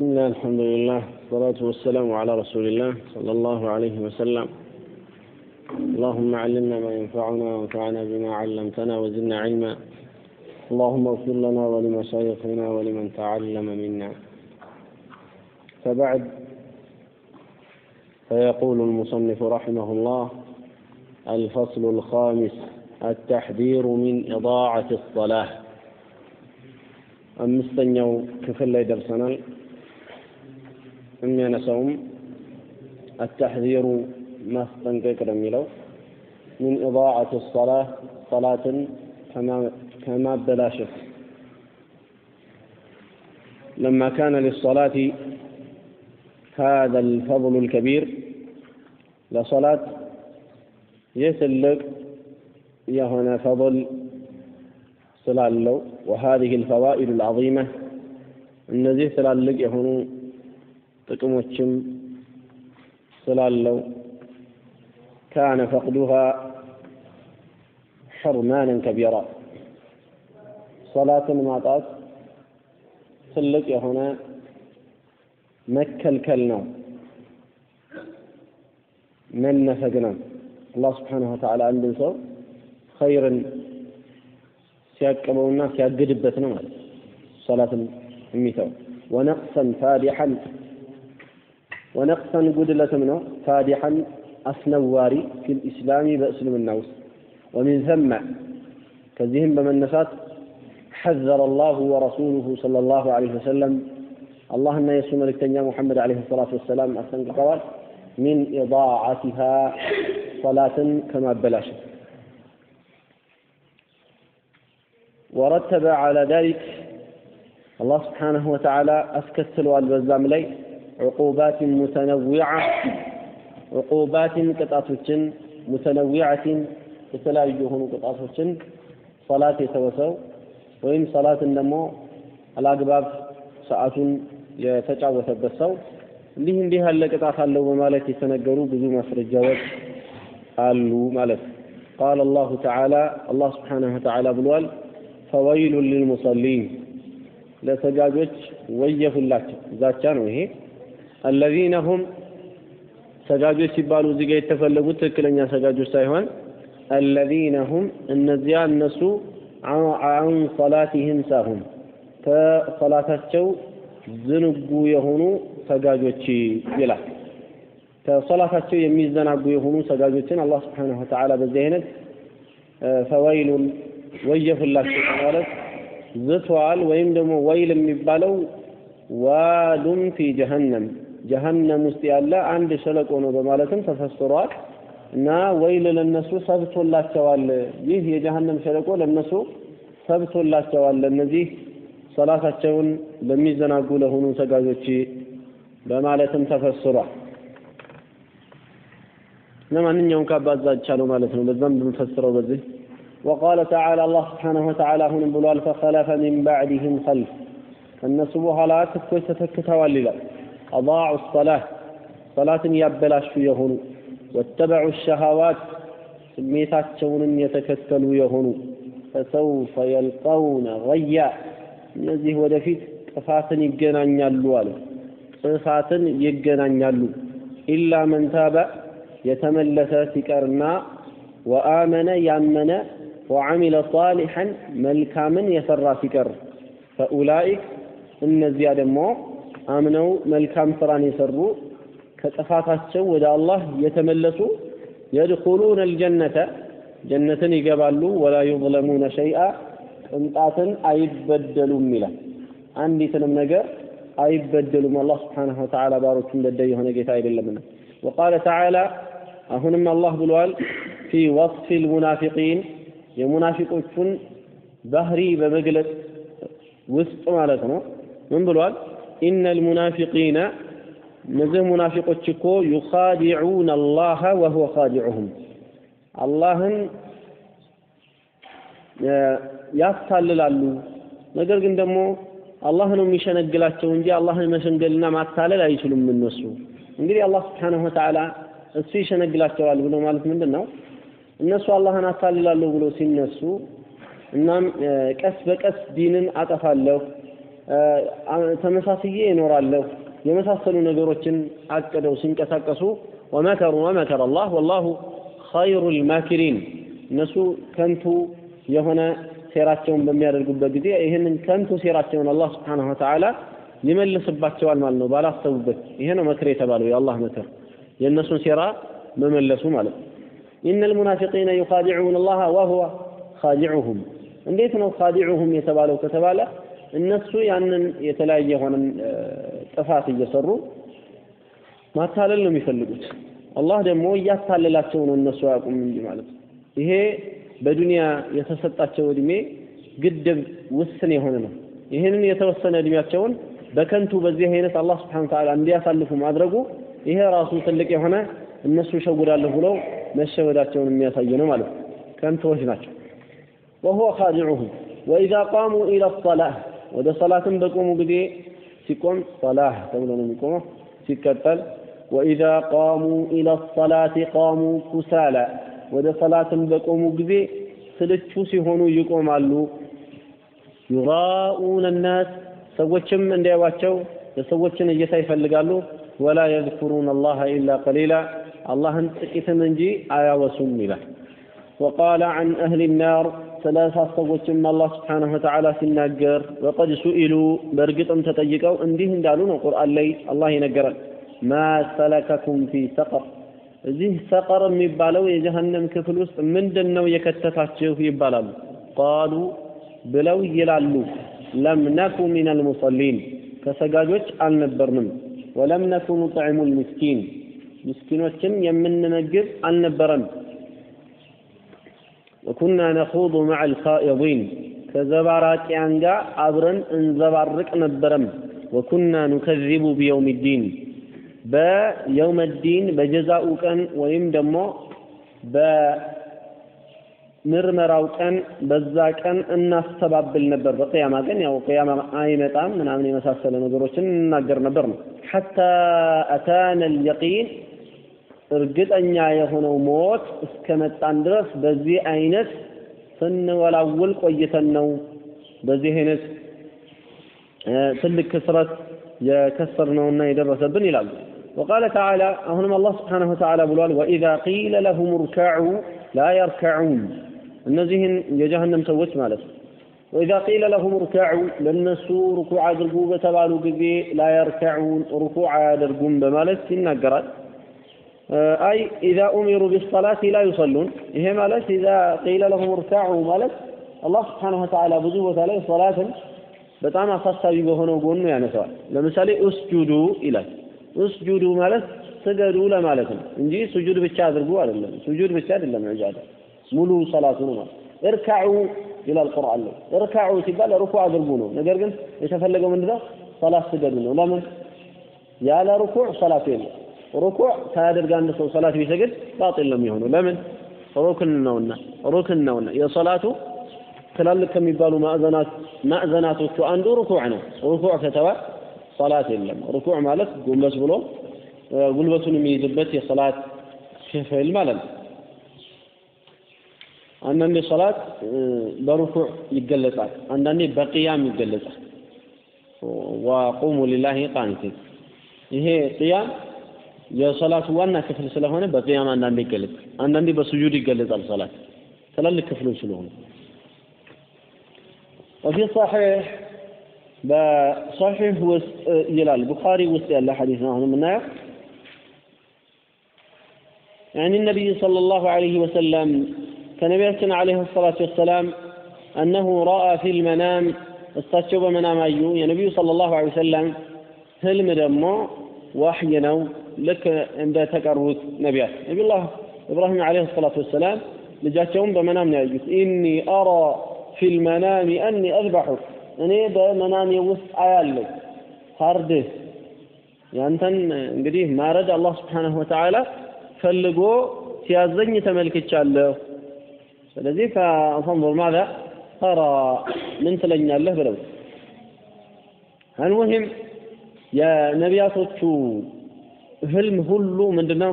بسم الله الحمد لله والصلاة والسلام على رسول الله صلى الله عليه وسلم. اللهم علمنا ما ينفعنا وانفعنا بما علمتنا وزدنا علما. اللهم اغفر لنا ولمشايخنا ولمن تعلم منا. فبعد فيقول المصنف رحمه الله الفصل الخامس التحذير من إضاعة الصلاة. أمستنيو كفل درسنا. የሚያነሳውም አተሕዚሩ ማስጠንቀቅ ነው የሚለው ምን ኢዳዓት ሰላህ ሰላትን ከማበላሸት لما كان للصلاة هذا الفضل الكبير لصلاة يسلق يهنا فضل سلالو وهذه الفوائد العظيمة እነዚህ ትላልቅ የሆኑ ጥቅሞችም ስላለው ካነ ፈቅዱሃ ሕርማንን ከቢራ ሰላትን ማጣት ትልቅ የሆነ መከልከል ነው መነፈግ ነው። አላህ ስብሓንሁ ወተዓላ አንድን ሰው ኸይርን ሲያቅበውና ሲያግድበት ነው ማለት ሰላትን የሚተው። ወነቅሰን ፋዲሐን ونقصا قدلة منه فادحا أسنواري في الإسلام بأسلم النوس ومن ثم كذهم بمن نفات حذر الله ورسوله صلى الله عليه وسلم. الله أن يسمى لكتنيا محمد عليه الصلاة والسلام. أحسن قوال من إضاعتها صلاة كما بلاشت ورتب على ذلك. الله سبحانه وتعالى أسكتل والبزام لي. عقوبات متنوعة عقوبات قطعتوችን متنوعة የተለያዩ የሆኑ ቅጣቶችን ሰላት የተወሰው ወይም ሰላትን ደግሞ አላግባብ ሰዓቱን የተጫወተበት ሰው እንዲህ እንዲህ ያለ ቅጣት አለው በማለት የተነገሩ ብዙ ማስረጃዎች አሉ ማለት ነው። قال الله تعالى الله سبحانه وتعالى بلوال فويل للمصلين ለሰጋጆች ወየሁላቸው ዛቻ ነው ይሄ አለዚነ ሁም ሰጋጆች ሲባሉ እዚህ ጋር የተፈለጉት ትክክለኛ ሰጋጆች ሳይሆን አለዚነ ሁም እነዚያ እነሱ አን ሰላቲህም ሳሁም ከሰላታቸው ዝንጉ የሆኑ ሰጋጆች ይላል። ከሰላታቸው የሚዘናጉ የሆኑ ሰጋጆችን አላህ ስብሓነሁ ወተዓላ በዚህ አይነት ፈወይሉን ወየሁላቸው ማለት ዝተዋል ወይም ደግሞ ወይል የሚባለው ዋዱን ፊ ጀሀነም ጀሀነም ውስጥ ያለ አንድ ሸለቆ ነው በማለትም ተፈስሯል እና ወይል ለነሱ ሰብቶላቸዋል። ይህ የጀሀነም ሸለቆ ለነሱ ሰብቶላቸዋል። ለእነዚህ ሰላታቸውን በሚዘናጉ ለሆኑ ሰጋጆች በማለትም ተፈስሯል። ለማንኛውም ካባዛ ይቻለው ማለት ነው። በዛም ብንፈስረው በዚህ وقال تعالى الله سبحانه وتعالى هنا بلوال فخلف من بعدهم خلف ከእነሱ በኋላ ክፎች ተተክተዋል ይላል አዳዑ ሰላህ ሰላትን ያበላሹ የሆኑ ወተበዑ ሸሃዋት ስሜታቸውንም የተከተሉ የሆኑ ፈሰውፈ የልቀውነ ገያ እነዚህ ወደፊት ጥፋትን ይገናኛሉ አለ። ጥፋትን ይገናኛሉ። ኢላ መን ታበ የተመለሰ ሲቀርና ወአመነ ያመነ ወዓሚለ ሷሊሐን መልካምን የሰራ ሲቀር። ፈኡላኢክ እነዚያ ደግሞ አምነው መልካም ስራን የሰሩ ከጥፋታቸው ወደ አላህ የተመለሱ የድኹሉነ አልጀነተ ጀነትን ይገባሉ። ወላ ዩظለሙነ ሸይአ ቅንጣትን አይበደሉም ይላል። አንዲትንም ነገር አይበደሉም። አላህ ስብሓንሁ ወተዓላ ባሮቹን በዳይ የሆነ ጌታ አይደለምና። ወቃለ ተዓላ አሁንም አላህ ብሏል ፊ ወصፍ ልሙናፊቂን የሙናፊቆቹን ባህሪ በመግለጽ ውስጥ ማለት ነው። ምን ብሏል ኢነ ልሙናፊቂነ እነዚህ ሙናፊቆች እኮ ዩኻዲዑን አላህ ወሁወ ኻዲዑሁም አላህን ያታልላሉ ነገር ግን ደግሞ አላህ ነው የሚሸነግላቸው እንጂ አላህን መሸንገልና ማታለል አይችሉም እነሱ እንግዲህ አላህ ስብሓንሁ ወተዓላ እሱ ይሸነግላቸዋል ብሎ ማለት ምንድን ነው እነሱ አላህን አታልላለሁ ብሎ ሲነሱ እናም ቀስ በቀስ ዲንን አጠፋለሁ ተመሳስዬ እኖራለሁ። የመሳሰሉ ነገሮችን አቅደው ሲንቀሳቀሱ ወመከሩ ወመከረ አላህ ወላሁ ኸይሩል ማኪሪን። እነሱ ከንቱ የሆነ ሴራቸውን በሚያደርጉበት ጊዜ ይህንን ከንቱ ሴራቸውን አላህ ስብሓነሁ ወተዓላ ይመልስባቸዋል ማለት ነው። ባላሰቡበት ይሄ ነው መክር የተባለው የአላህ መክር። የእነሱን ሴራ መመለሱ ማለት ነው። ኢነ ልሙናፊቂነ ዩኻዲዑን አላህ ወሁወ ኻዲዑሁም። እንዴት ነው ኻዲዑሁም የተባለው ከተባለ እነሱ ያንን የተለያየ የሆነን ጥፋት እየሰሩ ማታለል ነው የሚፈልጉት። አላህ ደግሞ እያታለላቸው ነው እነሱ አያውቁም እንጂ ማለት ነው። ይሄ በዱንያ የተሰጣቸው እድሜ ግድብ ውስን የሆነ ነው። ይህንን የተወሰነ እድሜያቸውን በከንቱ በዚህ አይነት አላህ ስብሓን ተዓላ እንዲያሳልፉ ማድረጉ ይሄ ራሱ ትልቅ የሆነ እነሱ ይሸውዳለሁ ብለው መሸወዳቸውን የሚያሳይ ነው ማለት ነው። ከንቶዎች ናቸው። ወሁወ ኻዲዑሁም ወኢዛ ቃሙ ኢላ ሰላህ ወደ ሰላትም በቆሙ ጊዜ ሲቆም ሰላህ ተብሎ ነው የሚቆመው ሲቀጠል ወኢዛ ቃሙ ኢላ ሰላት ቃሙ ኩሳላ ወደ ሰላትም በቆሙ ጊዜ ስልቹ ሲሆኑ ይቆማሉ ዩራኡነ ናስ ሰዎችም እንዲያዩዋቸው የሰዎችን እይታ ይፈልጋሉ ወላ የዝኩሩን አላህ ኢላ ቀሊላ አላህን ጥቂትን እንጂ አያወሱም ይላል وقال عن أهل النار ሰላሳ ሰዎችም አላህ ስብሓነሁ ወተዓላ ሲናገር ወቀድ ሱኢሉ በእርግጥም ተጠይቀው እንዲህ እንዳሉ ነው ቁርአን ላይ አላህ ይነገራል። ማ ሰለከኩም ፊ ሰቀር? እዚህ ሰቀር የሚባለው የጀሀነም ክፍል ውስጥ ምንድን ነው የከተታችሁ ይባላሉ። ቃሉ ብለው ይላሉ። ለም ነኩ ሚነል ሙሰሊን ከሰጋጆች አልነበርንም። ወለም ነኩ ኑጥዕሙ ልምስኪን ምስኪኖችን የምንመግብ አልነበረም። ወኩና ነኹዱ መዓ አልኻኢዲን ከዘባራቂያን ጋር አብረን እንዘባርቅ ነበረም ወኩና ኑከዚቡ ቢየውም ዲን በየውመ ዲን በጀዛኡ ቀን ወይም ደግሞ በምርመራው ቀን በዛ ቀን እናስተባብል ነበር በቅያማ ቀን ያው ቅያማ አይመጣም ምናምን የመሳሰለ ነገሮችን እንናገር ነበር ነው ሐታ አታነ ልየቂን እርግጠኛ የሆነው ሞት እስከመጣን ድረስ በዚህ አይነት ስንወላውል ቆይተን ነው በዚህ አይነት ትልቅ ክስረት የከሰርነውና የደረሰብን ይላሉ وقال تعالى أهنم الله سبحانه وتعالى بلوال وإذا قيل لهم اركعوا لا يركعون እነዚህን የጀሃነም ሰዎች ማለት ነው وإذا قيل لهم اركعوا ለነሱ ሩኩዕ አድርጉ በተባሉ ጊዜ لا يركعون ሩኩዕ አያደርጉም በማለት ይናገራል አይ ኢዛ ኡሚሩ ቢሰላት ላ ዩሰሉን። ይሄ ማለት ኢዛ ቂለ ለሁም እርካዑ ማለት አላህ ስብሓነሁ ወተዓላ ብዙ ቦታ ላይ ሶላትን በጣም አሳሳቢ በሆነው ጎኑ ያነሰዋል ለምሳሌ እስጁዱ ይላል። እስጁዱ ማለት ስገዱ ለማለት ነው እንጂ ስጁድ ብቻ አድርጉ አይደለም። ስጁድ ብቻ አይደለም ዒባዳ ሙሉ ሰላቱ ነው ማለት። እርካዑ ይላል ቁርአን ላይ። እርካዑ ሲባል ሩኩ አድርጉ ነው። ነገር ግን የተፈለገው ምንድነው? ሰላት ስገዱ ነው። ለምን? ያለ ሩኩዕ ሰላቱ የለም ሩኩዕ ሳያደርግ አንድ ሰው ሰላት ቢሰግድ ባጢል ነው የሚሆነው ለምን ሩክን ነውና ሩክን ነውና የሰላቱ ትላልቅ ከሚባሉ ማዕዘናት ማዕዘናቶቹ አንዱ ሩኩዕ ነው ሩኩዕ ከተባ ሰላት የለም ሩኩዕ ማለት ጎንበስ ብሎ ጉልበቱን የሚይዝበት የሰላት ክፍል ማለት ነው አንዳንዴ ሰላት በሩኩዕ ይገለጻል አንዳንዴ በቅያም ይገለጻል ወቁሙ ሊላሂ ቃኒቲን ይሄ ቅያም يا صلاة وأنا كفل سلهونه بقيام عندنا بيجلد عندنا دي بسجود يجلد صلاة ثلاث كفل سلهونه وفي صحيح بصحيح وس يلا البخاري وس يلا حديثنا هنا منا يعني النبي صلى الله عليه وسلم كان بيحسن عليه الصلاة والسلام أنه رأى في المنام استشوب منام أيون يعني النبي صلى الله عليه وسلم هل مدمو وحينو ልክ እንደ ተቀሩት ነቢያት። ነቢዩላህ ኢብራሂም ዐለይሂ ሰላቱ ወሰላም ልጃቸውን በመናም ነው ያዩት። ኢኒ አራ ፊል መናሚ አኒ አዝበሑክ እኔ በመናሜ ውስጥ አያለሁ። ታርድህ ያንተን እንግዲህ ማረድ አላህ ስብሓነሁ ወተዓላ ፈልጎ ሲያዘኝ ተመልክቻለሁ። ስለዚህ ፈንظር ማዛ ተራ ምን ትለኛለህ ብለው? አልሙሂም የነቢያቶቹ ህልም ሁሉ ምንድነው?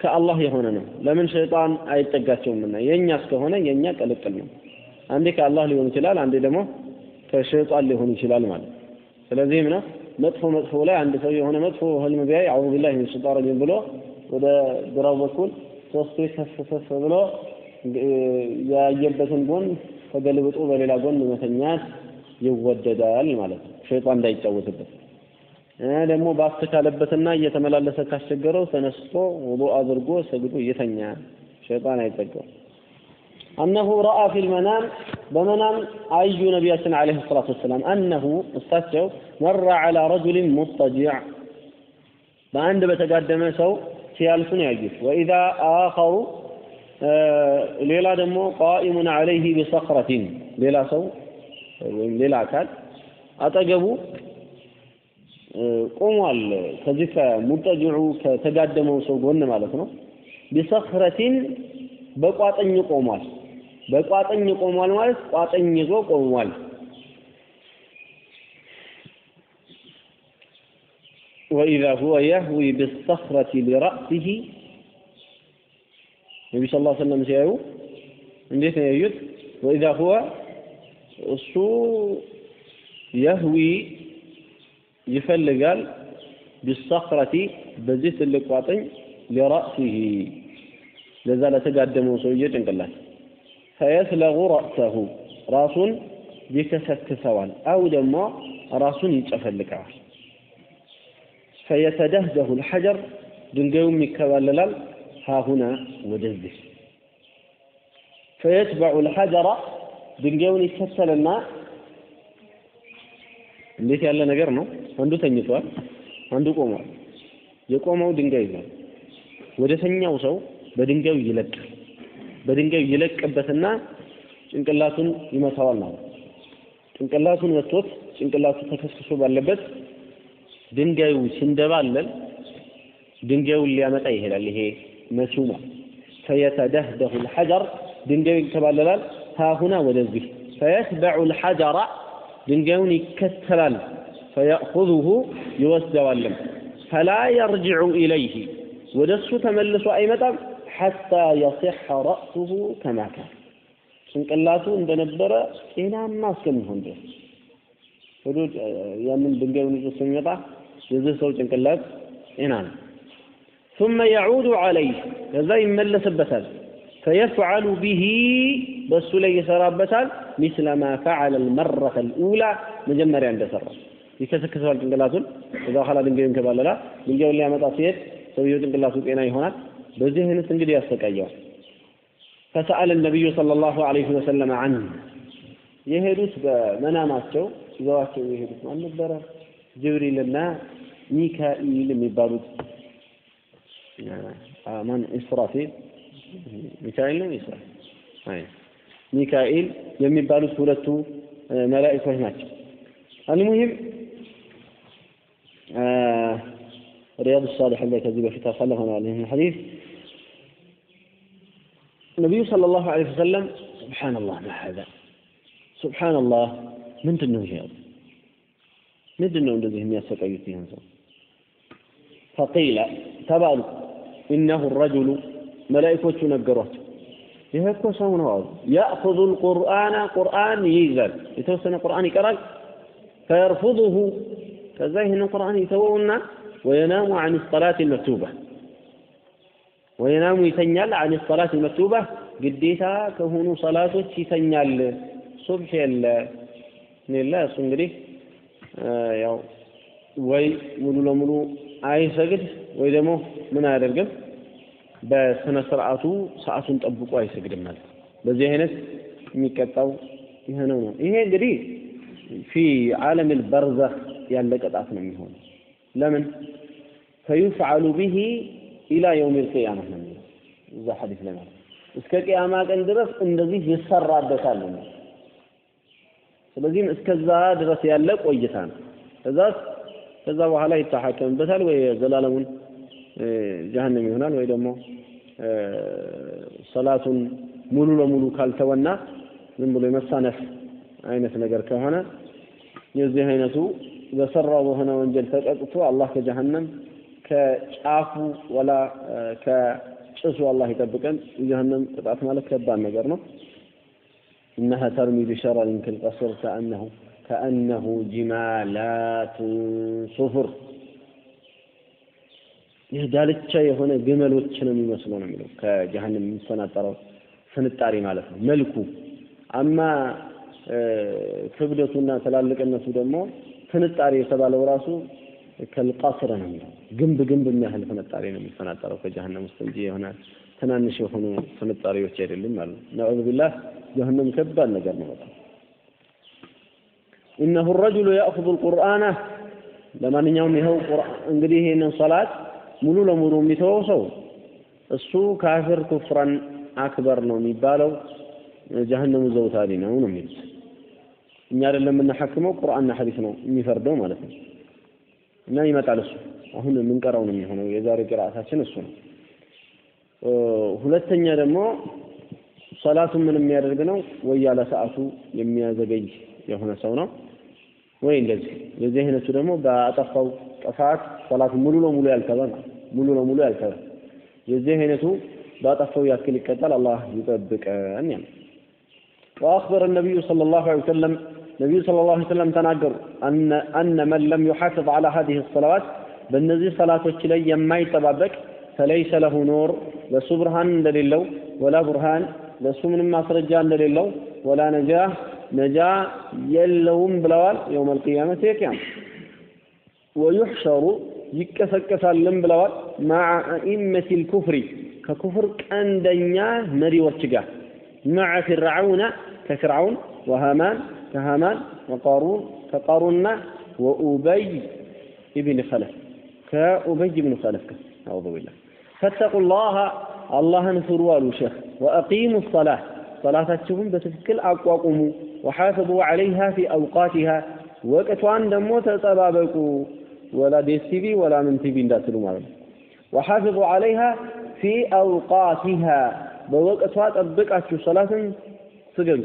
ከአላህ የሆነ ነው። ለምን ሸይጣን አይጠጋቸውምና? የእኛ እስከሆነ የእኛ ቅልቅል ነው። አንዴ ከአላህ ሊሆን ይችላል አንዴ ደግሞ ከሸይጣን ሊሆን ይችላል ማለት ስለዚህም ነው? መጥፎ መጥፎ ላይ አንድ ሰው የሆነ መጥፎ ህልም ቢያይ አዑዙ ቢላሂ ሚነ ሸይጣን ረጂም ብሎ ወደ ግራው በኩል ሶስቴ ከፍ ብሎ ያየበትን ጎን ተገልብጦ በሌላ ጎን መተኛት ይወደዳል ማለት ነው። ሸይጣን እንዳይጫወትበት ደግሞ ባስተቻለበትና እየተመላለሰ ካስቸገረው ተነስቶ ውሎ አድርጎ ሰግዶ እየተኛ ሸይጣን አይጠቀም አነሁ ረአ ፊል መናም በመናም አዩ ነቢያችን አለይሂ ሰላቱ ወሰላም አነሁ እሳቸው مر على رجل مضطجع በአንድ በተጋደመ ሰው ሲያልፉ ነው ያዩት። وإذا آخر ሌላ ደግሞ قائم عليه بصخرة ሌላ ሰው ወይም ሌላ አካል አጠገቡ ቆሟል። ከዚህ ከሙጠጅዑ ከተጋደመው ሰው ጎን ማለት ነው። ቢሰኽረቲን በቋጥኝ ቆሟል። በቋጥኝ ቆሟል ማለት ቋጥኝ ይዞ ቆሟል። وإذا هو يهوي بالصخرة لرأسه النبي صلى الله عليه وسلم ሲያዩ እንዴት ነው ያዩት? وإذا هو እሱ يهوي ይፈልጋል። ቢሰኽረቲ በዚህ ትልቅ ቋጥኝ ሊራእሲሂ ለዛ ለተጋደመው ሰውዬ ጭንቅላት። ፈየስለጉ ረእሰሁ ራሱን ይከሰክሰዋል። አው ደግሞ ራሱን ይጨፈልቀዋል። ፈየተደህደሁ ልሐጀር ድንጋዩም ይከባለላል። ሃሁና ወደዚህ። ፈየትበዑ ልሐጀራ ድንጋዩን ይከተልና እንዴት ያለ ነገር ነው አንዱ ተኝቷል አንዱ ቆሟል የቆመው ድንጋይ ይዟል ወደ ተኛው ሰው በድንጋዩ ይለቃል በድንጋዩ ይለቅበትና ጭንቅላቱን ይመታዋል ማለት ጭንቅላቱን መቶት ጭንቅላቱ ተከስክሶ ባለበት ድንጋዩ ሲንደባለል ድንጋዩን ሊያመጣ ይሄዳል። ይሄ መሲው ፈየተደህደሁ ልሐጀር ድንጋዩ ይከባለላል። ሃሁና ወደዚህ ፈየትበዑ ልሐጀራ ድንጋዩን ይከተላል። ፈየእኹዙሁ ይወስደዋልም። ፈላ የርጅዑ ኢለይህ ወደ እሱ ተመልሶ አይመጣም ሐታ የሲሐ ረእሱሁ ከማ ካን ጭንቅላቱ እንደነበረ ጤናማ እስከሚሆን ድረስ ወደ ያንን ድንጋዩን ይዞ ስለሚመጣ የዚህ ሰው ጭንቅላት ጤና ነው። ثم يعود عليه ከዛ ይመለስበታል فيفعل به በሱ ላይ ይሰራበታል مثل ما فعل المرة الأولى መጀመሪያ እንደሰራ ይከሰክሰዋል ጭንቅላቱን ከዛ በኋላ ድንጋዩን ከባለላል ድንጋዩን ሊያመጣ ሲሄድ ሰውየው ጭንቅላቱ ጤና ይሆናል በዚህ አይነት እንግዲህ ያሰቃየዋል فسأل النبي صلى الله عليه وسلم عنه የሄዱት በመናማቸው ይዘዋቸው የሄዱት ማን ነበረ? ጅብሪልና ሚካኤል የሚባሉት ማን ኢስራፊል ሚካኤል ነው ኢስራፊል አይ ሚካኤል የሚባሉት ሁለቱ መላእክቶች ናቸው። አልሙሂም ሪያድ ሳሊሒን ላይ ከዚህ በፊት አሳልፈናል ይህን ሐዲስ። ነቢዩ ሰለላሁ ዐለይሂ ወሰለም ሱብሓነላህ ማ ሀዛ? ሱብሓነላህ ምንድን ነው ይሄ? ምንድን ነው እንደዚህ የሚያሰቃዩት ይህን ሰው? ፈቂለ ተባሉ። ኢነሁ ረጁሉ መላኢኮቹ ነገሯቸው ይሄ እኮ ሰው ነው አሉ ያእኹዙ ልቁርአነ ቁርአን ይይዛል የተወሰነ ቁርአን ይቀራል ፈየርፉضሁ ከዛ ይህንን ቁርአን ይተወውና ወየናሙ አን ሰላት መክቱባ ወየናሙ ይተኛል አን ሰላት መክቱባ ግዴታ ከሆኑ ሰላቶች ይተኛል ሱብሕ የለ የለ እሱ እንግዲህ ያው ወይ ሙሉ ለሙሉ አይሰግድ ወይ ደግሞ ምን አያደርግም በስነ ስርዓቱ ሰዓቱን ጠብቆ አይሰግድም ማለት በዚህ አይነት የሚቀጣው ይሄ ነው ነው። ይሄ እንግዲህ ፊ ዓለም አልበርዘኽ ያለ ቅጣት ነው የሚሆነው። ለምን? ፈዩፍዓሉ ቢሂ ኢላ የውም ልቅያማ ነው እዛ ሐዲስ ላይ ማለት እስከ ቅያማ ቀን ድረስ እንደዚህ ይሰራበታል ነው ስለዚህም እስከዛ ድረስ ያለ ቆይታ ነው። ከዛስ ከዛ በኋላ ይታሐከምበታል ወይ ዘላለሙን? ጀሀነም ይሆናል ወይ ደግሞ ሰላቱን ሙሉ ለሙሉ ካልተወና ዝም ብሎ የመሳነፍ አይነት ነገር ከሆነ የዚህ አይነቱ በሰራው በሆነ ወንጀል ተቀጥቶ አላህ ከጀሀነም ከጫፉ ወላ ከጭሱ አላህ ይጠብቀን። የጀሀነም ቅጣት ማለት ከባድ ነገር ነው። إنها ترمي بشرر كالقصر كأنه ከአነሁ ጅማላቱን ሱፍር ይህ ዳልቻ የሆነ ግመሎች ነው የሚመስለው ነው የሚለው ከጀሃነም የሚፈናጠረው ፍንጣሪ ማለት ነው። መልኩ አማ ክብደቱና ትላልቅነቱ ደግሞ ፍንጣሪ የተባለው ራሱ ከልቃስር ነው የሚለው። ግንብ ግንብ የሚያህል ፍንጣሪ ነው የሚፈናጠረው ከጀሃነም ውስጥ እንጂ የሆነ ትናንሽ የሆኑ ፍንጣሪዎች አይደሉም ማለት ነው። ቢላህ ጀሃነም ከባድ ነገር ነው በጣም። ኢነሁ ረጁሉ ያእኹዙ ልቁርአነ ለማንኛውም ይኸው እንግዲህ ይህንን ሰላት ሙሉ ለሙሉ የሚተወው ሰው እሱ ካፊር ኩፍረን አክበር ነው የሚባለው ጀሀነሙ ዘውታሪ ነው ነው የሚሉት። እኛ አይደለም የምናሐክመው ቁርአንና ሐዲስ ነው የሚፈርደው ማለት ነው። እና ይመጣል እሱ አሁን የምንቀራው ነው የሚሆነው የዛሬ ቅርአታችን እሱ ነው። ሁለተኛ ደግሞ ሰላቱን ምን የሚያደርግ ነው ወይ ያለ ሰዓቱ የሚያዘገይ የሆነ ሰው ነው ወይ እንደዚህ የዚህ አይነቱ ደግሞ በአጠፋው ጥፋት ሰላቱን ሙሉ ለሙሉ ያልተበ ሙሉ ለሙሉ ያልተበ የዚህ አይነቱ ባጠፋው ያክል ይቀጣል። አላህ ይጠብቀን። ያ وأخبر النبي صلى الله عليه وسلم النبي صلى الله عليه وسلم تناقر أن أن من لم يحافظ على هذه الصلوات بالنزي صلاة الشلي يما يتبابك فليس له نور لسو برهان لله ولا برهان لسو من ما سرجان لله ولا نجاه نجاة يلوم بلوال يوم القيامة يكيام ويحشر يكسكس اللم بلوات مع أئمة الكفر. ككفر كان دنيا مري ورشقة. مع فرعون كفرعون وهامان كهامان وقارون كقارون وأبي ابن خلف. كأبي ابن خلف. أعوذ بالله. فاتقوا الله. الله نسروا شيخ. وأقيموا الصلاة. صلاة تشوفون بس في كل وحافظوا عليها في أوقاتها. وكتوان دموت تبابكو ወላ ዴስ ቲቪ ወላ ምን ቲቪ እንዳትሉ ማለት ነው። ወሐፊዙ ዐለይሃ ፊ አውቃቲሃ በወቅቷ ጠብቃችሁ ሰላትን ስገዱ።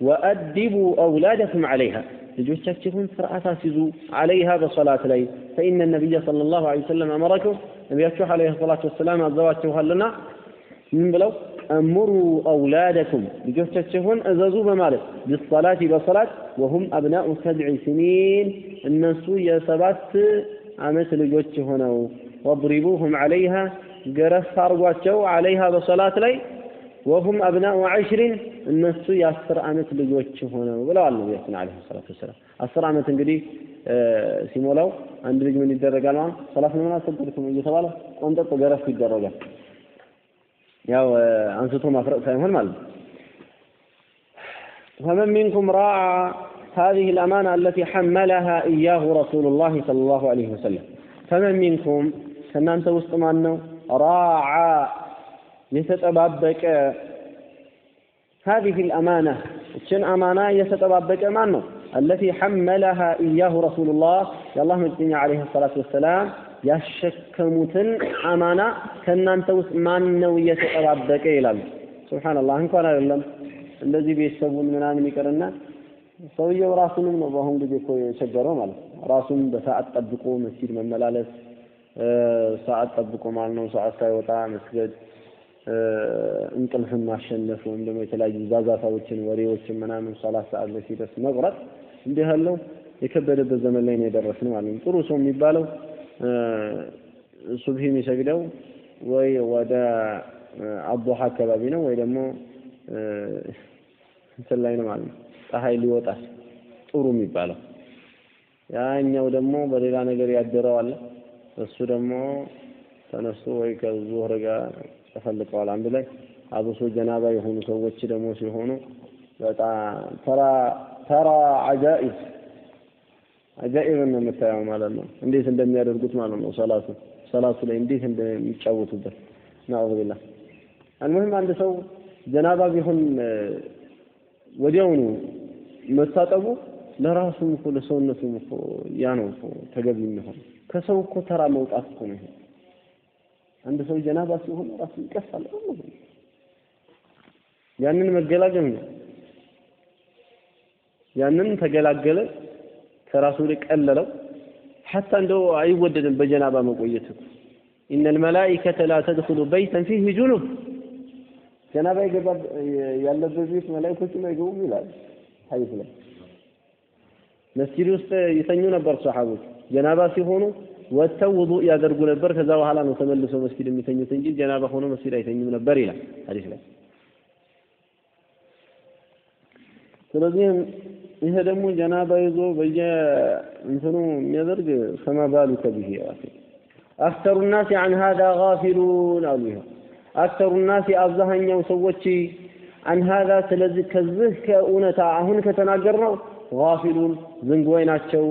ወአዲቡ አውላደኩም ዐለይሃ ልጆቻችሁን ስርዓት አስይዙ ዐለይሃ በሰላት ላይ ፈኢነ ነቢይ ሰለላሁ ዐለይሂ ወሰለም አመረኩም ነቢያችሁ ዐለይሂ ሰላቱ ወሰላም አዘዋችኋልና ምን ብለው እምሩ አውላደኩም ልጆቻችሁን እዘዙ በማለት ቢሰላቲ በሰላት ወሁም አብናኡ ሰብዒ ሲኒን እነሱ የሰባት ዓመት ልጆች ሆነው ወድሪቡሁም ዐለይሃ ገረፍ አርጓቸው ዐለይሃ በሰላት ላይ ወሁም አብናኡ ዐሽሪን እነሱ የአስር ዓመት ልጆች ሆነው ብለዋል ነቢያችን ዐለይሂ ሰላቱ ወሰላም። አስር ዓመት እንግዲህ ሲሞላው አንድ ልጅ ምን ይደረጋል ማለት ሰላት ለምን አልሰገድክም እየተባለ ቆንጠጥ ገረፍ ይደረጋል። ያው አንስቶ ማፍረጥ ሳይሆን ማለት ነው። فمن منكم راعى هذه الأمانة التي حملها إياه رسول الله صلى الله عليه وسلم فمن منكم ከእናንተ ውስጥ ማን ነው ራዓ የተጠባበቀ هذه الأمانة እችን አማና የተጠባበቀ ማን ነው التي حملها إياه رسول الله የአላህ መልእክተኛ عليه الصلاة والسلام ያሸከሙትን አማና ከእናንተ ውስጥ ማን ነው እየተጠባበቀ ይላሉ። ሱብሃንአላህ እንኳን አይደለም እንደዚህ ቤተሰቡን ምናምን ይቅርና ሰውየው ራሱንም ነው በአሁን ጊዜ እኮ የቸገረው ማለት ራሱን በሰዓት ጠብቆ መስጂድ መመላለስ፣ ሰዓት ጠብቆ ማለት ነው ሰዓት ሳይወጣ መስገድ፣ እንቅልፍን ማሸነፍ ወይም ደግሞ የተለያዩ ዛዛታዎችን፣ ወሬዎችን ምናምን ሰላት ሰዓት ላይ ሲደርስ መቁረጥ እንዲህ ያለው የከበደበት ዘመን ላይ ነው የደረስነው ማለት ነው። ጥሩ ሰው የሚባለው ሱብሂ የሚሰግደው ወይ ወደ አቦሃ አካባቢ ነው ወይ ደግሞ እንትን ላይ ነው ማለት ነው። ፀሐይ ሊወጣ ጥሩ የሚባለው ያኛው ደግሞ በሌላ ነገር ያደረው አለ። እሱ ደግሞ ተነስቶ ወይ ከዙህር ጋር ተፈልቀዋል አንድ ላይ አብሶ ጀናባ የሆኑ ሰዎች ደግሞ ሲሆኑ በጣም ተራ ተራ አጃኢብ አጃኢብን ነው የምታየው ማለት ነው። እንዴት እንደሚያደርጉት ማለት ነው። ሰላቱ ሰላቱ ላይ እንዴት እንደሚጫወቱበት ናዑዙ ቢላህ። አልሙሂም አንድ ሰው ጀናባ ቢሆን ወዲያውኑ መታጠቡ ለራሱም እኮ ለሰውነቱም እኮ ያ ነው እኮ ተገቢ የሚሆን ከሰው እኮ ተራ መውጣት እኮ ነው አንድ ሰው ጀናባ ሲሆን ራሱ ይቀሳል። ያንን መገላገል ነው። ያንን ተገላገለ ከራሱ ላይ ቀለለው ሐታ እንደው አይወደድም በጀናባ መቆየት ኢነ ልመላኢከተ ላ ተድኹሉ በይተን ፊህ ጁኑብ ጀናባ ያለበት ቤት መላኢኮችም አይገቡም ይላል ሐዲስ ላይ መስጂድ ውስጥ ይተኙ ነበር ሰሓቦች። ጀናባ ሲሆኑ ወጥተው ውዱእ ያደርጉ ነበር። ከዛ በኋላ ነው ተመልሰው መስጂድ የሚተኙት እንጂ ጀናባ ሆኖ መስጂድ አይተኙም ነበር ይላል ሐዲስ ላይ። ስለዚህም ይሄ ደግሞ ጀናባ ይዞ በየ እንትኑ የሚያደርግ ፈማ ባሉከ ቢሂ አክተሩ ናሲ አን ሃዛ ጋፊሉን አሉ። ይኸው አክተሩ ናሲ አብዛኛው ሰዎች አን ሃዛ ስለዚህ ከዚህ ከእውነታ አሁን ከተናገርነው ጋፊሉን ዝንጉዎች ናቸው።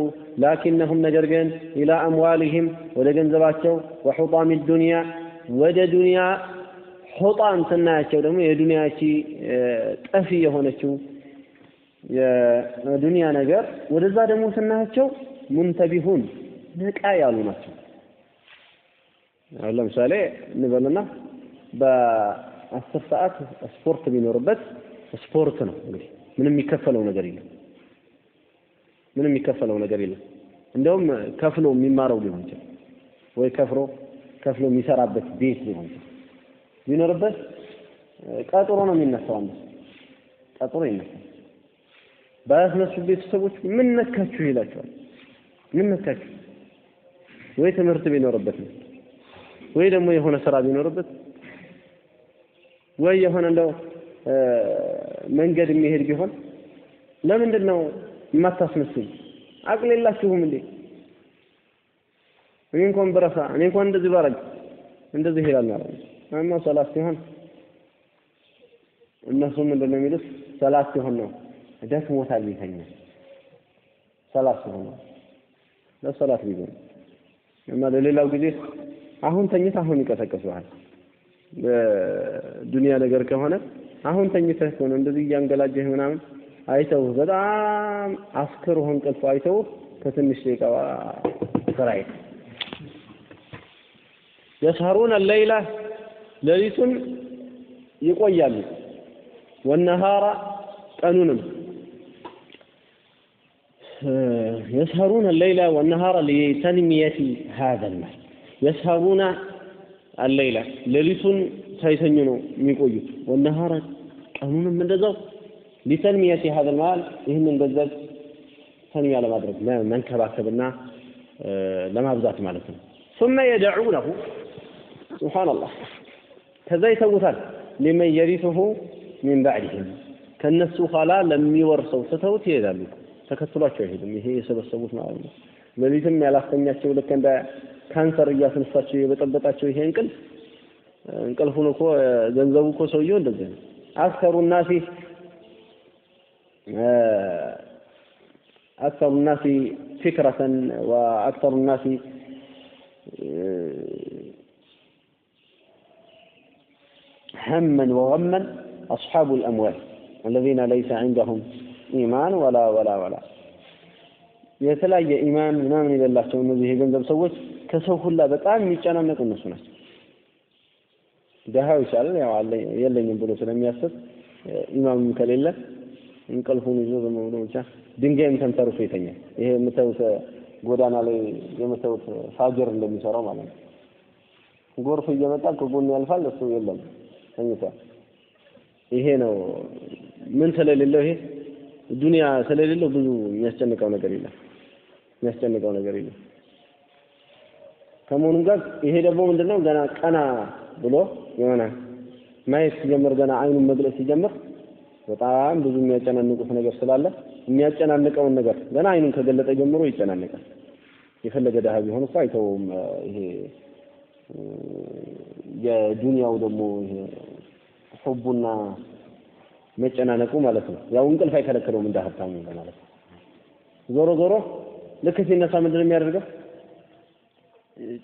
ላኪነሁም ነገር ግን ኢላ አምዋሊሂም ወደ ገንዘባቸው ወሑጣሚ ዱንያ ወደ ዱንያ ሑጣም ስናያቸው ደግሞ የዱንያቺ ጠፊ የሆነችው የዱንያ ነገር ወደዛ ደግሞ ስናያቸው ሙንተቢሁን ነቃ ያሉ ናቸው። አሁን ለምሳሌ እንበልና በአስር ሰዓት ስፖርት ቢኖርበት ስፖርት ነው እንግዲህ ምንም የሚከፈለው ነገር የለም። ምንም የሚከፈለው ነገር የለም። እንደውም ከፍሎ የሚማረው ሊሆን ይችላል ወይ ከፍሎ ከፍሎ የሚሰራበት ቤት ሊሆን ይችላል። ቢኖርበት ቀጥሮ ነው የሚነሳው። አንዱ ቀጥሮ ይነሳል። ባያስነሱ ቤተሰቦች ምን ነካችሁ ይላቸዋል። ምን ነካችሁ? ወይ ትምህርት ቢኖርበት ነው ወይ ደግሞ የሆነ ስራ ቢኖርበት ወይ የሆነ እንደው መንገድ የሚሄድ ቢሆን ለምንድን ነው የማታስመስል? አቅል የላችሁም እንዴ? እኔ እንኳን ብረሳ እኔ እንኳን እንደዚህ ባረግ እንደዚህ ይላል ማለት ነው። አማ ሰላት ሲሆን እነሱ ምንድን ነው የሚሉት? ሰላት ሲሆን ነው ደክሞታል ይተኛል። ሰላት ነው ለሰላት ነው። እና ለሌላው ጊዜ አሁን ተኝተህ አሁን ይቀሰቅሱሃል። በዱንያ ነገር ከሆነ አሁን ተኝተህ ከሆነ እንደዚህ እያንገላጀህ ምናምን አይተው በጣም አስክሮህ እንቅልፍ አይተው ከትንሽ ደቂቃ ስራይ የስሀሩን ሌይላ ሌሊቱን ይቆያሉ ወነሃራ ቀኑንም يسهرون الليل والنهار لتنمية هذا المال يسهرون الليل ሌሊቱን ሳይተኙ ነው የሚቆዩት ወነሃራ ቀኑንም እንደዛው ሊተንሚየት ሀዘ ልማል ይህንን ገንዘብ ተንሚያ ለማድረግ መንከባከብና ለማብዛት ማለት ነው። ثم يدعونه سبحان الله ከዛ ይተውታል ሊመን የሪሱሁ ሚን ባዕድህም ከእነሱ ኋላ ለሚወርሰው ትተውት ይሄዳሉ። ተከትሏቸው አይሄድም። ይሄ የሰበሰቡት ማለት ነው። ሌሊትም ያላስተኛቸው ልክ እንደ ካንሰር እያስነሳቸው የበጠበጣቸው ይሄ እንቅልፍ እንቅልፉን እኮ ገንዘቡ እኮ ሰውየው እንደዚህ ነው። አክሰሩ ናሲ أكثر الناس فكرة وأكثر الناس هما وغما أصحاب الأموال الذين ليس عندهم ኢማን ወላ ወላ ወላ የተለያየ ኢማን ምናምን የሌላቸው እነዚህ የገንዘብ ሰዎች ከሰው ሁላ በጣም የሚጨናነቁ እነሱ ናቸው። ደሃው ይቻላል ያው የለኝም ብሎ ስለሚያስብ ኢማምም ከሌለ እንቅልፉን ይዞ ዝም ብሎ ብቻ ድንጋይም ተንተርሶ ይተኛል። ይሄ የምታዩት ጎዳና ላይ የምታዩት ፋጀር እንደሚሰራው ማለት ነው። ጎርፍ እየመጣ ከጎን ያልፋል፣ እሱ የለም ተኝቷል። ይሄ ነው ምን ስለሌለው ይሄ ዱንያ ስለሌለው ብዙ የሚያስጨንቀው ነገር የለም። የሚያስጨንቀው ነገር የለም። ከመሆኑም ጋር ይሄ ደግሞ ምንድነው ገና ቀና ብሎ የሆነ ማየት ሲጀምር ገና አይኑን መግለጽ ሲጀምር በጣም ብዙ የሚያጨናንቁት ነገር ስላለ የሚያጨናንቀውን ነገር ገና አይኑን ከገለጠ ጀምሮ ይጨናነቃል። የፈለገ ድሀ ቢሆን እኮ አይተውም። ይሄ የዱንያው ደግሞ ይሄ ሑቡና መጨናነቁ ማለት ነው። ያው እንቅልፍ አይከለክለውም እንደ ሀብታሙ ማለት ነው። ዞሮ ዞሮ ልክ ሲነሳ ምንድን ነው የሚያደርገው?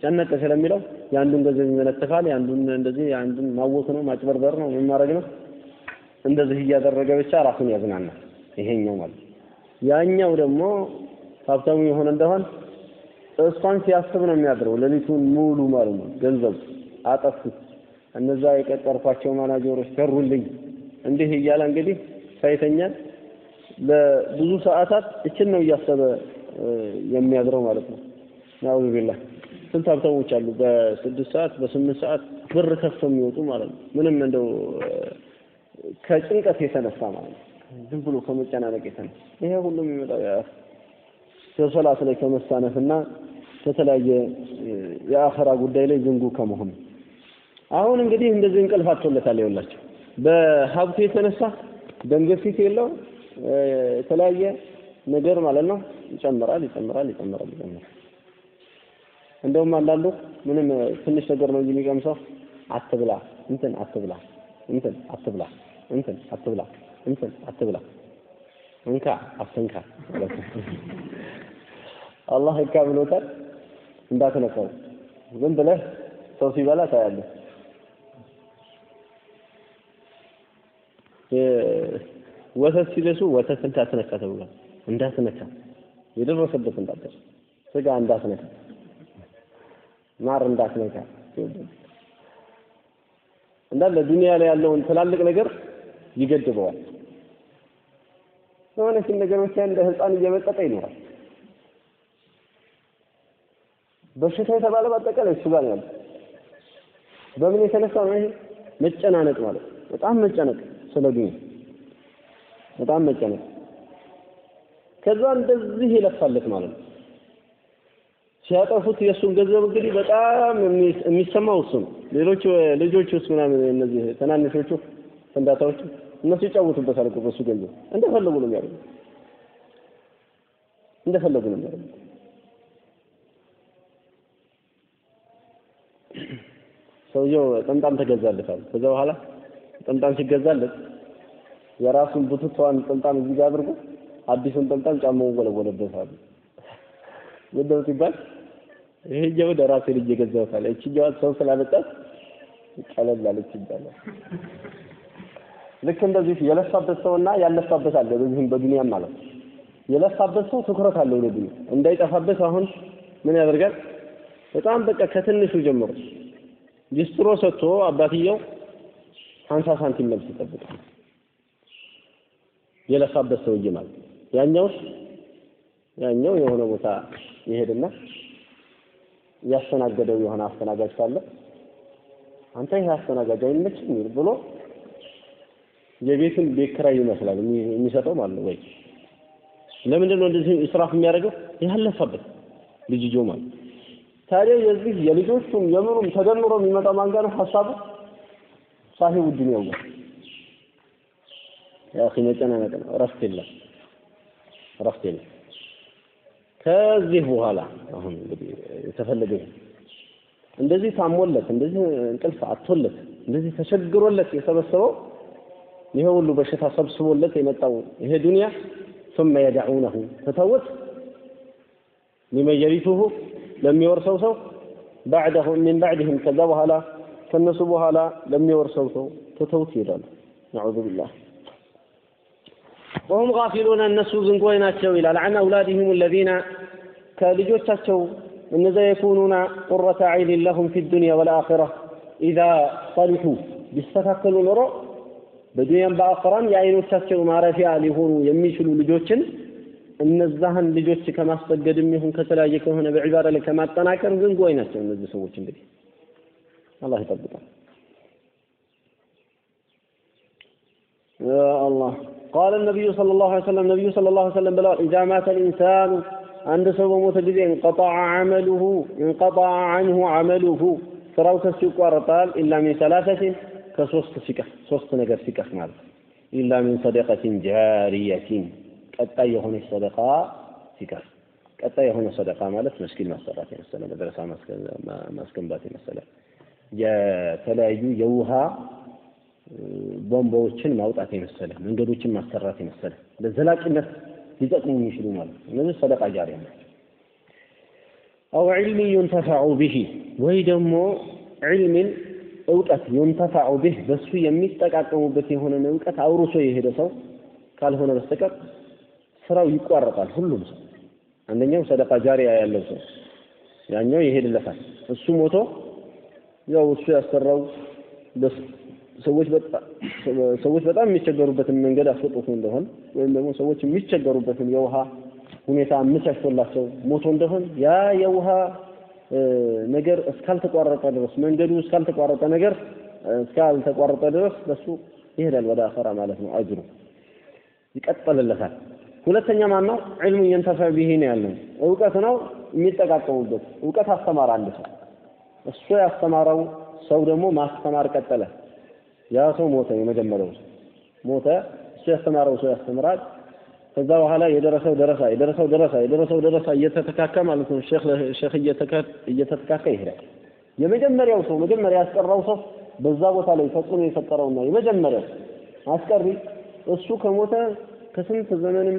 ጨነቀ ስለሚለው የአንዱን ገንዘብ ይመነትፋል፣ የአንዱን እንደዚህ የአንዱን ማወክ ነው ማጭበርበር ነው ምን ማድረግ ነው እንደዚህ እያደረገ ብቻ ራሱን ያዝናናል። ይሄኛው ማለት ያኛው ደግሞ ሀብታሙ የሆነ እንደሆን እሷን ሲያስብ ነው የሚያድረው ሌሊቱን ሙሉ ማለት ነው። ገንዘብ አጠፉት፣ እነዛ የቀጠርኳቸው ማናጀሮች ሰሩልኝ፣ እንዲህ እያለ እንግዲህ ሳይተኛ ለብዙ ሰዓታት እችን ነው እያሰበ የሚያድረው ማለት ነው። ናውዙ ቢላህ ስንት ሀብታሞች አሉ በስድስት ሰዓት በስምንት ሰዓት ብር ከፍተው የሚወጡ ማለት ነው። ምንም እንደው ከጭንቀት የተነሳ ማለት ነው። ዝም ብሎ ከመጨናነቅ የተነሳ ይሄ ሁሉ የሚመጣው ያ ሶላት ላይ ከመሳነፍና ከተለያየ የአኸራ ጉዳይ ላይ ዝንጉ ከመሆኑ አሁን እንግዲህ እንደዚህ እንቅልፍ አጥቶለታል። ይኸውላችሁ በሀብቱ የተነሳ ደም ግፊት የለው የተለያየ ነገር ማለት ነው። ይጨምራል ይጨምራል ይጨምራል ይጨምራል። እንደውም አንዳንዱ ምንም ትንሽ ነገር ነው እንጂ የሚቀምሰው አትብላ እንትን አትብላ እንትን አትብላ እንትን አትብላ እንትን አትብላ እንካ አትንካ አላህ ህካ ብሎታል። እንዳትነካው ዝም ብለህ ሰው ሲበላ ታያለህ። ወተት ሲለሱ ወተት እንዳትነካ ተብሏል። እንዳትነካ የደረሰበት እንዳትደርስ፣ ስጋ እንዳትነካ፣ ማር እንዳትነካ እንዳለ ዱንያ ላይ ያለውን ትላልቅ ነገር ይገድበዋል። የሆነችን ነገር ብቻ እንደ ህፃን እየመጠጠ ይኖራል። በሽታ የተባለ በአጠቃላይ እሱ ጋር ያለው በምን የተነሳ ነው? ይሄ መጨናነቅ ማለት በጣም መጨነቅ ስለ ዱንያ በጣም መጨነቅ። ከዛ እንደዚህ ይለፋለት ማለት ነው። ሲያጠፉት የእሱን ገንዘብ እንግዲህ በጣም የሚሰማው እሱ ነው። ሌሎች ልጆች ውስጥ ምናምን እነዚህ ትናንሾቹ ፍንዳታዎቹ እነሱ ይጫወቱበታል እኮ በሱ ገንዘብ እንደፈለጉ ነው የሚያደርጉት፣ እንደፈለጉ ነው የሚያደርጉት። ሰውየው ጥምጣም ተገዛለታል። ከዛ በኋላ ጥምጣም ሲገዛለት የራሱን ቡትቷን ጥምጣም እዚህ ጋር አድርጎ አዲሱን ጥምጣም ጫማውን ወለወለበታል። ምንድነው ሲባል ይሄኛው ለራሴ ልጅ የገዛሁት አለ። እችኛዋ ሰው ስላመጣት ቀለል አለች ይባላል። ልክ እንደዚህ የለፋበት ሰውና ያለፋበት አለ። በዚህም በዱንያም ማለት የለፋበት ሰው ትኩረት አለው ለዱንያ እንዳይጠፋበት አሁን ምን ያደርጋል? በጣም በቃ ከትንሹ ጀምሮ ሊስትሮ ሰጥቶ አባትየው ሀምሳ ሳንቲም መልስ ይጠብቃል። የለፋበት ሰውዬ ማለት ያኛውስ ያኛው የሆነ ቦታ ይሄድና ያስተናገደው የሆነ አስተናጋጅ ካለ አንተ ይሄ አስተናጋጅ አይመችም ብሎ የቤቱን ቤት ኪራይ ይመስላል የሚሰጠው ማለት ነው። ወይ ለምንድን ነው እንደዚህ እስራፍ የሚያደርገው? ያለፋበት ልጅጆ ማለት ታዲያ የዚህ የልጆቹም የምኑም ተደምሮ የሚመጣው ማን ነው? ሀሳቡ ሳሂቡ ዱንያው ጋር ያ አኺ መጨናነቅ ነው። እረፍት የለም፣ እረፍት የለም። ከዚህ በኋላ አሁን እንግዲህ የተፈለገ እንደዚህ ታሞለት እንደዚህ እንቅልፍ አጥቶለት እንደዚህ ተቸግሮለት የሰበሰበው ይሄ ሁሉ በሽታ ሰብስቦለት የመጣው ይሄ ዱንያ ثم يدعونه ተተውት لمن يرثه ለሚወርሰው ሰው بعده من بعدهم ከዛ በኋላ ከነሱ لا لم ሰው ትተውት ይሄዳሉ ነዑዙ ቢላህ። وهم غافلون أن نسوا زنقوينا الشويلة لعن أولادهم الذين كالجوت تشو إن يكونون قرة عين لهم في الدنيا والآخرة إذا صلحوا بالسفاقل الرؤ بدنيا بآخرا يعينوا تشو ما رفع لهم يميشلوا لجوتشن إن الزهن لجوتش كما استقدم منهم كتلاجك هنا بعبارة لكما التناكر زنقوينا الشويلة الله يثبتك يا الله. قال النبي صلى الله عليه وسلم النبي صلى الله عليه وسلم بلغ إذا مات الإنسان عند سبب موت انقطع عمله انقطع عنه عمله. سراوت السكوار طال إلا من ثلاثة كسوست سكة سوست نجر سكة مال. إلا من صدقة جارية. قد يهون الصدقة سكة. قد يهون الصدقة مالت مسكين مسكين مسكين مسكين مسكين مسكين مسكين مسكين مسكين የተለያዩ የውሃ ቧንቧዎችን ማውጣት የመሰለ መንገዶችን ማሰራት የመሰለ ለዘላቂነት ሊጠቅሙ የሚችሉ ማለት ነው። እነዚህ ሰደቃ ጃሪያ ናቸው። አው ዒልሚ ዩንተፈዑ ቢሂ ወይ ደግሞ ዒልምን እውቀት ዩንተፈዑ ቢህ በሱ የሚጠቃቀሙበት የሆነን እውቀት አውርሶ የሄደ ሰው ካልሆነ በስተቀር ስራው ይቋረጣል። ሁሉም ሰው አንደኛው ሰደቃ ጃሪያ ያለው ሰው ያኛው ይሄድለታል። እሱ ሞቶ ያው እሱ ያሰራው ሰዎች በጣም ሰዎች በጣም የሚቸገሩበትን መንገድ አስወጥቶ እንደሆን ወይም ደግሞ ሰዎች የሚቸገሩበትን የውሃ ሁኔታ አመቻችቶላቸው ሞቶ እንደሆን ያ የውሃ ነገር እስካልተቋረጠ ድረስ መንገዱ እስካልተቋረጠ ነገር እስካልተቋረጠ ድረስ በሱ ይሄዳል ወደ አኸራ ማለት ነው። አጅሩ ይቀጥልለታል። ሁለተኛ ማን ነው? ዒልሙ የንተፈ ቢሂ ነው እውቀት ነው የሚጠቃቀሙበት። እውቀት ሰው፣ እሱ ያስተማረው ሰው ደግሞ ማስተማር ቀጠለ። ያ ሰው ሞተ፣ የመጀመሪያው ሰው ሞተ። እሱ ያስተማረው ሰው ያስተምራል። ከዛ በኋላ የደረሰው ደረሳ የደረሰው ደረሳ የደረሰው ደረሳ እየተተካከ ማለት ነው። ሼክ እየተተካከ ይሄዳል። የመጀመሪያው ሰው መጀመሪያ ያስቀራው ሰው በዛ ቦታ ላይ ተጽዕኖ የፈጠረውና የመጀመሪያው አስቀሪ እሱ ከሞተ ከስንት ዘመንም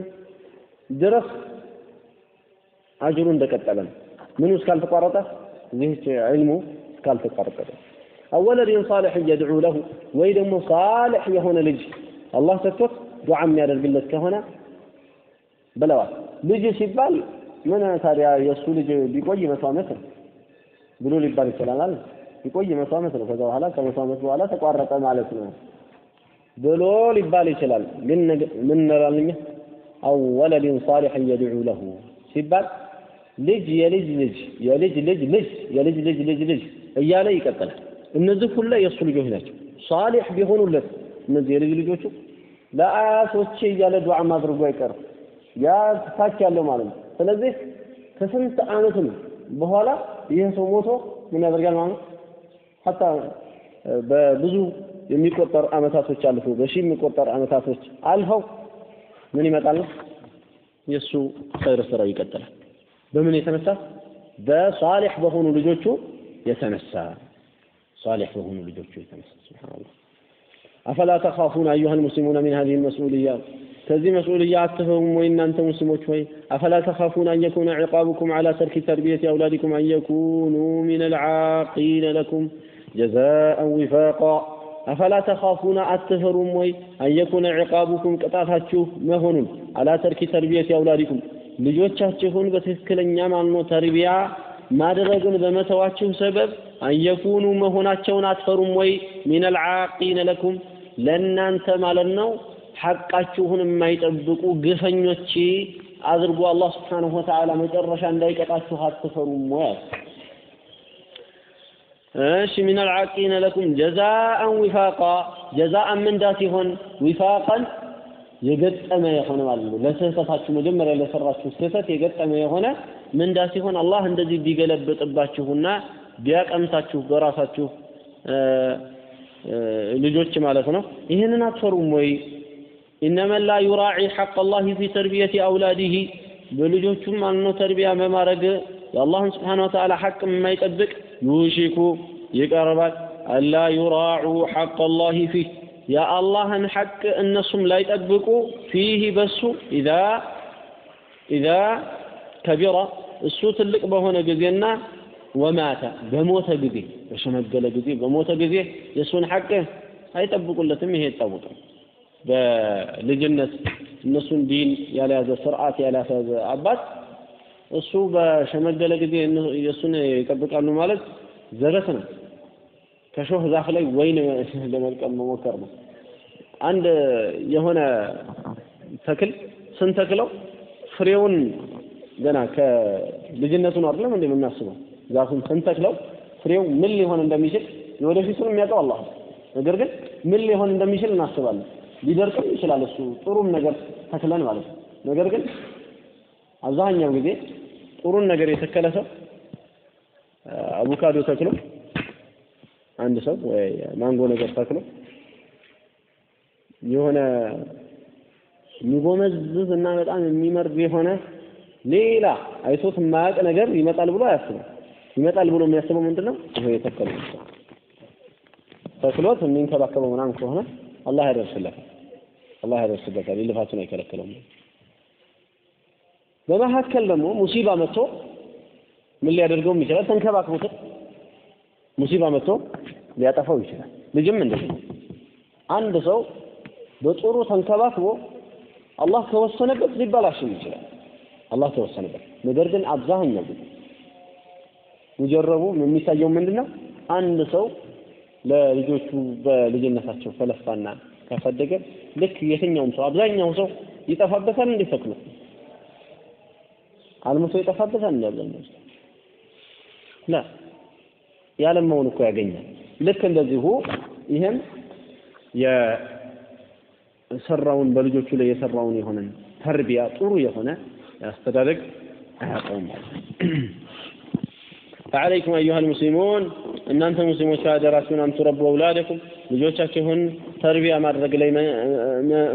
ድረስ አጅሩ እንደቀጠለ ነው። ምኑ እስካልተቋረጠ ይህች ዒልሙ እስካልተቋረጠ አወለድን ሳሊሕ የድዑ ለሁ ወይ ደግሞ ሳሊሕ የሆነ ልጅ አላህ ሰጥቶት ዱዓ የሚያደርግለት ከሆነ ብለዋል። ልጅ ሲባል ምን ታዲያ የእሱ ልጅ ቢቆይ መቶ ዓመት ነው ብሎ ሊባል ይችላል አለ ቢቆይ መቶ ዓመት ነው። ከዛ በኋላ ከመቶ ዓመት በኋላ ተቋረጠ ማለት ነው ብሎ ሊባል ይችላል። ግን ምን እንላለን እኛ አው ወለድን ሳሊሕን የድዑ ለሁ ሲባል ልጅ የልጅ ልጅ የልጅ ልጅ ልጅ የልጅ ልጅ ልጅ ልጅ እያለ ይቀጥላል። እነዚህ ሁላ የእሱ ልጆች ናቸው። ሳሊሕ ቢሆኑለት እነዚህ የልጅ ልጆቹ ለአያቶቼ እያለ ዱዓ ማድረጉ አይቀርም። ያ ታች ያለው ማለት ነው። ስለዚህ ከስንት ዓመትም በኋላ ይህ ሰው ሞቶ ምን ያደርጋል ማለት ነው? ሀታ በብዙ የሚቆጠር ዓመታቶች አልፎ በሺህ የሚቆጠር ዓመታቶች አልፈው ምን ይመጣል? የእሱ ኸይር ስራው ይቀጥላል። በምን የተነሳ? በሷሊሕ በሆኑ ልጆቹ የተነሳ። ሷሊሕ በሆኑ ልጆቹ የተነሳ። ሱብሓነላህ። አፈላ ተኻፉን አዩሃ ልሙስሊሙነ ሚን ሀዚህ ልመስኡልያ። ከዚህ መስኡልያ አትፈሩም ወይ እናንተ ሙስሊሞች ሆይ? አፈላ ተኻፉን አን የኩነ ዒቃቡኩም ዐላ ተርኪ ተርቢየት አውላዲኩም አን የኩኑ ሚን አልዓቂነ ለኩም ጀዛአን ዊፋቃ አፈላ ተኻፉና አትፈሩም ወይ? አን የኩነ ዒቃቡኩም ቅጣታችሁ መሆኑን ዐላ ተርኪ ተርቢየት አውላዲኩም ልጆቻችሁን በትክክለኛ ማኖ ተርቢያ ማድረግን በመተዋችሁ ሰበብ أن يكونوا መሆናቸውን አትፈሩም ወይ? من العاقين لكم ለእናንተ ማለት ነው። ሐቃችሁን የማይጠብቁ ግፈኞች አድርጎ አላህ سبحانه وتعالى መጨረሻ እንዳይቀጣችሁ አትፈሩም ወይ? እሺ። من العاقين لكم جزاء وفاقا جزاء ምንዳ ሲሆን وفاقا የገጠመ የሆነ ማለት ነው። ለስህተታችሁ መጀመሪያ ለሰራችሁ ስህተት የገጠመ የሆነ ምንዳ ሲሆን አላህ እንደዚህ ቢገለብጥባችሁና ቢያቀምሳችሁ በራሳችሁ ልጆች ማለት ነው። ይህንን አትፈሩም ወይ? إن من لا يراعي حق الله في تربية أولاده በልጆቹም ማለት ነው تربية በማድረግ የአላህን سبحانه وتعالى ሐቅ የማይጠብቅ يوشك ይቀርባል ألا يراعوا حق الله فيه የአላህን ሐቅ እነሱም ላይጠብቁ ፊህ በሱ ኢዛ ኢዛ ከቢራ እሱ ትልቅ በሆነ ጊዜና ወማተ በሞተ ጊዜ በሸመገለ ጊዜ በሞተ ጊዜ የእሱን ሐቅ አይጠብቁለትም። ይሄ ይታወቃል። በልጅነት እነሱን ዲን ያልያዘ ስርዓት ያልያዘ አባት እሱ በሸመገለ ጊዜ የእሱን ይጠብቃሉ ማለት ዘበት ነው። ከሾህ ዛፍ ላይ ወይን ለመልቀም መሞከር ነው። አንድ የሆነ ተክል ስንተክለው ፍሬውን ገና ከልጅነቱ ነው አይደለም እንዴ የምናስበው? ዛፉን ስንተክለው ፍሬው ምን ሊሆን እንደሚችል የወደፊቱን የሚያውቀው አላህ ነገር ግን ምን ሊሆን እንደሚችል እናስባለን። ሊደርቅም ይችላል እሱ ጥሩም ነገር ተክለን ማለት ነው። ነገር ግን አብዛኛው ጊዜ ጥሩን ነገር የተከለ ሰው አቮካዶ ተክሎ አንድ ሰው ማንጎ ነገር ተክሎ የሆነ የሚጎመዝዝ እና በጣም የሚመርድ የሆነ ሌላ አይቶት የማያውቅ ነገር ይመጣል ብሎ አያስብም። ይመጣል ብሎ የሚያስበው ምንድን ነው? ይሄ የተከለው ተክሎት የሚንከባከበው ምናምን ከሆነ አላህ ያደርስለታል። አላህ ያደርስበታል። ልፋቱን አይከለክለውም። በመካከል ደግሞ ሙሲባ መጥቶ ምን ሊያደርገውም ይችላል? ተንከባክቦት ሙሲባ መጥቶ ሊያጠፋው ይችላል። ልጅም እንደዚህ አንድ ሰው በጥሩ ተንከባክቦ አላህ ከወሰነበት ሊበላሽም ይችላል። አላህ ከወሰነበት ነገር ግን አብዛኛው ጊዜ ሙጀረቡ የሚታየው ምንድን ነው? አንድ ሰው ለልጆቹ በልጅነታቸው ከለፋና ካሳደገ ልክ የትኛውም ሰው አብዛኛው ሰው ይጠፋበታል። እንዴ ተክሎ አልምቶ ይጠፋበታል። እንደ አብዛኛው ሰው ላ ያለመውን እኮ ያገኛል። ልክ እንደዚሁ ይህም የሰራውን በልጆቹ ላይ የሰራውን የሆነን ተርቢያ ጥሩ የሆነ አስተዳደግ አያውቀውም ማለት ነው። فعليكم أيها المسلمون እናንተ ሙስሊሞች አደራችሁን አንቱ ረቡ አውላደኩም ልጆቻችሁን ተርቢያ ማድረግ ላይ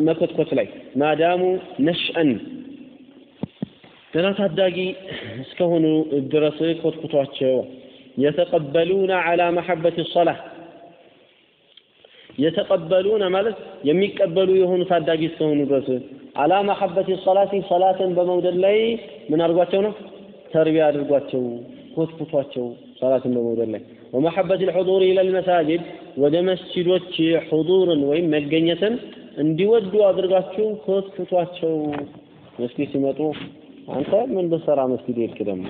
መኮትኮት ላይ ማዳሙ ነሽአን ገና ታዳጊ እስከሆኑ ድረስ ኮትኩቷቸው የተቀበሉነ ዐላ መሐበት ሰላህ የተቀበሉነ ማለት የሚቀበሉ የሆኑ ታዳጊ እስከሆኑ ድረስ አላ መሐበት ሰላቲ ሰላትን በመውደድ ላይ ምን አድርጓቸው ነው? ተርቢያ አድርጓቸው ኮትኩቷቸው ሰላትን በመውደድ ላይ። ወመሐበት ልሑዱር ኢላ ልመሳጅድ ወደ መስጂዶች ሑዱርን ወይም መገኘትን እንዲወዱ አድርጋችሁ ኮትኩቷቸው። መስጊድ ሲመጡ አንተ ምን ልትሰራ መስጊድ ሄድክ ደግሞ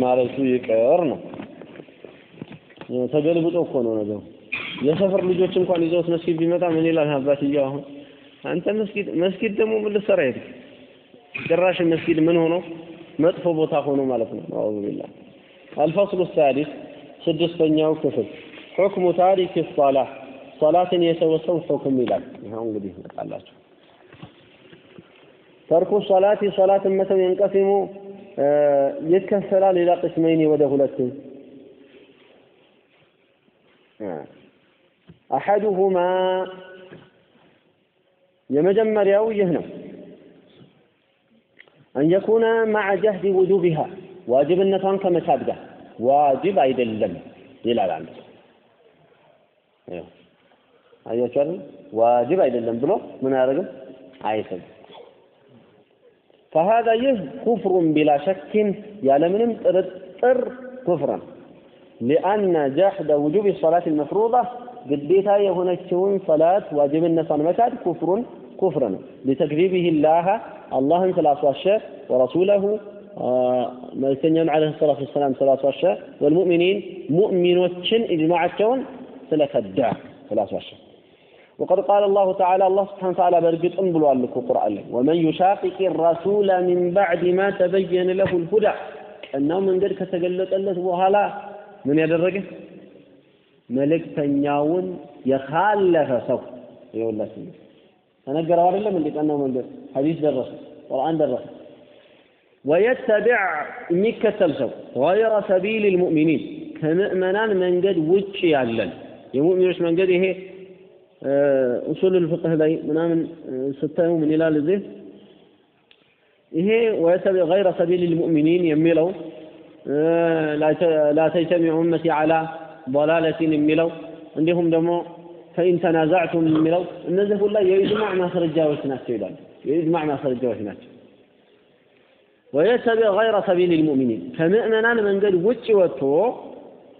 ማለቱ ይቅር ነው ተገልብጦ እኮ ነው ነገሩ። የሰፈር ልጆች እንኳን ይዘውት መስጊድ ቢመጣ ምን ይላል አባትየው? አሁን አንተ መስጊድ መስጊድ ደግሞ ምን ልትሰራ ሄድክ? ጭራሽ መስጊድ ምን ሆኖ መጥፎ ቦታ ሆኖ ማለት ነው። አዑዙ ቢላህ። አልፈስሉ ሳዲስ ስድስተኛው ክፍል ሁክሙ ታሪክ ሶላህ ሶላትን የሰወሰው ሁክም ይላል። ይኸው እንግዲህ ይመጣላችሁ ተርኩ ሶላቲ ሶላትን መተው የንቀሲሙ ይከፈላል ኢላ ቅስመይኒ ወደ ሁለት አሐዱሁማ የመጀመሪያው ይህ ነው አን የኩነ ማዕ ጀህዲ ውጁቢሃ ዋጅብነቷን ከመቻድ ጋር ዋጅብ አይደለም ይላል አንድ አያችሁ አይደል ዋጅብ አይደለም ብሎ ምን አያደርግም አይሰግም فهذا ይህ ኩፍሩ ቢላ ሸክን ያለምንም ጥርጥር ኩፍር ነው لأن جحد وجوب الصلاة المفروضة ግዴታ የሆነችውን ሰላት ዋጅብነቷን መካድ ኩፍሩን ኩፍር ነው لتكذيبه الله አላህን ስላስዋሸ ورسوله መልእክተኛውን ዓለይሂ ሰላቱ ወሰላም ስላስዋሸ ወልሙእሚኒን ሙእሚኖችን ኢጅማዓቸውን ስለከዳ ስላስዋሸ وقد قال الله تعالى الله سبحانه وتعالى برقطن بلوال لكو قرآن لك ومن يشاقق الرسول من بعد ما تبين له الهدى أنه من قد كتقلت الله وهلا من يدرك ملك تنياون يخالف ምን يقول لك أنا ሰው ይወላስ ተነገረው اللي እንዴ? من መንገድ حديث درس قران درس ويتبع ميكة الجو غير سبيل المؤمنين كمؤمنان من قد وجي علل يمؤمن مش من قد هي أصول الفقه ذي من آمن ستة من إلى لذي هي ويتبع غير سبيل المؤمنين يميلون ላተጅተሚ ኡመቲ ዓላ ضላለቲን የሚለው እንዲሁም ደግሞ ፈኢን ተናዛዕቱም የሚለው እነዚህ ሁላ የኢጅማዕ ማስረጃዎች ናቸው ይላሉ። የኢጅማዕ ማስረጃዎች ናቸው። ወየተቢዕ ገይረ ሰቢል ልሙእሚኒን ከምእመናን መንገድ ውጭ ወጥቶ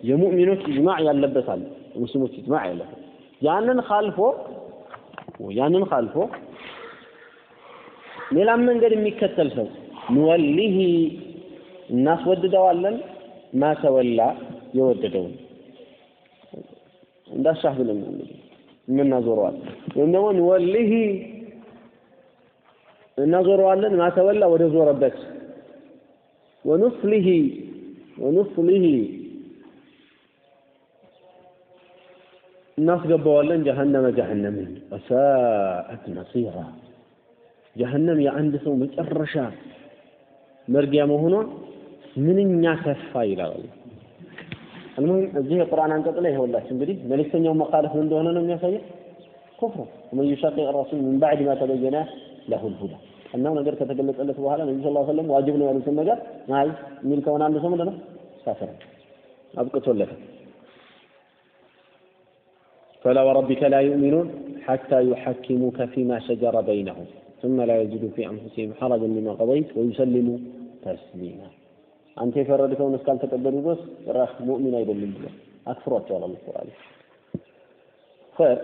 የሙእሚኖች ኢጅማዕ ያለበታል ሙስሊሞች ኢጅማዕ ያለበት ያንን ካልፎ ያንን ካልፎ ሌላም መንገድ የሚከተል ሰው ንወሊህ እናስወድደዋለን ማተወላ የወደደውን እንዳሻህ ብለን እንግዲህ የምናዞረዋለን ወይም ደግሞ ንወሊህ እናዞረዋለን ማተወላ ወደ ዞረበት ወኑስሊህ ወኑስሊህ እናስገባዋለን ጀሀነመ ጀሀነምን ወሳአት መሲራ ጀሀነም የአንድ ሰው መጨረሻ መርጊያ መሆኗ ምንኛ ከፋ ይላል አልሙሂም እዚህ የቁርአን አንቀጽ ላይ ይኸውላችሁ እንግዲህ መልእክተኛው መካለፍ ምን እንደሆነ ነው የሚያሳየው ኩፍር ወመን ዩሻቂቅ ረሱል ምን ባዕድ ማ ተበየነ ለሁ ልሁዳ እናው ነገር ከተገለጸለት በኋላ ነቢ ስ ሰለም ዋጅብ ነው ያሉትን ነገር አይ የሚል ከሆነ አንድ ሰው ምንድን ነው ካፍር አብቅቶለታል فلا وربك لا يؤمنون حتى يحكموك فيما شجر بينهم ثم لا يجدوا في أنفسهم حرجا مما قضيت ويسلموا تسليما أنت يفردكون اسكال تقبلوا بس راح مؤمن أيضا لله أكفرت على القرآن خير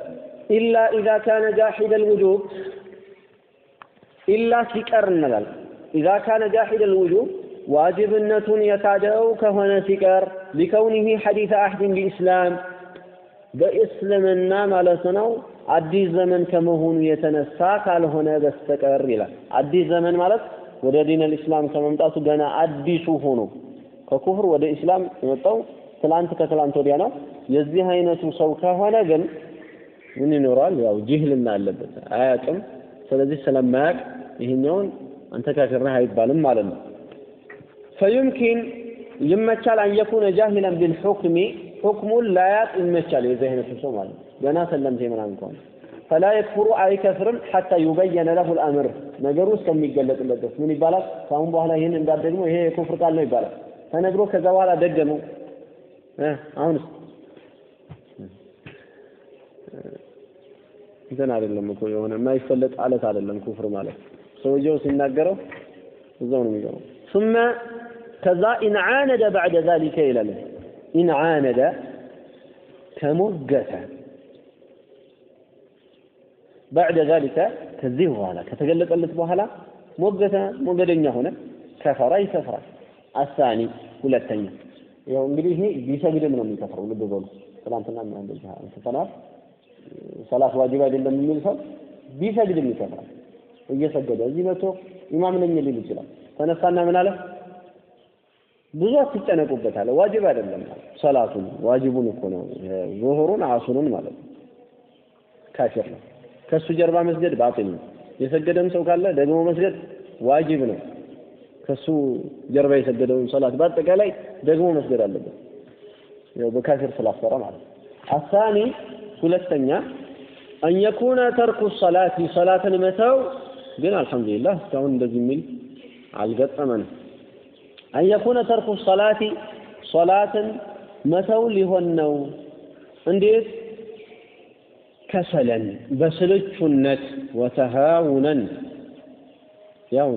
إلا إذا كان جاحد الوجوب إلا سكر النقل إذا كان جاحد الوجوب واجبنة يتعدو كهنا سكر لكونه حديث عهد بإسلام በእስልምና ማለት ነው አዲስ ዘመን ከመሆኑ የተነሳ ካልሆነ በስተቀር ይላል። አዲስ ዘመን ማለት ወደ ዲን አልኢስላም ከመምጣቱ ገና አዲሱ ሆኖ ከኩፍር ወደ ኢስላም የመጣው ትላንት ከትላንት ወዲያ ነው። የዚህ አይነቱ ሰው ከሆነ ግን ምን ይኖረዋል? ያው ጅህልና አለበት፣ አያውቅም። ስለዚህ ስለማያውቅ ይሄኛውን አንተ ካፊር አይባልም ማለት ነው። ፈዩምኪን ይመቻል አን የኩነ ጃሂለን ቢልሑክሚ ሑክሙን ላያቅ ይመቻል የዚህ አይነቱ ሰው ማለት ገና ሰለምቴ ምናምን ከሆነ ፈላ የክፍሩ አይከፍርም ሐታ ዩበየነ ለሁ ልአምር ነገሩ እስከሚገለጥለት ድረስ ምን ይባላል? ከአሁን በኋላ ይህን እንዳትደግሞ ይሄ የኩፍር ቃል ነው ይባላል። ተነግሮ ከዛ በኋላ ደገመው። አሁንስ እንትን አይደለም እኮ የሆነ የማይፈለጥ አለት አይደለም ኩፍር ማለት ሰውየው ሲናገረው እዛው ነው የሚገባው። ثم ከዛ إن عاند بعد ذلك ይላል። إن عاند ከሞገተ بعد ذلك ከዚህ በኋላ ከተገለጸለት በኋላ ሞገተ ሞገደኛ ሆነ ከፈራ ይከፍራል። አሳኒ ሁለተኛ ያው እንግዲህ ይሄ ቢሰግድም ነው የሚከፍረው። ልብ በሉ ትናንትና እንደዚህ አንስተናል። ሰላት ዋጅብ አይደለም የሚል ሰው ቢሰግድም ይከፍራል። እየሰገደ እዚህ መጥቶ ኢማም ነኝ ሊል ይችላል። ተነሳና ምን አለ? ብዙ አትጨነቁበት አለ። ዋጅብ አይደለም ሰላቱን ዋጅቡን እኮ ነው ዙሁሩን አሱሩን ማለት ነው። ካፊር ነው። ከሱ ጀርባ መስገድ ባጢል ነው። የሰገደም ሰው ካለ ደግሞ መስገድ ዋጅብ ነው። ከሱ ጀርባ የሰገደውን ሰላት በአጠቃላይ ደግሞ መስገድ አለበት። ያው በካፊር ስላፈረ ማለት ነው። አሳኒ ሁለተኛ አን የኩነ ተርኩ ሰላቲ ሰላትን መተው ግን አልሐምዱሊላህ እስካሁን እንደዚህ የሚል አልገጠመንም። አን ተርኩ ሰላቲ ሶላትን መተው ሊሆን ነው። እንዴት? ከሰለን በስልቹነት ወተሃውነን። ያው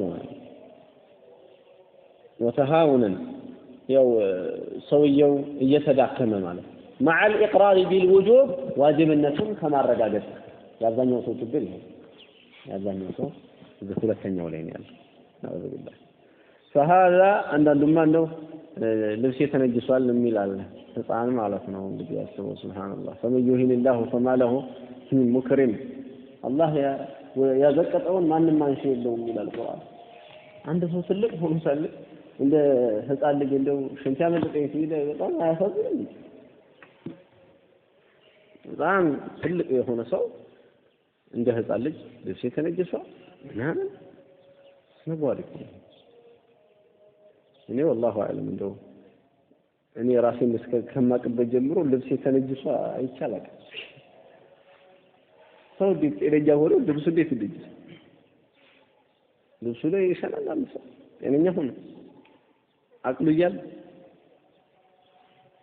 ወተሃውነን። ያው ሰውየው እየተዳከመ ማለት መዓል ኢቅራሪ ቢልውጁብ ዋጅብነቱን ከማረጋገጥ። የአብዛኛው ሰው ችግር ይሄ የአብዛኛው ሰው ሁለተኛው ላይ ነው ያለው። ነዑዙ ቢላህ። ፈሃዛ አንዳንዱማ እንደው ልብሴ ተነጅሷል የሚል አለ። ህፃን ማለት ነው እንግዲህ ያስበው። ሱብሃንአላህ ፈመን ዩሂንላሁ ፈማ ለሁ ሚን ሙክሪም አላህ ያዘቀጠውን ማንም አንሺ የለውም ይላል ቁርአን። አንድ ሰው ትልቅ ሆኖ ሳለ እንደ ህፃን ልጅ እንደው ሽንት ያመለጠኝ ሲል በጣም አያሳዝንም? በጣም ትልቅ የሆነ ሰው እንደ ህፃን ልጅ ልብሴ ተነጅሷል ምናምን ስነጓል እኮ እኔ ወላሁ አዕለም እንደው እኔ ራሴን ከማቅበት ጀምሮ ልብሴ ተነጅሷ አይቻላል። ሰው እንዴት ጤነኛ ሆኖ ልብሱ እንዴት ይነጅስ? ልብሱ ላይ አንድ ሰው ጤነኛ ሆኖ አቅሉ እያለ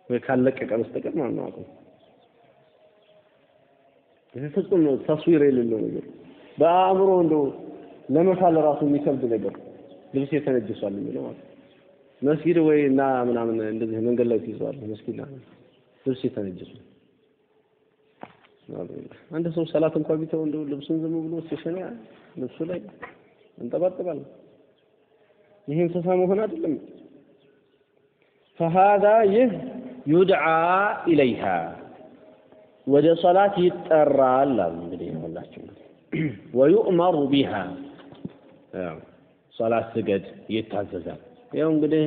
ወይ ካለቀቀ በስተቀር ማለት ነው አቅሉ ፍጹም ነው ተስዊር የሌለው ነገር በአእምሮ እንደው ለመሳል ራሱ የሚከብድ ነገር ልብስ የተነጅሷል የሚለው ማለት መስጊድ ወይ እና ምናምን እንደዚህ መንገድ ላይ ትይዘዋል። መስጊድ ላይ ልብስ የተነጀሱ አንድ ሰው ሰላት እንኳ ቢተው እንደው ልብሱን ዝም ብሎ ሲሸና ልብሱ ላይ እንጠባጠባል። ይህ እንስሳ መሆን አይደለም። ፈሃዛ ይህ ዩድዓ ኢለይሃ ወደ ሰላት ይጠራል አሉ። እንግዲህ ሁላችሁ ወዩእመሩ ቢሃ ሰላት ስገድ ይታዘዛል። ያው እንግዲህ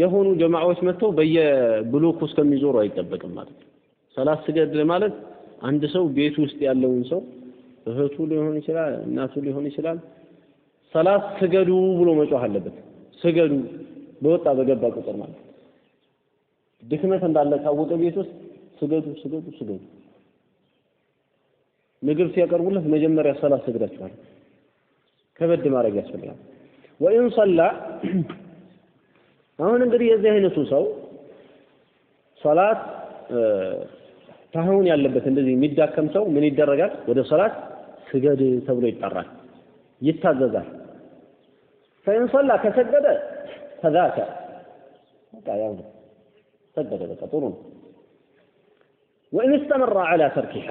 የሆኑ ጀማዓዎች መጥተው በየብሎክ ውስጥ ከሚዞሩ አይጠበቅም ማለት ነው። ሶላት ስገድ ማለት አንድ ሰው ቤት ውስጥ ያለውን ሰው እህቱ ሊሆን ይችላል፣ እናቱ ሊሆን ይችላል። ሰላት ስገዱ ብሎ መጮህ አለበት። ስገዱ በወጣ በገባ ቁጥር ማለት ድክመት እንዳለ ካወቀ ቤት ውስጥ ስገዱ ስገዱ ስገዱ ምግብ ሲያቀርቡለት መጀመሪያ ሰላት ሰግዳችኋል። ከበድ ማድረግ ያስፈልጋል። ወኢን ሰላ አሁን እንግዲህ የዚህ አይነቱ ሰው ሶላት ታሁን ያለበት እንደዚህ የሚዳከም ሰው ምን ይደረጋል? ወደ ሶላት ስገድ ተብሎ ይጠራል፣ ይታዘዛል። ፈኢን ሰላ ከሰገደ ፈዛከ በቃ ያው ሰገደ፣ በቃ ጥሩ ነው። ወኢን እስተመራ ዐላ ተርኪሃ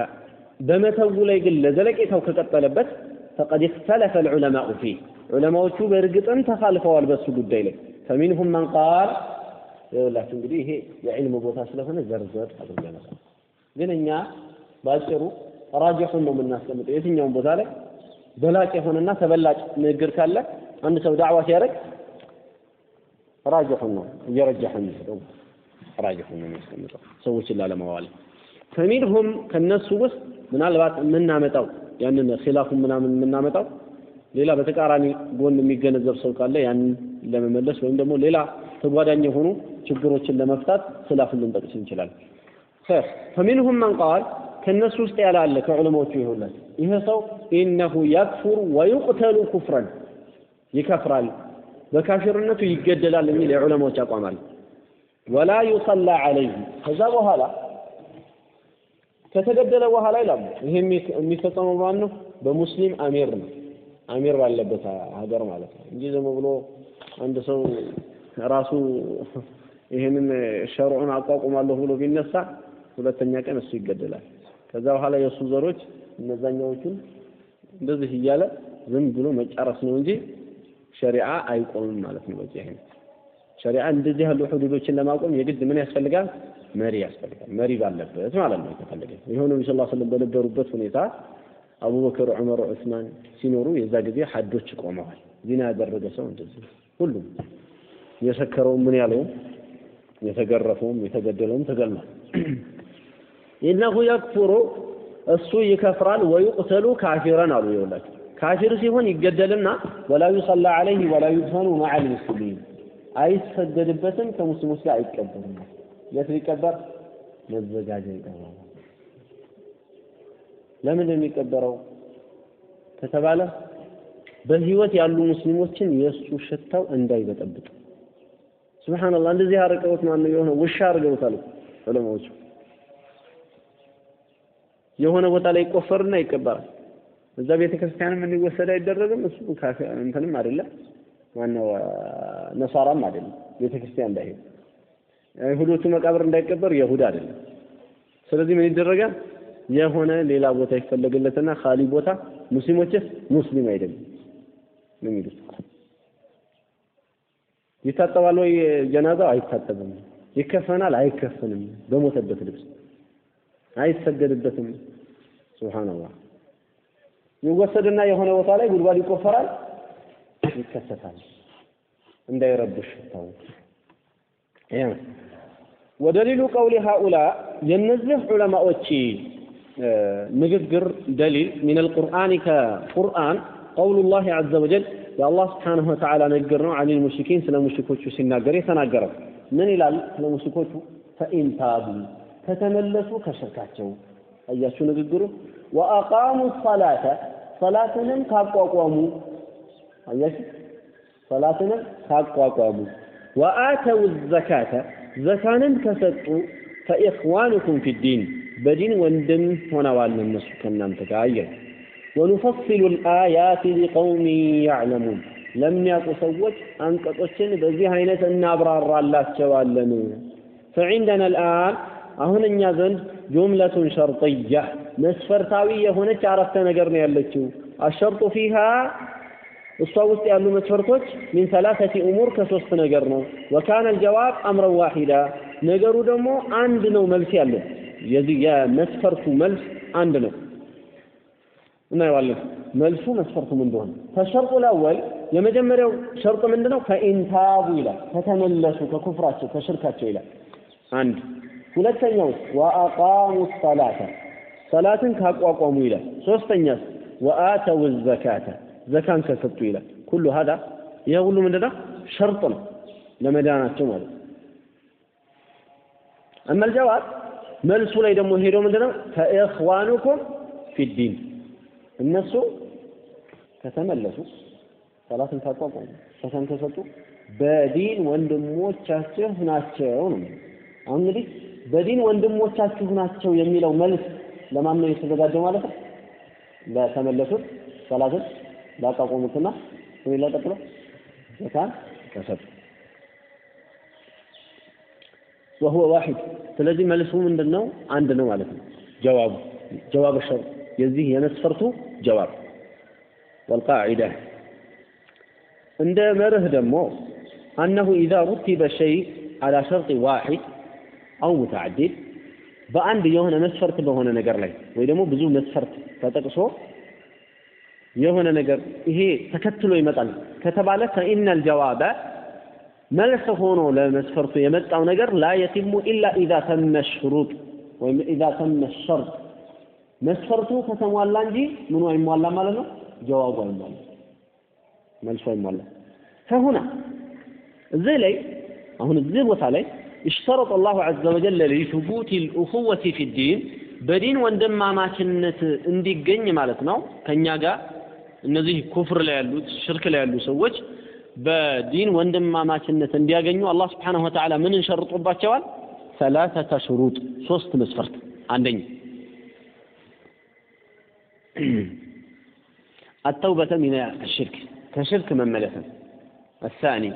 በመተው ላይ ግን ለዘለቄታው ከቀጠለበት ፈቀድ እክተለፈ ልዑለማኡ ፊህ ዑለማዎቹ በእርግጥም ተካልፈዋል በሱ ጉዳይ ላይ ፈሚንሁም መን ቃል ይኸውላችሁ እንግዲህ ይሄ የዕልም ቦታ ስለሆነ ዘርዘር አድርገናል። ግን እኛ በአጭሩ ራጅሑን ነው የምናስቀምጠው። የትኛውም ቦታ ላይ በላጭ የሆነና ተበላጭ ንግግር ካለ አንድ ሰው ዳዕዋ ሲያደርግ ራጅሑን ነው እየረጃህ የሚሰጠው ራጅሑን ነው የሚያስቀምጠው ሰዎችን ላለማዋል ፈሚንሁም ከነሱ ውስጥ ምናልባት የምናመጣው ያንን ኺላፉን ምናምን የምናመጣው ሌላ በተቃራኒ ጎን የሚገነዘብ ሰው ካለ ያንን ለመመለስ ወይም ደግሞ ሌላ ተጓዳኝ የሆኑ ችግሮችን ለመፍታት ኺላፍ ልንጠቅስ እንችላለን። ፈሚንሁም መን ቃል ከእነሱ ውስጥ ያለ አለ ከዑለማዎቹ ይሁላል ይሄ ሰው ኢነሁ የክፉር ወዩቅተሉ ኩፍረን ይከፍራል በካፊርነቱ ይገደላል የሚል የዑለማዎች አቋም አለ። ወላ ዩሰላ ዐለይህ ከዛ በኋላ ከተገደለ በኋላ ይላሉ ይሄ የሚፈጸመው ማን ነው? በሙስሊም አሚር ነው። አሚር ባለበት ሀገር ማለት ነው እንጂ ዝም ብሎ አንድ ሰው ራሱ ይህንን ሸርዑን አቋቁማለሁ ብሎ ቢነሳ ሁለተኛ ቀን እሱ ይገደላል። ከዛ በኋላ የእሱ ዘሮች እነዛኛዎቹን እንደዚህ እያለ ዝም ብሎ መጨረስ ነው እንጂ ሸሪዓ አይቆምም ማለት ነው። በዚህ አይነት ሸሪዓ እንደዚህ ያሉ ሁዱዶችን ለማቆም የግድ ምን ያስፈልጋል? መሪ ያስፈልጋል። መሪ ባለበት ማለት ነው የተፈለገ። ይኸው ነቢ ስ ስለም በነበሩበት ሁኔታ አቡበክር፣ ዑመር፣ ዑስማን ሲኖሩ የዛ ጊዜ ሐዶች ቆመዋል። ዚና ያደረገ ሰው እንደዚህ ሁሉም የሰከረውም ምን ያለውም የተገረፈውም የተገደለውም ተገሏል። ኢነሁ የክፉሩ እሱ ይከፍራል ወዩቅተሉ ካፊረን አሉ ይውላችሁ ካፊር ሲሆን ይገደልና ወላ ዩሰላ ዐለይህ ወላ ዩድፈኑ መዐል ሙስሊሚን አይሰገድበትም ከሙስሊሞች ጋር አይቀበርም። የት ሊቀበር? መዘጋጃ ይቀበራል። ለምን የሚቀበረው ከተባለ በህይወት ያሉ ሙስሊሞችን የእሱ ሽታው እንዳይበጠብጥ። ሱብሃንአላህ እንደዚህ አርቀውት ማነው የሆነ ውሻ አድርገውታል ዑለማዎቹ። የሆነ ቦታ ላይ ይቆፈርና ይቀበራል። እዛ ቤተ ክርስቲያንም እንዲወሰድ አይደረግም። እሱ እንትንም አይደለም ማነው ነሳራም አይደለም። ቤተ ክርስቲያን እንዳይሄድ አይሁዶቹ መቃብር እንዳይቀበር የሁዳ አይደለም። ስለዚህ ምን ይደረጋል? የሆነ ሌላ ቦታ ይፈለግለትና ካሊ ቦታ ሙስሊሞችስ ሙስሊም አይደለም ነው የሚሉት። ይታጠባል ወይ ጀናዛው? አይታጠብም። ይከፈናል? አይከፈንም። በሞተበት ልብስ አይሰገድበትም። ሱብሃንአላህ ይወሰድና የሆነ ቦታ ላይ ጉድጓድ ይቆፈራል፣ ይከሰታል እንዳይረብሽ ታው ወደሊሉ ቀውሊ ሃኡላ የነዚህ ዑለማዎች ንግግር ደሊል ሚን አልቁርአን ከቁርአን ቀውሉላህ ዐዘ ወጀል የአላህ ስብሓነሁ ወተዓላ ንግግር ነው። አኒል ሙሽሪኪን ስለ ሙሽሪኮቹ ሲናገር የተናገረው ምን ይላል? ስለ ሙሽሪኮቹ ፈኢን ታቡ ከተመለሱ ከሽርካቸው አያችሁ ንግግሩ ወአቃሙ ሰላተ ሰላትንም ካቋቋሙ አያችሁ ሰላትንም ካቋቋሙ ወአተው ዘካተ ዘካንን ከሰጡ ፈኢኽዋኑኩም ፊዲን በዲን ወንድም ሆነዋል እነሱ ከእናንተ ጋር አየው ወኑፈሲሉ ልአያት ሊቀውሚ ያዕለሙን ለሚያውቁ ሰዎች አንቀጾችን በዚህ አይነት እናብራራላቸዋለን ፈዒንደና ልአን አሁን እኛ ዘንድ ጁምለቱን ሸርጥያ መስፈርታዊ የሆነች አረፍተ ነገር ነው ያለችው አሸርጡ ፊሃ እሷ ውስጥ ያሉ መስፈርቶች ሚን ሰላሰቲ እሙር ከሶስት ነገር ነው ወካነ አልጀዋብ አምረን ዋሂዳ ነገሩ ደግሞ አንድ ነው መልስ ያለው የዚህ የመስፈርቱ መልስ አንድ ነው እናየዋለን። መልሱ መስፈርቱ ምን እንደሆነ? ተሸርጡ ለወል የመጀመሪያው ሸርጥ ምንድነው? ፈኢንታቡ ይላል። ከተመለሱ ከኩፍራቸው ከሽርካቸው ይላል። አንድ ሁለተኛው ወአቃሙ ሰላተ ሰላትን ካቋቋሙ ይላል። ሶስተኛስ ወአተው ዘካተ ዘካን ከሰጡ ይላል። ኩሉ ሀዳ ይሄ ሁሉ ምንድነው? ሸርጥ ነው ለመዳናቸው ማለት አመል ጀዋብ መልሱ ላይ ደግሞ ሄዶ ምንድነው? ፈኢኽዋኑኩም ፊዲን እነሱ ከተመለሱ ሰላትን ካቋቋሙ ዘካን ከሰጡ በዲን ወንድሞቻችሁ ናቸው ነው አሁን እንግዲህ በዲን ወንድሞቻችሁ ናቸው የሚለው መልስ ለማን ነው የተዘጋጀው ማለት ነው? ለተመለሱት ሰላትን ላቋቋሙትና ምን ይላል ቀጥሎ ዘካን ከሰጡ وهو واحد ስለዚህ መልሱ ምንድነው አንድ ነው ማለት ነው ጀዋቡ ጀዋብ الشرط የዚህ የመስፈርቱ ጀዋብ والقاعده እንደ መርህ ደግሞ أنه إذا رتب شيء على شرط واحد أو متعدد በአንድ የሆነ መስፈርት በሆነ ነገር ላይ ወይ ደግሞ ብዙ መስፈርት ተጠቅሶ የሆነ ነገር ይሄ ተከትሎ ይመጣል ከተባለ ፈኢነል ጀዋበ መልስ ሆኖ ለመስፈርቱ የመጣው ነገር ላ የቲሙ ኢላ ኢዛ ተመ ሽሩጥ ወይም ኢዛ ተመ ሸርጥ መስፈርቱ ከተሟላ እንጂ ምኑ አይሟላ ማለት ነው። ጀዋቡ አይሟላ፣ መልሱ አይሟላ። ከሁና እዚህ ላይ አሁን እዚህ ቦታ ላይ እሽተረጠ አላሁ ዐዘ ወጀል ሊሱቡቲ ልኡኹወቲ ፊዲን በዲን ወንድማማችነት እንዲገኝ ማለት ነው። ከኛ ጋር እነዚህ ኩፍር ላይ ያሉት ሽርክ ላይ ያሉ ሰዎች በዲን ወንድማማችነት እንዲያገኙ አላህ ስብሓነሁ ወተዓላ ምን እንሸርጦባቸዋል? ሰላሰተ ሽሩጥ ሶስት መስፈርት አንደኛ التوبة من الشرك كشرك من ملثا الثاني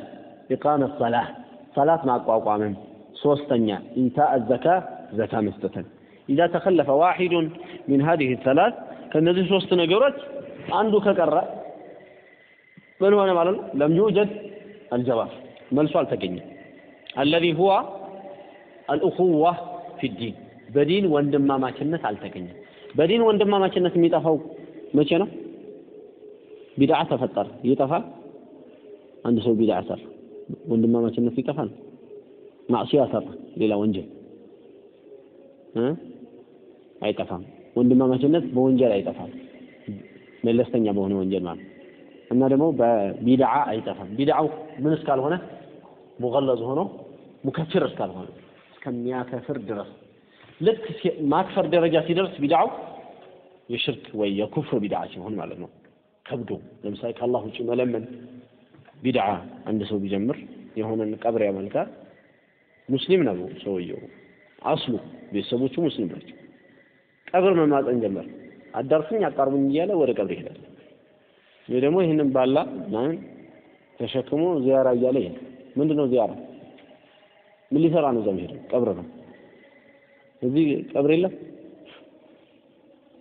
إقامة الصلاة صلاة مع قواقوام صوستنيا إيتاء الزكاة زكاة مستة إذا تخلف واحد من هذه الثلاث كالنذي صوست نجرت عنده كقرة من هو معلم لم يوجد الجواب من سؤال تقني الذي هو الأخوة في الدين بدين وندما ما በዲን ወንድማማችነት የሚጠፋው መቼ ነው? ቢድዓ ተፈጠረ ይጠፋል? አንድ ሰው ቢድዓ ሰራ ወንድማማችነት ይጠፋል? ማዕሲያ ሰራ ሌላ ወንጀል አይጠፋም። ወንድማማችነት በወንጀል አይጠፋም፣ መለስተኛ በሆነ ወንጀል ማለት እና ደግሞ በቢድዓ አይጠፋም። ቢድዓው ምን እስካልሆነ ሙገለዝ ሆኖ ሙከፊር እስካልሆነ እስከሚያከፍር ድረስ ልክ ማክፈር ደረጃ ሲደርስ ቢድዓው የሽርክ ወይ የኩፍር ቢድዓ ሲሆን ማለት ነው። ከብዶ ለምሳሌ ከአላህ ውጭ መለመን ቢድዓ አንድ ሰው ቢጀምር የሆነን ቀብር ያመልካል። ሙስሊም ነው ሰውየው። አስሉ ቤተሰቦቹ ሙስሊም ናቸው። ቀብር መማፀን ጀመር። አዳርሱኝ አቃርቡኝ እያለ ወደ ቀብር ይሄዳል። ወይ ደግሞ ይህንን ባላ ምናምን ተሸክሞ ዚያራ እያለ ይሄድ ምንድን ነው ዚያራ? ምን ሊሰራ ነው እዛ የሚሄደው? ቀብር ነው እዚህ ቀብር የለም?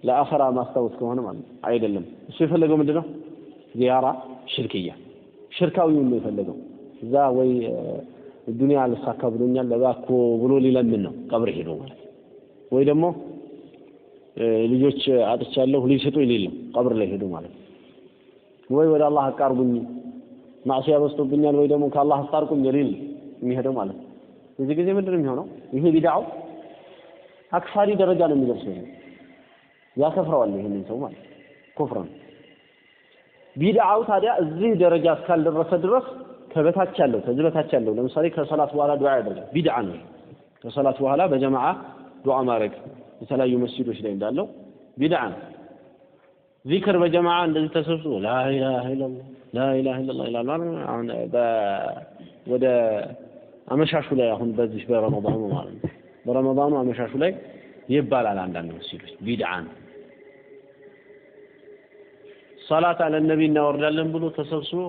ለአኸራ ማስታወስ ከሆነ ማለት ነው። አይደለም። እሱ የፈለገው ምንድነው? ዚያራ ሽርክያ። ሽርካዊውን ነው የፈለገው። እዛ ወይ ዱንያ አልሳካ ብሎኛል ለባኮ ብሎ ሊለምን ነው ቀብር ሄዶ ማለት ወይ ደግሞ ልጆች አጥቻለሁ ልጅ ስጡኝ ሊል ነው ቀብር ላይ ሄዶ ማለት ነው። ወይ ወደ አላህ አቃርቡኝ ማዕሲያ በዝቶብኛል ወይ ደግሞ ከአላህ አስታርቁኝ ሊል የሚሄደው ማለት ነው። የዚህ ጊዜ ምንድን ነው የሚሆነው? ይሄ ቢድዓው አክፋሪ ደረጃ ነው የሚደርሰው ያከፍረዋል ይህንን ሰው ማለት ኩፍር ነው። ቢድዓው ታዲያ እዚህ ደረጃ እስካልደረሰ ድረስ ከበታች ያለው ከዚህ በታች ያለው ለምሳሌ ከሰላት በኋላ ዱዓ ያደርጋል። ቢድዓ ነው ከሰላት በኋላ በጀማዓ ዱዓ ማድረግ የተለያዩ መስጂዶች ላይ እንዳለው ቢድዓ ነው። ዚክር በጀማዓ እንደዚህ ተሰብስቦ ላኢላሃ ኢላላህ ላኢላሃ አሁን ወደ አመሻሹ ላይ አሁን በዚህ በረመዳኑ ማለት ነው በረመዳኑ አመሻሹ ላይ ይባላል አንዳንድ መስጂዶች ቢድዓ ነው። ሰላት አለ ነቢ እናወርዳለን ብሎ ተሰብስቦ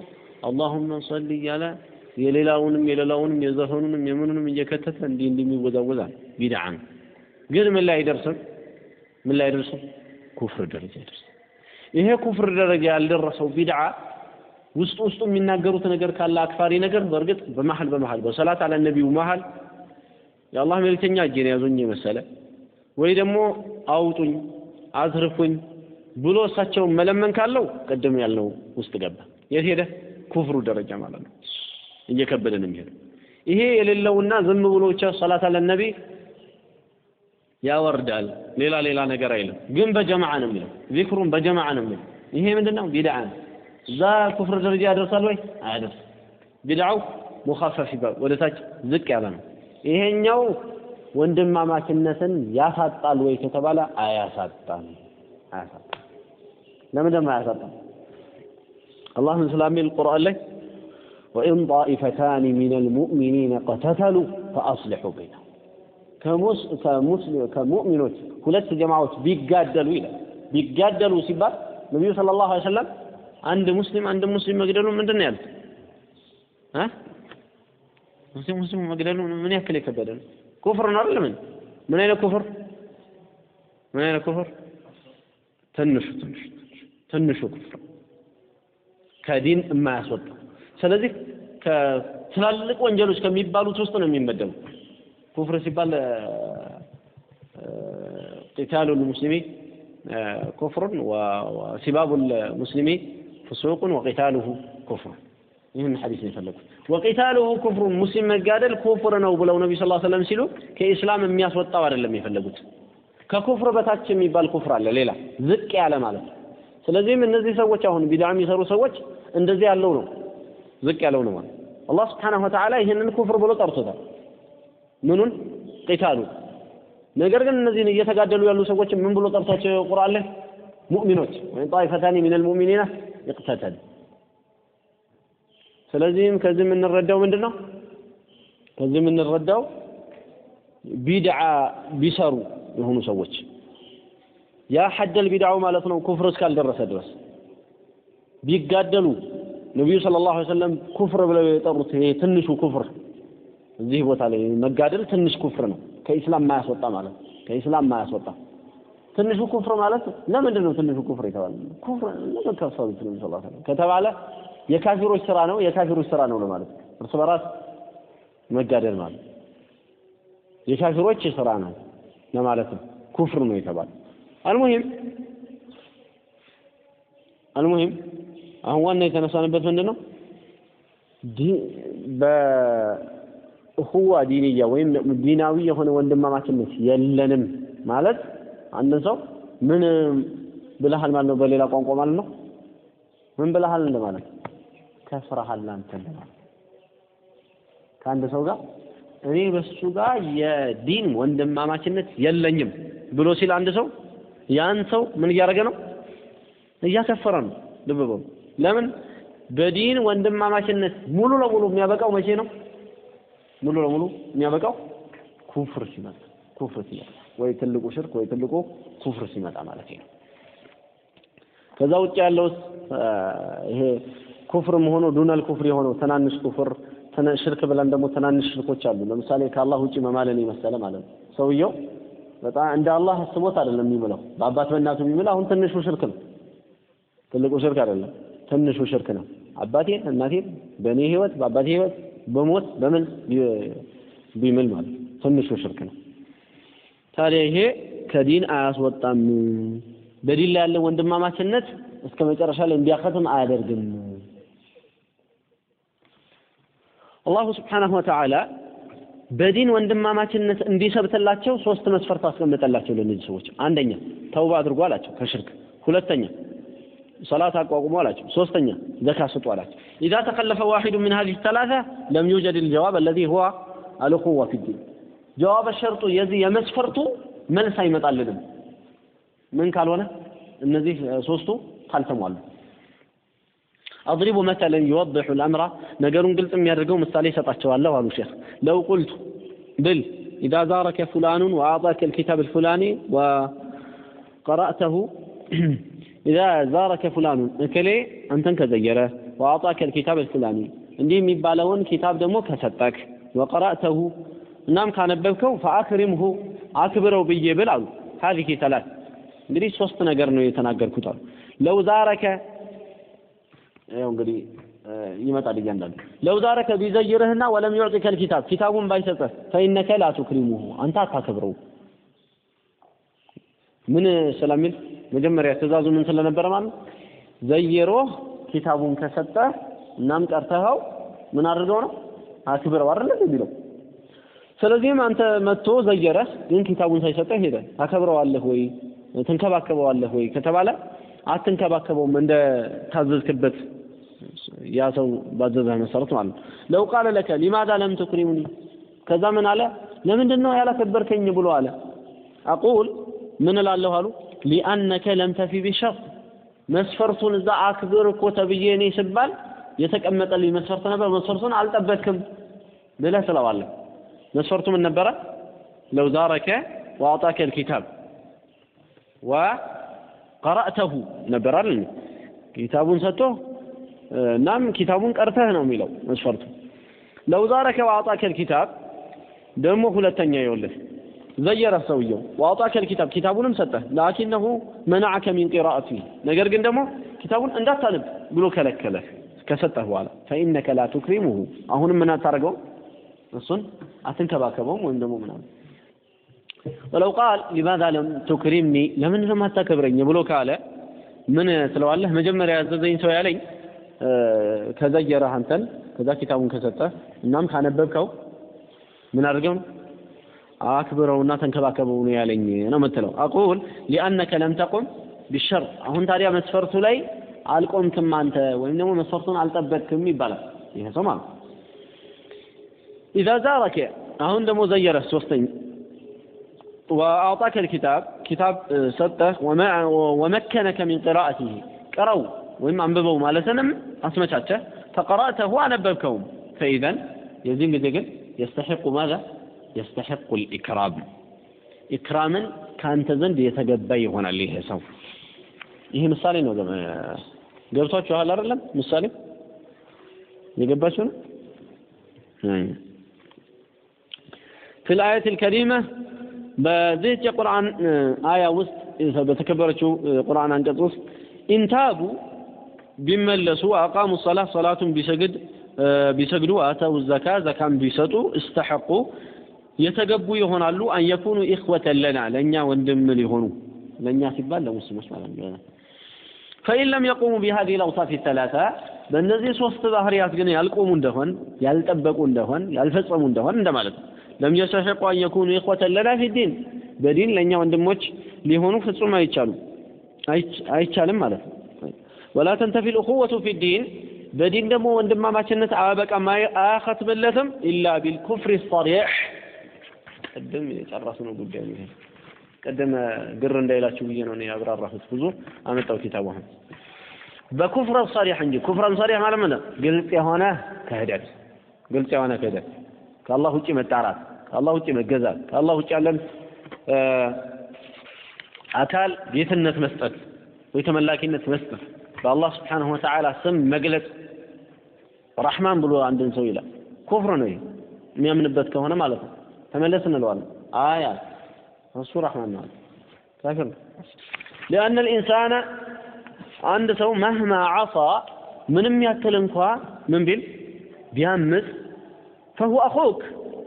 አላሁመ ሰሊ እያለ የሌላውንም የሌላውንም የዘፈኑንም የምኑንም እየከተተ እንዲህ እንዲህ የሚወዛወዛል ቢድዓ ነው። ግን ምን ላይ አይደርስም ምን ላይ አይደርስም ኩፍር ደረጃ አይደርስም ይሄ ኩፍር ደረጃ ያልደረሰው ቢድዓ ውስጥ ውስጡ የሚናገሩት ነገር ካለ አክፋሪ ነገር በእርግጥ በመሀል በመሀል በሰላት አለ ነቢዩ መሀል የአላህ መልእክተኛ እጄን ያዙኝ የመሰለ። ወይ ደግሞ አውጡኝ አትርፉኝ ብሎ እሳቸውን መለመን ካለው ቅድም ያልነው ውስጥ ገባ። የት ሄደ? ኩፍሩ ደረጃ ማለት ነው። እየከበደ ነው የሚሄደው። ይሄ የሌለውና ዝም ብሎ ብቻ ሰላት አለ ነቢ ያወርዳል። ሌላ ሌላ ነገር አይልም። ግን በጀማዓ ነው የሚለው። ዚክሩን በጀማዓ ነው የሚለው። ይሄ ምንድነው? ቢድዓ ነው። እዛ ኩፍር ደረጃ ያደርሳል ወይ? አያደርስ ቢድዓው ሙኻፈፍ ይባል። ወደ ታች ዝቅ ያለ ነው ይሄኛው ወንድማማችነትን ያሳጣል ወይ ከተባለ አያሳጣም። አያሳጣም። ለምን ደግሞ አያሳጣም? አላህ ምን ስለሚል ቁርአን ላይ ወኢን ጣኢፈታን ሚን አልሙእሚኒን ቀተተሉ ፈአስሊሑ በይነሁም ከሙእሚኖች ሁለት ጀማዎች ቢጋደሉ ይላል። ቢጋደሉ ሲባል ነቢዩ ስለ ላሁ ሰለም አንድ ሙስሊም አንድ ሙስሊም መግደሉ ምንድን ነው ያሉት ሙስሊም ሙስሊም መግደሉ ምን ያክል የከበደ ነው? ኩፍር ነው አይደል? ምን? ምን አይነት ኩፍር? ምን አይነት ኩፍር? ትንሹ ትንሹ ትንሹ ኩፍር ከዲን የማያስወጣ ስለዚህ ከትላልቅ ወንጀሎች ከሚባሉት ውስጥ ነው የሚመደቡ ኩፍር ሲባል ቂታሉ ልሙስሊሚ ኩፍሩን ወሲባቡ ልሙስሊሚ ፍሱቁን ወቂታሉሁ ኩፍር ይህን ሐዲስ ነው የፈለጉት ወቂታሉሁ ኩፍሩን ሙስሊም መጋደል ኩፍር ነው ብለው ነቢ ስ ሰለም ሲሉ ከኢስላም የሚያስወጣው አይደለም የፈለጉት ከኩፍር በታች የሚባል ኩፍር አለ ሌላ ዝቅ ያለ ማለት ነው ስለዚህም እነዚህ ሰዎች አሁን ቢድዓ የሚሰሩ ሰዎች እንደዚህ ያለው ነው ዝቅ ያለው ነው ማለት አላህ ስብሓነሁ ወተዓላ ይህንን ኩፍር ብሎ ጠርቶታል። ምኑን ቂታሉ። ነገር ግን እነዚህን እየተጋደሉ ያሉ ሰዎች ምን ብሎ ጠርቷቸው ቁርአን ላይ ሙእሚኖች ወይም ጣይፈታኒ ሚነል ሙእሚኒና ይቅተተል። ስለዚህም ከዚህ የምንረዳው ምንድን ነው? ከዚህ የምንረዳው ቢድዓ ቢሰሩ የሆኑ ሰዎች ያ ሐደል ቢድዓው ማለት ነው ኩፍር እስካልደረሰ ድረስ ቢጋደሉ ነቢዩ ሰለላሁ ዐለይሂ ወሰለም ኩፍር ብለው የጠሩት ይሄ ትንሹ ኩፍር እዚህ ቦታ ላይ መጋደል ትንሽ ኩፍር ነው። ከኢስላም ማያስወጣ ማለት ከኢስላም ማያስወጣ ትንሹ ኩፍር ማለት ለምንድን ነው ትንሹ ኩፍር የተባለ? ኩፍር ለምን ከተባለ የካፊሮች ስራ ነው የካፊሮች ስራ ነው ለማለት እርስ በራስ መጋደል ማለት የካፊሮች ስራ ነው ለማለት ነው። ኩፍር ነው የተባለ አልሙሂም አልሙሂም አሁን ዋና የተነሳንበት ምንድን ነው? በእኹዋ ዲንያ ወይም ዲናዊ የሆነ ወንድማማችነት የለንም ማለት አንድን ሰው ምን ብለሃል ማለት ነው። በሌላ ቋንቋ ማለት ነው። ምን ብለሃል እንደማለት ከፍረሃል አንተ ከአንድ ሰው ጋር እኔ በሱ ጋር የዲን ወንድማማችነት የለኝም ብሎ ሲል አንድ ሰው ያን ሰው ምን እያደረገ ነው? እያከፈረ ነው። ልብ በሉ። ለምን በዲን ወንድማማችነት ሙሉ ለሙሉ የሚያበቃው መቼ ነው? ሙሉ ለሙሉ የሚያበቃው ኩፍር ሲመጣ ኩፍር ሲመጣ ወይ ትልቁ ሽርክ ወይ ትልቁ ኩፍር ሲመጣ ማለት ነው። ከዛ ውጭ ያለውስ ይሄ ኩፍር መሆኑ ዱነል ኩፍር የሆነው ትናንሽ ኩፍር ሽርክ ብለን ደግሞ ትናንሽ ሽርኮች አሉ። ለምሳሌ ከአላህ ውጭ መማለን የመሰለ ማለት ነው። ሰውየው በጣም እንደ አላህ አስቦት አይደለም የሚምለው፣ በአባት በእናቱ የሚምል አሁን ትንሹ ሽርክ ነው። ትልቁ ሽርክ አይደለም፣ ትንሹ ሽርክ ነው። አባቴን እናቴን በእኔ ህይወት በአባቴ ህይወት በሞት በምን ቢምል ማለት ትንሹ ሽርክ ነው። ታዲያ ይሄ ከዲን አያስወጣም። በዲን ላይ ያለ ወንድማማችነት እስከ መጨረሻ ላይ እንዲያከትም አያደርግም። አላሁ ስብሓነሁ ወተዓላ በዲን ወንድማማችነት እንዲሰብትላቸው ሶስት መስፈርት አስቀምጠላቸው ለእነዚህ ሰዎች። አንደኛ ተውባ አድርጎ አላቸው ከሽርክ። ሁለተኛ ሰላት አቋቁሞ አላቸው። ሶስተኛ ዘካ ስጡ አላቸው። إذا تخلف واحد من هذه الثلاثة لم يوجد الجواب الذي هو الأخوة في الدين جواب الشرط የዚህ የመስፈርቱ መልስ አይመጣልንም ምን ካልሆነ እነዚህ ሶስቱ ካልተሟሉ أضرب مثلا يوضح الأمر ነገሩን ግልጽ የሚያደርገው ምሳሌ ይሰጣቸዋለሁ አሉ ሼክ لو قلت بل إذا زارك فلان وأعطاك الكتاب الفلاني ወቀረእተሁ ኢዛ ዛረከ ፉላኑን እከሌ አንተን ከዘየረ ወአዕጣከ ልኪታብ ልፉላኒ እንዲህ የሚባለውን ኪታብ ደግሞ ከሰጠክ ወቀረእተሁ እናም ካነበብከው ፈአክሪምሁ አክብረው ብዬ ብል አሉ ሀዚህ ሰላት እንግዲህ ሶስት ነገር ነው የተናገርኩት አሉ ለው ዛረከ ያው እንግዲህ ይመጣል እያንዳንዱ። ለው ዛረከ ቢዘይርህና ወለም ዩዕጢከ ልኪታብ ኪታቡን ባይሰጥህ ፈኢነከ ላ ቱክሪሙሁ አንተ አታከብረው። ምን ስለሚል መጀመሪያ ትእዛዙ ምን ስለነበረ ማለት ዘይሮህ ኪታቡን ከሰጠህ እናም ቀርተኸው ምን አድርገው ነው? አክብረው አይደለ የሚለው? ስለዚህም አንተ መጥቶ ዘየረህ ግን ኪታቡን ሳይሰጠህ ሄደ ታከብረዋለህ ወይ? ትንከባከበዋለህ ወይ ከተባለ አትንከባከበውም እንደ ታዘዝክበት ያ ሰው ባዘዘህ መሰረት ማለት ነው። ለው ቃለ ለከ ሊማዛ ለም ትክሪሙኒ ከዛ ምን አለ? ለምንድን ነው ያላከበርከኝ ብሎ አለ። አቁል ምን እላለሁ አሉ? ሊአነከ ለም ተፊ ቢሸርጥ መስፈርቱን እዛ አክብር እኮ ተብዬ እኔ ስባል የተቀመጠልኝ መስፈርት ነበር። መስፈርቱን አልጠበቅክም ብለህ ትለዋለህ። መስፈርቱ ምን ነበረ? ለው ዛረከ ወአዕጣከ ልኪታብ ወቀረእተሁ ነበር አይደል? ኪታቡን ሰጥቶ እናም ኪታቡን ቀርተህ ነው የሚለው መስፈርቱ. لو زارك الكتاب ደግሞ ሁለተኛ ይኸውልህ ዘየረህ ሰውየው وأعطاك الكتاب ኪታቡንም ሰጠህ لكنه منعك من قراءته ነገር ግን ደግሞ ኪታቡን እንዳታነብ ብሎ ከለከለህ ከሰጠህ በኋላ። فإنك لا تكرمه አሁንም ምን አታደርገውም? እሱን አትንከባከበውም ወይም ደግሞ ምናምን ولو قال لماذا لم تكرمني ለምን ነው የማታከብረኝ ብሎ ካለ ምን ትለዋለህ? መጀመሪያ ያዘዘኝ ሰው ያለኝ ከዘየረህ አንተን ከዛ ኪታቡን ከሰጠህ እናም ካነበብከው ምን አድርገው አክብረውና ተንከባከበው ነው ያለኝ ነው የምትለው. አቁል ሊአነከ ለም ተቁም ቢሸርጥ አሁን ታዲያ መስፈርቱ ላይ አልቆምክም አንተ ወይም ደግሞ መስፈርቱን አልጠበቅክም ይባላል። ይሄ ሰው ማለት ኢዛ ዛረከ አሁን ደግሞ ዘየረ ሶስተኛ وأعطاك الكتاب كتاب سته ومكنك من قراءته قرأوا وإما أنببوا ما لسنم أسمتاته فقرأته وأنببكهم فإذا يزين قد يستحق ماذا؟ يستحق الإكرام إكراما كان تزند يتقبي هنا اللي هي سوف ይሄ ምሳሌ ነው ገብቷችኋል አይደለም ምሳሌ የገባችሁ ነው في الآية الكريمة በዚህች የቁርአን አያ ውስጥ በተከበረችው ቁርአን አንቀጽ ውስጥ ኢንታቡ ቢመለሱ አቃሙ ሰላት ሰላቱን ቢሰግድ ቢሰግዱ አተው ዘካ ዘካም ቢሰጡ እስተሐቁ የተገቡ ይሆናሉ። አን የኩኑ ኢኽወተን ለና ለእኛ ወንድም ሊሆኑ ለእኛ ሲባል ለሙስሊሞች ማለት ነው። ፈኢን ለም የቁሙ ቢሃዚህ ልአውሳፍ ሰላሳ በእነዚህ ሶስት ባህርያት ግን ያልቆሙ እንደሆን ያልጠበቁ እንደሆን ያልፈጸሙ እንደሆን እንደማለት ነው لم يستحقوا أن يكونوا إخوة لنا في الدين በዲን ለእኛ ወንድሞች ሊሆኑ ፍጹም አይቻሉ አይቻልም ማለት ነው። ولا تنتفي الأخوة في الدين በዲን ደግሞ ወንድማማችነት አበቃም አያኸትምለትም إلا بالكفر الصريح ቅድም የጨረስነው ጉዳይ ነው ቅድም ግር እንዳይላችሁ ብዬ ነው ያብራራሁት። ብዙ አመጣው ኪታቡ አሁን በኩፍረ ሰሪሕ እንጂ ኩፍረን ሰሪሕ ማለት ምን ግልጽ የሆነ ክህደት ግልጽ የሆነ ክህደት ከአላህ ውጭ መጣራት ከአላህ ውጭ መገዛት ከአላህ ውጭ ያለን አካል ጌትነት መስጠት ወይ ተመላኪነት መስጠት በአላህ ስብሓንሁ ወተዓላ ስም መግለጽ ረሕማን ብሎ አንድን ሰው ይላል። ኩፍር ነው የሚያምንበት ከሆነ ማለት ነው። ተመለስ እንለዋለን። አያ እሱ ረሕማን ነው ካፊር ነው። ሊአነ ልኢንሳነ አንድ ሰው መህማ ዓሳ ምንም ያክል እንኳ ምን ቢል ቢያምፅ ፈሁ አኹክ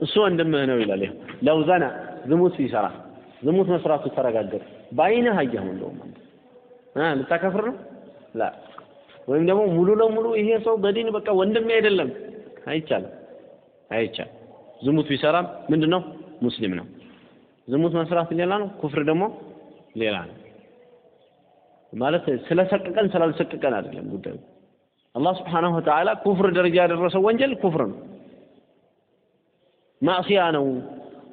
እሱ ወንድምህ ነው ይላል። ለው ዘና ዝሙት ሲሰራ ዝሙት መስራቱ ተረጋገጠ። በአይንህ አየኸው እንደውም ልታከፍር ነው? ላ። ወይም ደግሞ ሙሉ ለሙሉ ይሄ ሰው በዲን በቃ ወንድሜ አይደለም። አይቻልም። አይቻልም። ዝሙት ቢሰራም ምንድን ነው ሙስሊም ነው። ዝሙት መስራት ሌላ ነው ኩፍር ደግሞ ሌላ ነው። ማለት ስለሰቀቀን ስላልሰቀቀን አይደለም ጉዳዩ። አላህ ስብሓንሁ ወተዓላ ኩፍር ደረጃ ያደረሰው ወንጀል ኩፍር ነው ማዕሲያ ነው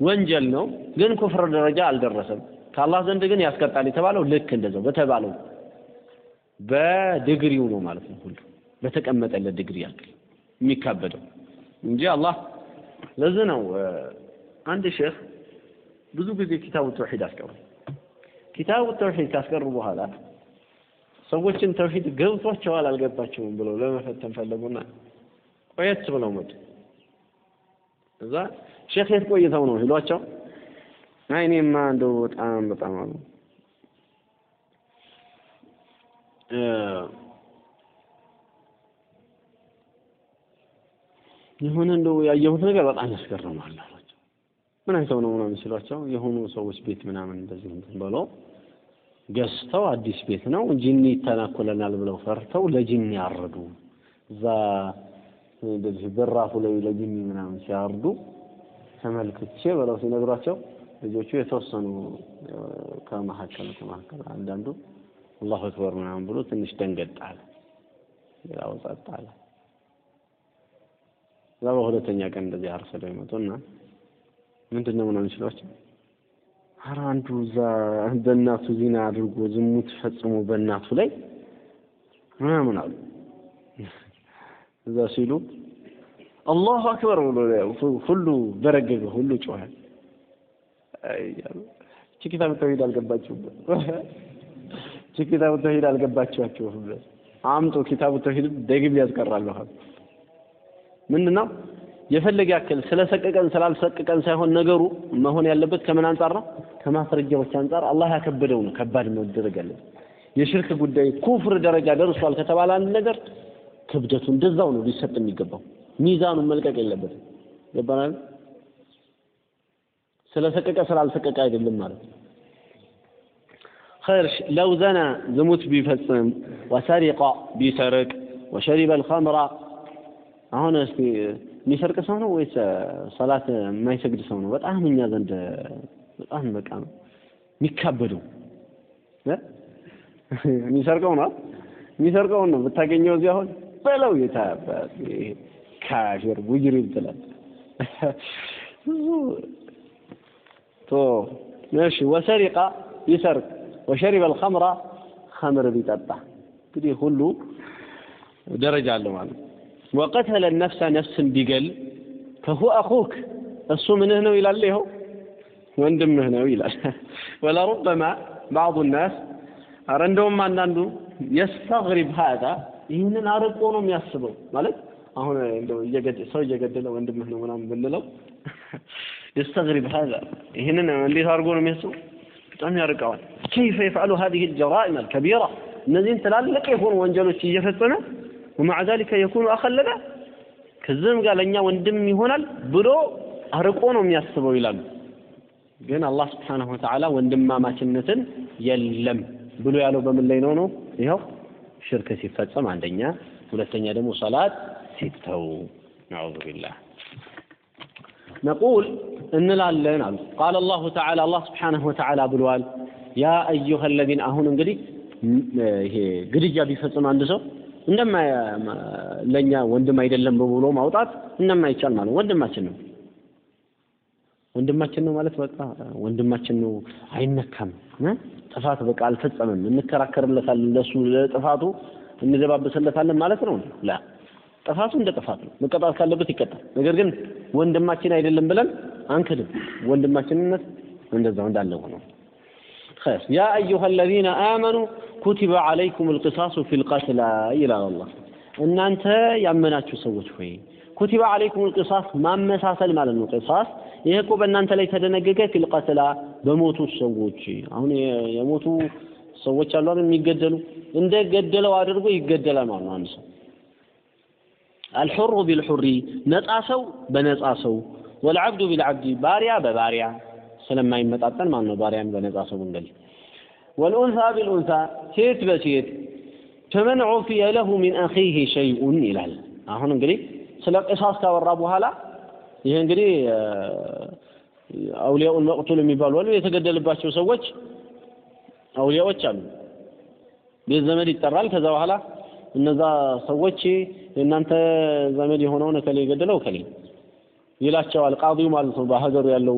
ወንጀል ነው። ግን ኩፍር ደረጃ አልደረሰም። ከአላህ ዘንድ ግን ያስቀጣል የተባለው ልክ እንደዛው በተባለው በድግሪው ነው ማለት ነው። ሁሉ በተቀመጠለት ድግሪ ያክል የሚካበደው እንጂ አላህ ለዚህ ነው። አንድ ሼህ ብዙ ጊዜ ኪታቡ ተውሂድ አስቀሩ። ኪታቡ ተውሂድ ካስቀሩ በኋላ ሰዎችን ተውሂድ ገብቷቸዋል አልገባቸውም ብለው ለመፈተን ፈለጉና ቆየት ብለው መጡ እዛ ሼክ የት ቆይተው ነው ይሏቸው አይ እኔማ እንደው በጣም በጣም አሉ። የሆነ እንደው ያየሁት ነገር በጣም ያስገርማል አሏቸው። ምን አይተው ነው ምናምን ሲሏቸው የሆኑ ሰዎች ቤት ምናምን እንደዚህ እንትን ብለው ገዝተው አዲስ ቤት ነው ጂኒ ይተናኮለናል ብለው ፈርተው ለጂኒ ያረዱ እዛ እንደዚህ በራፉ ላይ ለጂኒ ምናምን ሲያርዱ ተመልክቼ ብለው ሲነግሯቸው ልጆቹ የተወሰኑ ከመካከል ከመካከል አንዳንዱ አላሁ አክበር ምናምን ብሎ ትንሽ ደንገጥ አለ ሌላው ጸጥ አለ። እዛ በሁለተኛ ቀን እንደዚህ አርሰደው ይመጡና ምንድን ነው ምናምን ሲሏቸው ኧረ አንዱ እዛ በእናቱ ዚና አድርጎ ዝሙት ፈጽሞ በእናቱ ላይ ምናምን አሉ እዛ ሲሉ አላሁ አክበር ብሎ ሁሉ በረገገ ሁሉ ጮኸ። ኪታብ ተውሂድ አልገባችሁም እቺ ኪታብ ተውሂድ አልገባችኋችሁም አምጡ ኪታቡ ተውሂድ ደግም ያስቀራለሁ ምንድን ነው የፈለገ ያክል ስለሰቀቀን ስላልሰቀቀን ሳይሆን ነገሩ መሆን ያለበት ከምን አንጻር ነው? ከማስረጃዎች አንጻር አላህ ያከበደው ነው ከባድ መደረግ ያለበት የሽርክ ጉዳይ ኩፍር ደረጃ ደርሷል ከተባለ አንድ ነገር ክብደቱ እንደዛው ነው ሊሰጥ የሚገባው ሚዛኑን መልቀቅ የለበትም ገባናል ስለሰቀቀ ስላልሰቀቀ አይደለም ማለት ነው خير لو زنى زمت بيفصم وسرق بيسرق وشرب الخمر አሁን እስቲ የሚሰርቅ ሰው ነው ወይስ ሰላት የማይሰግድ ሰው ነው? በጣም እኛ ዘንድ በጣም በቃ የሚካበደው የሚሰርቀው ነው። የሚሰርቀውን ነው ብታገኘው እዚህ አሁን በለው የታባት ካፊር ሙጅሪም ትላል ቶ እሺ ወሰሪቀ ይሰርቅ ወሸሪበ አልኸምራ ኸምር ቢጠጣ። እንግዲህ ሁሉ ደረጃ አለው ማለት ነው። ወቀተለ ነፍሰ ነፍስን ቢገል ፈሁ አኹክ እሱ ምንህ ነው ይላል? ይኸው ወንድምህ ነው ይላል። ወለሩበማ ባዕዱ ናስ አረ እንደውም አንዳንዱ የስተግሪብ ሀዛ ይህንን አርቆ ነው የሚያስበው ማለት አሁን እንደው ሰው እየገደለ ወንድምህ ነው ምናምን ብንለው የስተግሪብ ሀዛ ይህንን እንዴት አድርጎ ነው የሚያስበው በጣም ያርቀዋል ከይፈ የፍዐሉ ሀዚህ الجرائم الكبيرة እነዚህን ትላልቅ የሆኑ ወንጀሎች እየፈጸመ ومع ذلك يكون أخا لنا ከዚህም ጋር ለእኛ ወንድም ይሆናል ብሎ አርቆ ነው የሚያስበው ይላሉ ግን አላህ ስብሓንሁ ወተዓላ ወንድማማችነትን የለም ብሎ ያለው በምን ላይ ነው ነው ይኸው ሽርክ ሲፈጸም አንደኛ ሁለተኛ ደግሞ ሰላት ሲተው። ነዑዙ ቢላህ ነቁል እንላለን አሉ። ቃል አላሁ ተዓላ አላህ ስብሓንሁ ወተዓላ ብለዋል ያ አዩሃ አለዚን አሁን እንግዲህ ይሄ ግድያ ቢፈጽም አንድ ሰው እንደማ ለእኛ ወንድም አይደለም ብሎ ማውጣት እንደማይቻል ማለት ወንድማችን ነው። ወንድማችን ነው ማለት በቃ ወንድማችን ነው። አይነካም ጥፋት በቃ አልፈጸመም እንከራከርለታለን ለሱ ለጥፋቱ እንደባበስለታለን ማለት ነው ላ ጥፋቱ እንደ ጥፋት ነው መቀጣት ካለበት ይቀጣል ነገር ግን ወንድማችን አይደለም ብለን አንክድም ወንድማችንነት እንደዛው እንዳለ ሆኖ خير يا أيها الذين آمنوا كتب عليكم القصاص في القتلى إلى الله إن أنت يأمناتشو سوت ሆይ ኩቲባ አለይኩም ቂሳስ ማመሳሰል ማለት ነው። ቂሳስ ይሄ እኮ በእናንተ ላይ ተደነገገ። ፊል በሞቱ ሰዎች አሁን የሞቱ ሰዎች አሉ አይደል? የሚገደሉ እንደ ገደለው አድርጎ ይገደላል ማለት ነው አንድ ሰው። አልሑሩ ቢልሑሪ ነፃ ሰው በነፃ ሰው ወልዓብዱ ቢልዓብዲ ባሪያ በባሪያ ስለማይመጣጠን ማለት ነው። ባሪያን በነፃ ሰው መንገድ ወልኡንሳ ቢልኡንሳ ሴት በሴት ፈመን ዑፊየ ለሁ ሚን አኺህ ሸይኡን ይላል። አሁን እንግዲህ ስለ ቅሳስ ካወራ በኋላ ይሄ እንግዲህ አውሊያኡል መቅቱል የሚባሉ አሉ። የተገደለባቸው ሰዎች አውሊያዎች አሉ። ቤት ዘመድ ይጠራል። ከዛ በኋላ እነዛ ሰዎች የእናንተ ዘመድ የሆነውን እከሌ የገደለው እከሌ ይላቸዋል። ቃዲው ማለት ነው። በሀገሩ ያለው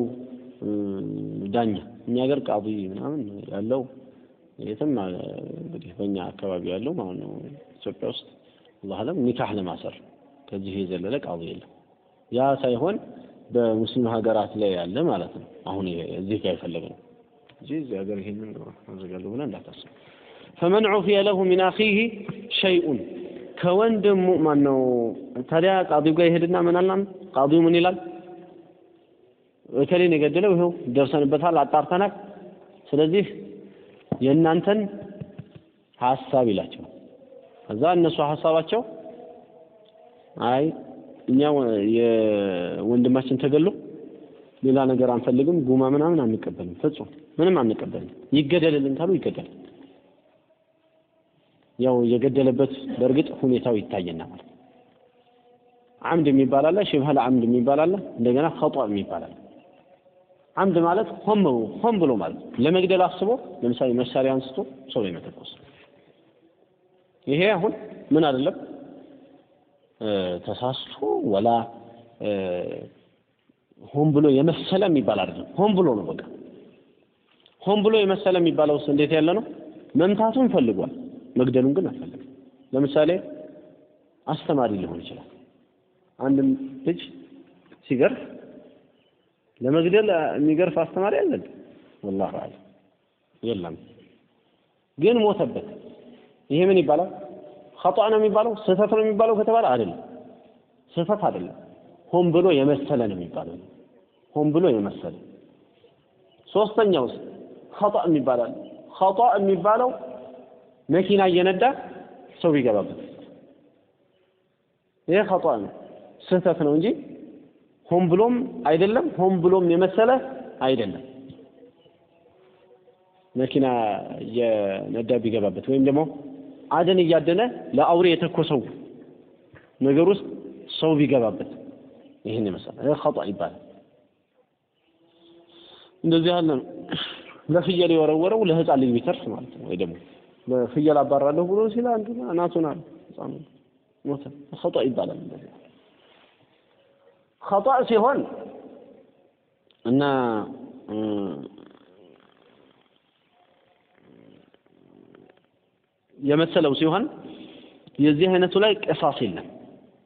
ዳኛ እኛ ሀገር ቃዲ ምናምን ያለው የትም እንግዲህ በእኛ አካባቢ ያለው ማለት ነው። ኢትዮጵያ ውስጥ አላህ አለም ኒካህ ለማሰር ከዚህ የዘለለ ቃዲ የለም። ያ ሳይሆን በሙስሊም ሀገራት ላይ ያለ ማለት ነው። አሁን እዚህ ጋር የፈለግነው እንጂ እዚህ ሀገር ይሄንን አዘጋለሁ ብለን እንዳታስብ። ፈመን ዑፊየ ለሁ ሚን አኺህ ሸይኡን ከወንድሙ ማን ነው ታዲያ ቃዲው ጋር ይሄድና ምን አላም ቃዲው ምን ይላል? እከሌን የገደለው ይኸው ደርሰንበታል አጣርተናል። ስለዚህ የእናንተን ሀሳብ ይላቸው። ከዛ እነሱ ሀሳባቸው አይ እኛ የወንድማችን ተገሎ ሌላ ነገር አንፈልግም ጉማ ምናምን አንቀበልም ፍጹም ምንም አንቀበልም። ይገደልልን ካሉ ይገደል። ያው የገደለበት በእርግጥ ሁኔታው ይታየና ማለት አምድ የሚባል አለ ሽብሀል አምድ የሚባል አለ እንደገና ኸጧ የሚባል አለ። አምድ ማለት ሆን ሆን ብሎ ማለት ለመግደል አስቦ ለምሳሌ መሳሪያ አንስቶ ሰው ላይ መተኮስ ይሄ አሁን ምን አይደለም ተሳስቶ ወላ ሆን ብሎ የመሰለ የሚባል አይደለም። ሆን ብሎ ነው በቃ። ሆን ብሎ የመሰለ የሚባለው ውስጥ እንዴት ያለ ነው? መምታቱን ፈልጓል መግደሉን ግን አልፈልግም ለምሳሌ አስተማሪ ሊሆን ይችላል። አንድም ልጅ ሲገርፍ ለመግደል የሚገርፍ አስተማሪ አለን ወላሂ የለም። ግን ሞተበት። ይሄ ምን ይባላል ኸጧ ነው የሚባለው? ስህተት ነው የሚባለው ከተባለ አይደለም። ስህተት አይደለም። ሆን ብሎ የመሰለ ነው የሚባለው። ሆን ብሎ የመሰለ። ሶስተኛውስ ኸጧ የሚባላል። ኸጧ የሚባለው መኪና እየነዳ ሰው ቢገባበት። ይሄ ኸጧ ነው። ስህተት ነው እንጂ ሆን ብሎም አይደለም ሆን ብሎም የመሰለ አይደለም። መኪና እየነዳ ቢገባበት ወይም ደግሞ አደን እያደነ ለአውሬ የተኮሰው ነገር ውስጥ ሰው ቢገባበት። ይህን ይመስላል። ይህ ኸጧ ይባላል። እንደዚህ ያለ ነው። ለፍየል የወረወረው ለህፃን ልጅ ቢተርፍ ማለት ነው። ወይ ደግሞ በፍየል አባራለሁ ብሎ ሲል አንዱ እናቱን አለ ህፃኑ ሞተ። ኸጣ ይባላል እንደዚህ ኸጣ ሲሆን እና የመሰለው ሲሆን የዚህ አይነቱ ላይ ቅሳስ የለም።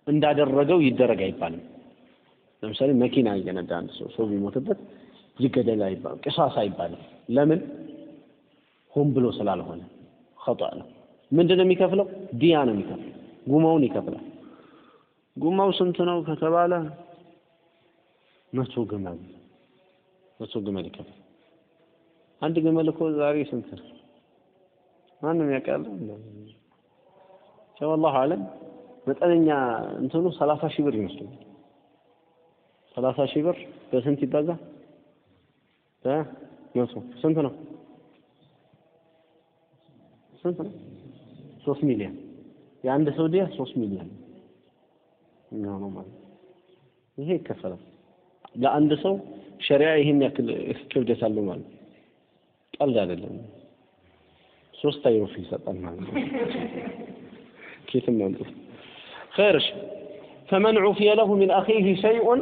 እንዳደረገው ይደረግ አይባልም። ለምሳሌ መኪና እየነዳ አንድ ሰው ሰው ቢሞትበት ይገደል አይባልም። ቅሳስ አይባልም። ለምን? ሆን ብሎ ስላልሆነ ኸጣ ነው። ምንድን ነው የሚከፍለው? ዲያ ነው የሚከፍለው። ጉማውን ይከፍላል። ጉማው ስንት ነው ከተባለ መቶ ግመል መቶ ግመል ይከፍላል። አንድ ግመል እኮ ዛሬ ስንት ነው? ማንም ያውቃል? ወላሁ አለም መጠነኛ እንትኑ ሰላሳ ሺህ ብር ይመስለኛል። ሰላሳ ሺህ ብር በስንት ይባዛ? በመቶ ስንት ነው? ስንት ነው? ሶስት ሚሊዮን የአንድ ሰው ዲያ ሶስት ሚሊዮን የሚሆነው ማለት ይሄ ይከፈላል። ለአንድ ሰው ሸሪዓ ይህን ያክል ክብደት አለው ማለት ቀልድ አይደለም። ሶስት አይሩፍ ይሰጣል ማለት ነው። ኬትም ያምጡት? ኸይርሽ ፈመን ዑፍየ ለሁ ሚን አኺህ ሸይኡን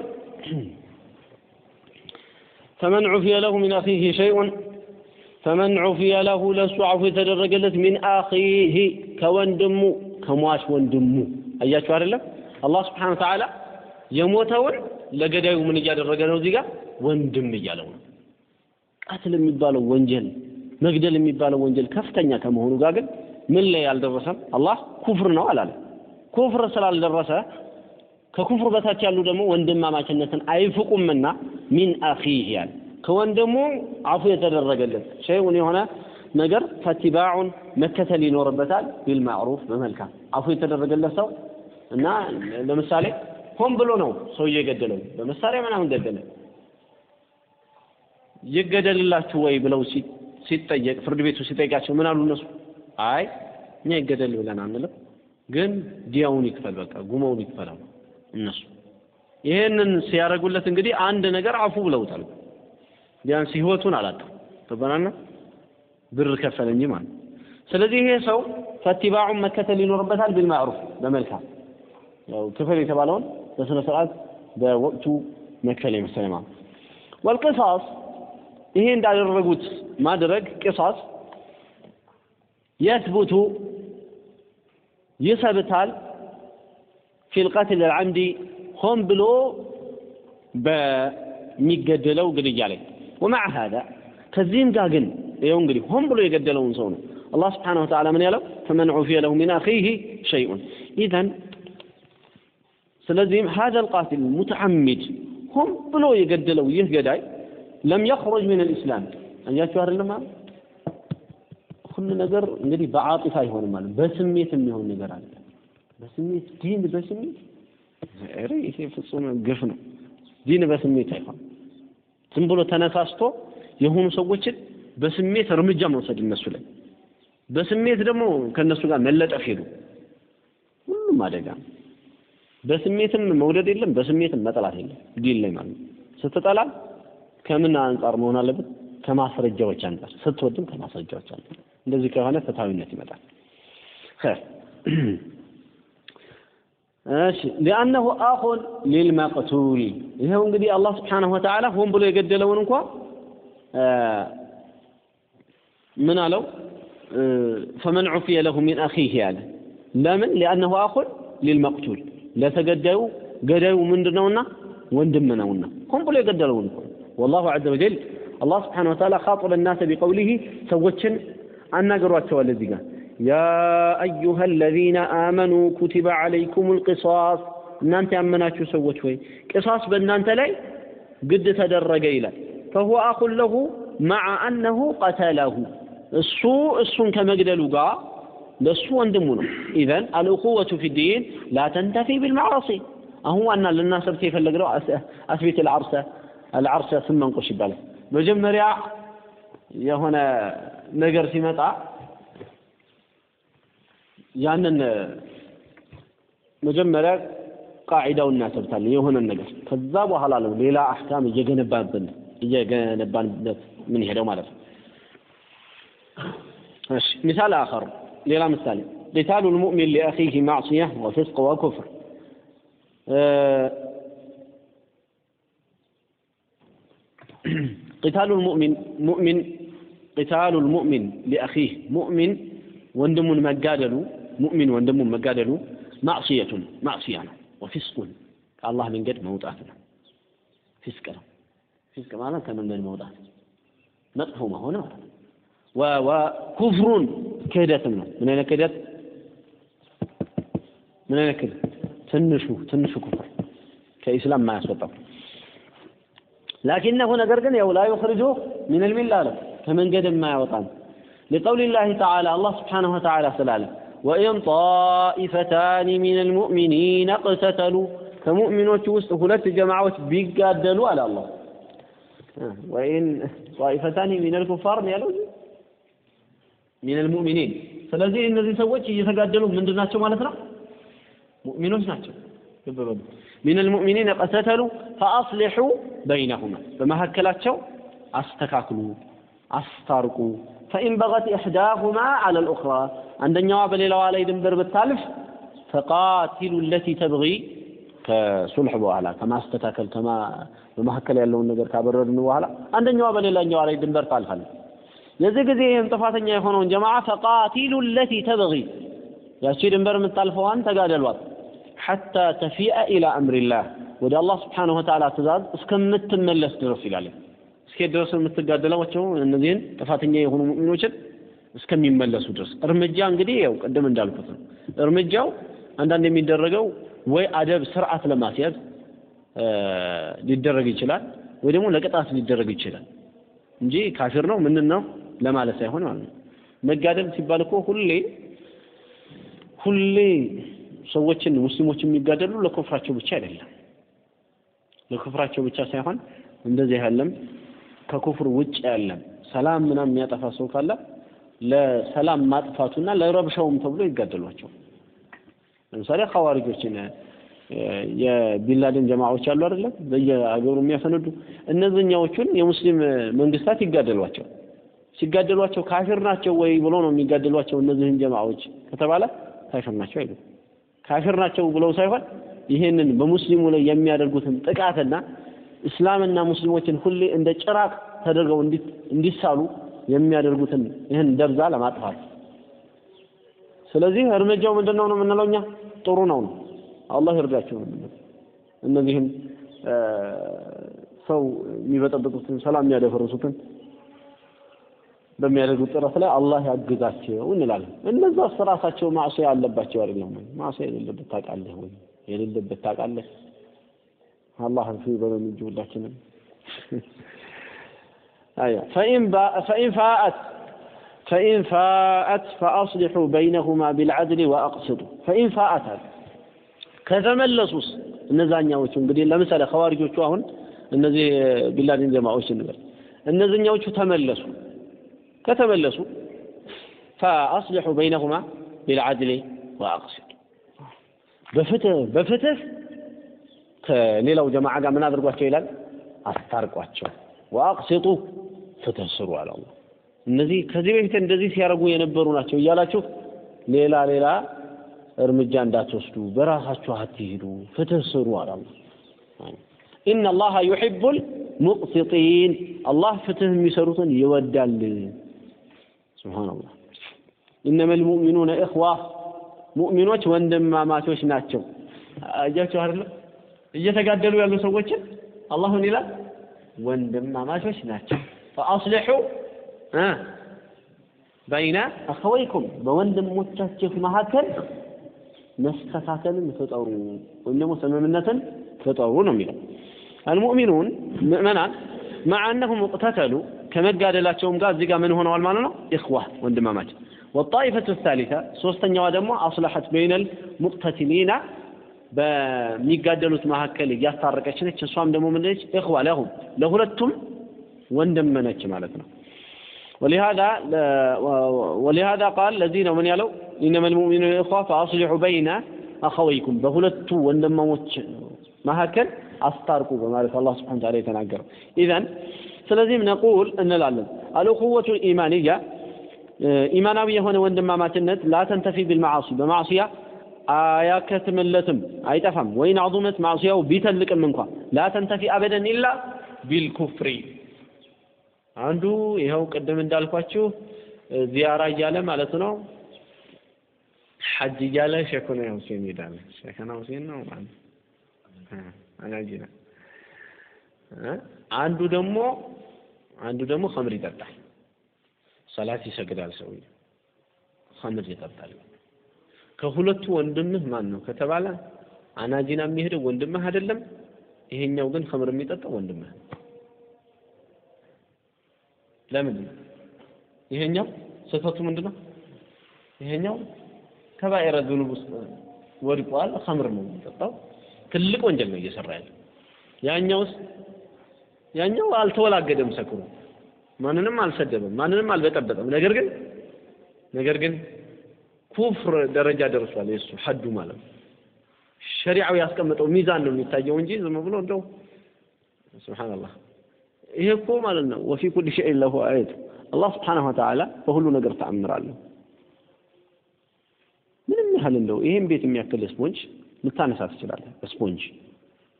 ፈመን ዑፍየ ለሁ ሚን አኺህ ሸይኡን ፈመን ዑፍየ ለሁ ለእሱ አፉ የተደረገለት ሚን አኺህ ከወንድሙ ከሟች ወንድሙ። አያችሁ አይደለም አላህ ስብሓነ ወተዓላ የሞተውን ለገዳዩ ምን እያደረገ ነው እዚህ ጋር? ወንድም እያለው ነው። ቃትል የሚባለው ወንጀል መግደል የሚባለው ወንጀል ከፍተኛ ከመሆኑ ጋር ግን ምን ላይ አልደረሰም? አላህ ኩፍር ነው አላለ። ኩፍር ስላልደረሰ ከኩፍር በታች ያሉ ደግሞ ወንድማማችነትን አይፍቁምና ሚን አኺህ ያለ ከወንድሙ አፉ የተደረገለት ሸይኡን የሆነ ነገር ፈቲባዑን መከተል ይኖርበታል ቢልማዕሩፍ በመልካም አፉ የተደረገለት ሰው እና ለምሳሌ ሆን ብሎ ነው ሰውዬ የገደለው። በመሳሪያ ምናምን ገደለ። ይገደልላችሁ ወይ ብለው ሲጠየቅ ፍርድ ቤቱ ሲጠይቃቸው ምን አሉ እነሱ? አይ እኛ ይገደል ብለን አንልም ግን ዲያውን ይክፈል በቃ ጉመውን ይክፈላል እነሱ። ይሄንን ሲያደርጉለት እንግዲህ አንድ ነገር አፉ ብለውታል። ቢያንስ ህይወቱን አላጣም። ተበናና ብር ከፈለ እንጂ ማለት ስለዚህ ይሄ ሰው ፈቲባዑን መከተል ይኖርበታል ቢልማዕሩፍ በመልካም ያው ክፍል የተባለውን በስነ ስርዓት በወቅቱ መክፈል የመሰለ ወልቅሳስ ይሄ እንዳደረጉት ማድረግ ቅሳስ የትቡቱ ይሰብታል። ፊ ልቀትል ልዓምዲ ሆን ብሎ በሚገደለው ግድያ ላይ። ወማዕ ሀዛ ከዚህም ጋር ግን ይኸው እንግዲህ ሆን ብሎ የገደለውን ሰው ነው። አላህ ስብሓነሁ ወተዓላ ምን ያለው? ፈመን ዑፊየ ለሁ ሚን አኺህ ሸይኡን። ኢዘን ስለዚህም ሀዛ ልቃትል ሙተዓሚድ ሆን ብሎ የገደለው ይህ ገዳይ ለም የኽሩጅ ምን ልእስላም አያችሁ አይደለም ማለት ሁሉ ነገር እንግዲህ በዓጢፋ አይሆንም ማለት በስሜት የሚሆን ነገር አለ በስሜት ዲን በስሜት ይሄ ፍጹም ግፍ ነው ዲን በስሜት አይሆን ዝም ብሎ ተነሳስቶ የሆኑ ሰዎችን በስሜት እርምጃ መውሰድ እነሱ ላይ። በስሜት ደግሞ ከእነሱ ጋር መለጠፍ ሄዱ። ሁሉም አደጋ ነው። በስሜትም መውደድ የለም በስሜትም መጠላት የለም። ዲን ላይ ማለት ነው ከምን አንጻር መሆን አለበት? ከማስረጃዎች አንጻር ስትወድም ከማስረጃዎች አንጻር እንደዚህ ከሆነ ፍትሐዊነት ይመጣል። እሺ። ሊአነሁ አኹን ሊልመቅቱል። ይኸው እንግዲህ አላህ ስብሓነሁ ወተዓላ ሆን ብሎ የገደለውን እንኳ ምን አለው? ፈመን ዑፊየ ለሁ ሚን አኺህ ያለ ለምን? ሊአነሁ አኹን ሊልመቅቱል። ለተገዳዩ ገዳዩ ምንድን ነውና ወንድም ነውና። ሆን ብሎ የገደለውን እንኳ والله عز وجل الله سبحانه وتعالى خاطب الناس بقوله سوتشن አናገሯቸዋል እዚህ ጋር يا أيها الذين آمنوا كتب عليكم القصاص እናንተ ያመናችሁ ሰዎች ወይ ቅሳስ በእናንተ ላይ ግድ ተደረገ ይላል فهو أخ له مع أنه قتله እሱ እሱን ከመግደሉ ጋር ለእሱ ወንድሙ ነው ኢዘን አልእኹወቱ ፊ ዲን ላ ተንተፊ ቢልማዕሲ አሁን ዋና ልናሰብት የፈለግነው አስቤት ልዓርሰ አልዓርሰ ስም መንቆሽ ይባላል መጀመሪያ የሆነ ነገር ሲመጣ ያንን መጀመሪያ ቃዒዳውን እናሰብታለን የሆነን ነገር ከዛ በኋላ ነው ሌላ አሕካም እየገነባብን እየገነባንበት ምን ሄደው ማለት ነው ماشي مثال آخر ሌላ ምሳሌ قتال المؤمن لأخيه معصية وفسق وكفر قتال المؤمن مؤمن قتال المؤمن لأخيه مؤمن وندم مجادل مؤمن وندم مجادل معصية معصية وفسق الله من قد موتاتنا فسق فسق معناه كمن موتات መጥፎ መሆን ማለት ነው። ወኩፍሩን ክህደትም ነው። ምን አይነት ክህደት? ምን አይነት ክህደት? ትንሹ ትንሹ ኩፍር ከኢስላም የማያስወጣው لكنه نقر يو لا يخرج من الملة فمن قدم ما يوطن. لقول الله تعالى الله سبحانه وتعالى سلاله. وإن طائفتان من المؤمنين اقتتلوا فمؤمن وتوسط جماعة على الله. وإن طائفتان من الكفار من المؤمنين. فلذي الذي سويت يتقدلوا من دون ناتشو مالتنا؟ مؤمنون ناتشو ሚነል ሙእሚኒን ቀተተሉ ፈአስሊሑ በይነሁማ በመካከላቸው አስተካክሉ አስታርቁ ፈኢን በገት ኢሕዳሁማ ዐለ ልኡኽራ አንደኛዋ በሌላዋ ላይ ድንበር ብታልፍ ፈቃቲሉ ለቲ ተብጊ ከሱልሕ በኋላ ከማስተካከል ከማ በመካከል ያለውን ነገር ካበረድን በኋላ አንደኛዋ በሌላኛዋ ላይ ድንበር ታልፋለች። የዚህ ጊዜ ይህም ጥፋተኛ የሆነውን ጀማዓ ፈቃቲሉ ለቲ ተብጊ ያቺ ድንበር የምታልፈዋን ተጋደሏት ሐታ ተፊአ ኢላ አምሪላህ ወደ አላህ ስብሓነሁ ወተዓላ ትእዛዝ እስከምትመለስ ድረስ ይላል። እስከ ድረስ የምትጋደሏቸው እነዚህን ጥፋተኛ የሆኑ ሙእሚኖችን እስከሚመለሱ ድረስ እርምጃ እንግዲህ ያው ቅድም እንዳልኩት ነው። እርምጃው አንዳንድ የሚደረገው ወይ አደብ ስርዓት ለማስያዝ ሊደረግ ይችላል፣ ወይ ደግሞ ለቅጣት ሊደረግ ይችላል እንጂ ካፊር ነው ምን ነው ለማለት ሳይሆን ማለት ነው። መጋደል ሲባል እኮ ሁሌ ሁሌ ሰዎችን ሙስሊሞች የሚጋደሉ ለክፍራቸው ብቻ አይደለም። ለክፍራቸው ብቻ ሳይሆን እንደዚህ ያለም ከኩፍር ውጭ ያለም ሰላም ምናምን የሚያጠፋ ሰው ካለ ለሰላም ማጥፋቱና ለረብሻውም ተብሎ ይጋደሏቸው። ለምሳሌ ኸዋሪጆችን የቢንላደን ጀማዓዎች አሉ አይደለም በየአገሩ የሚያፈነዱ እነዚህኛዎቹን የሙስሊም መንግስታት ይጋደሏቸው ሲጋደሏቸው ካፊር ናቸው ወይ ብሎ ነው የሚጋደሏቸው እነዚህን ጀማዓዎች ከተባለ ካፊር ናቸው አይሉ ካፊር ናቸው ብለው ሳይሆን ይሄንን በሙስሊሙ ላይ የሚያደርጉትን ጥቃትና እስላምና ሙስሊሞችን ሁሌ እንደ ጭራቅ ተደርገው እንዲሳሉ የሚያደርጉትን ይህን ደብዛ ለማጥፋት። ስለዚህ እርምጃው ምንድነው ነው የምንለው እኛ? ጥሩ ነው ነው። አላህ ይርዳቸው ነው እነዚህም ሰው የሚበጠብጡትን ሰላም የሚያደፈርሱትን በሚያደርጉት ጥረት ላይ አላህ ያግዛቸው እንላለን። እነዛ ራሳቸው معصية አለባቸው አይደለም ወይ? معصية የሌለበት ታውቃለህ ወይ? የሌለበት ታውቃለህ? አላህ ፊ በለን እንጂ ሁላችንም فإن فاءت فإن فاءت فأصلحوا بينهما بالعدل وأقسطوا ፈኢን ፋአት አለ ከተመለሱስ እነዛኛዎቹ እንግዲህ ለምሳሌ ኸዋሪጆቹ አሁን እነዚህ ቢላዲን ጀማዎች እንበል እነዚህኛዎቹ ተመለሱ ከተመለሱ ፈአስሊሑ በይነሁማ ቢልዐድሊ ወአቅስጡ በፍትህ በፍትህ ከሌላው ጀማዓ ጋር ምን አድርጓቸው ይላል? አስታርቋቸው። ወአቅስጡ ፍትህ ስሩ አለ እነዚህ ከዚህ በፊት እንደዚህ ሲያደርጉ የነበሩ ናቸው እያላችሁ ሌላ ሌላ እርምጃ እንዳትወስዱ በራሳችሁ አትሂዱ ፍትህ ስሩ አለ አላህ። አላህ ዩሒቡል ሙቅሲጢን አላህ ፍትህ የሚሰሩትን ይወዳል ሱብሃነላህ ኢነመ ልሙእሚኑነ እኽዋ ሙእሚኖች ወንድማማቾች ናቸው አያችሁ አይደለም እየተጋደሉ ያሉ ሰዎችን አላህ ምን ይላል ወንድማማቾች ናቸው ፈአስሊሑ በይነ አኸወይኩም በወንድሞቻችሁ መካከል መስተካከልን ፍጠሩ ወይም ደግሞ ስምምነትን ፍጠሩ ነው የሚለው አልሙእሚኑን ምእመናን مع أنهم اقتتلوا ከመጋደላቸውም ጋር እዚህ ጋር ምን ሆነዋል ማለት ነው ኢኽዋ ወንድማማች والطائفة الثالثة ሶስተኛዋ ደግሞ አስለሐት በይነል ሙቅተቲሊና በሚጋደሉት መካከል እያስታረቀች ነች እሷም ደግሞ ምንድነች ኢኽዋ ለሁም ለሁለቱም ወንድም ነች ማለት ነው ولهذا ولهذا قال الذين من يلو إنما المؤمنون إخوة فأصلحوا بين أخويكم በሁለቱ ወንድማሞች መካከል አስታርቁ በማለት አላህ ስብሐነ ወተዓላ የተናገረው ኢዘን ስለዚህም ነቁል እንላለን። አልኡኹወቱ ኢማንያ ኢማናዊ የሆነ ወንድማማችነት ላተንተፊ ቢልመዓሲ በማዕሲያ አያከትምለትም አይጠፋም። ወይን አዙመት ማዕሲያው ቢተልቅም እንኳ ላተንተፊ አበደን ኢላ ቢልኩፍሪ። አንዱ ይኸው ቅድም እንዳልኳችሁ ዚያራ እያለ ማለት ነው። ሐጅ እያለ ሼኹና ሁሴን ይሄዳል ሼኹና ሁሴን ነው ማለት አናጂና አንዱ ደግሞ አንዱ ደግሞ ኸምር ይጠጣል። ሰላት ይሰግዳል ሰውዬ ኸምር ይጠጣል። ከሁለቱ ወንድምህ ማን ነው ከተባለ አናጂና የሚሄደው ወንድምህ አይደለም። ይሄኛው ግን ኸምር የሚጠጣው ወንድምህ ለምን? ይሄኛው ስህተቱ ምንድነው? ይሄኛው ከባኢረ ዙኑብ ውስጥ ወድቋል። ኸምር ነው የሚጠጣው። ትልቅ ወንጀል ነው እየሰራ ያለው። ያኛውስ ያኛው አልተወላገደም ሰክሮ ማንንም አልሰደበም ማንንም አልበጠበጠም። ነገር ግን ነገር ግን ኩፍር ደረጃ ደርሷል የእሱ ሐዱ ማለት ነው። ሸሪዓው ያስቀመጠው ሚዛን ነው የሚታየው እንጂ ዝም ብሎ እንደው ሱብሃንአላህ። ይሄ እኮ ማለት ነው ወፊ ኩል ሸይን ለሁ አየት። አላህ ስብሓነሁ ወተዓላ በሁሉ ነገር ተአምራለሁ ምንም ያህል እንደው ይሄን ቤት የሚያክል ስፖንጅ ልታነሳ ትችላለህ? በስፖንጅ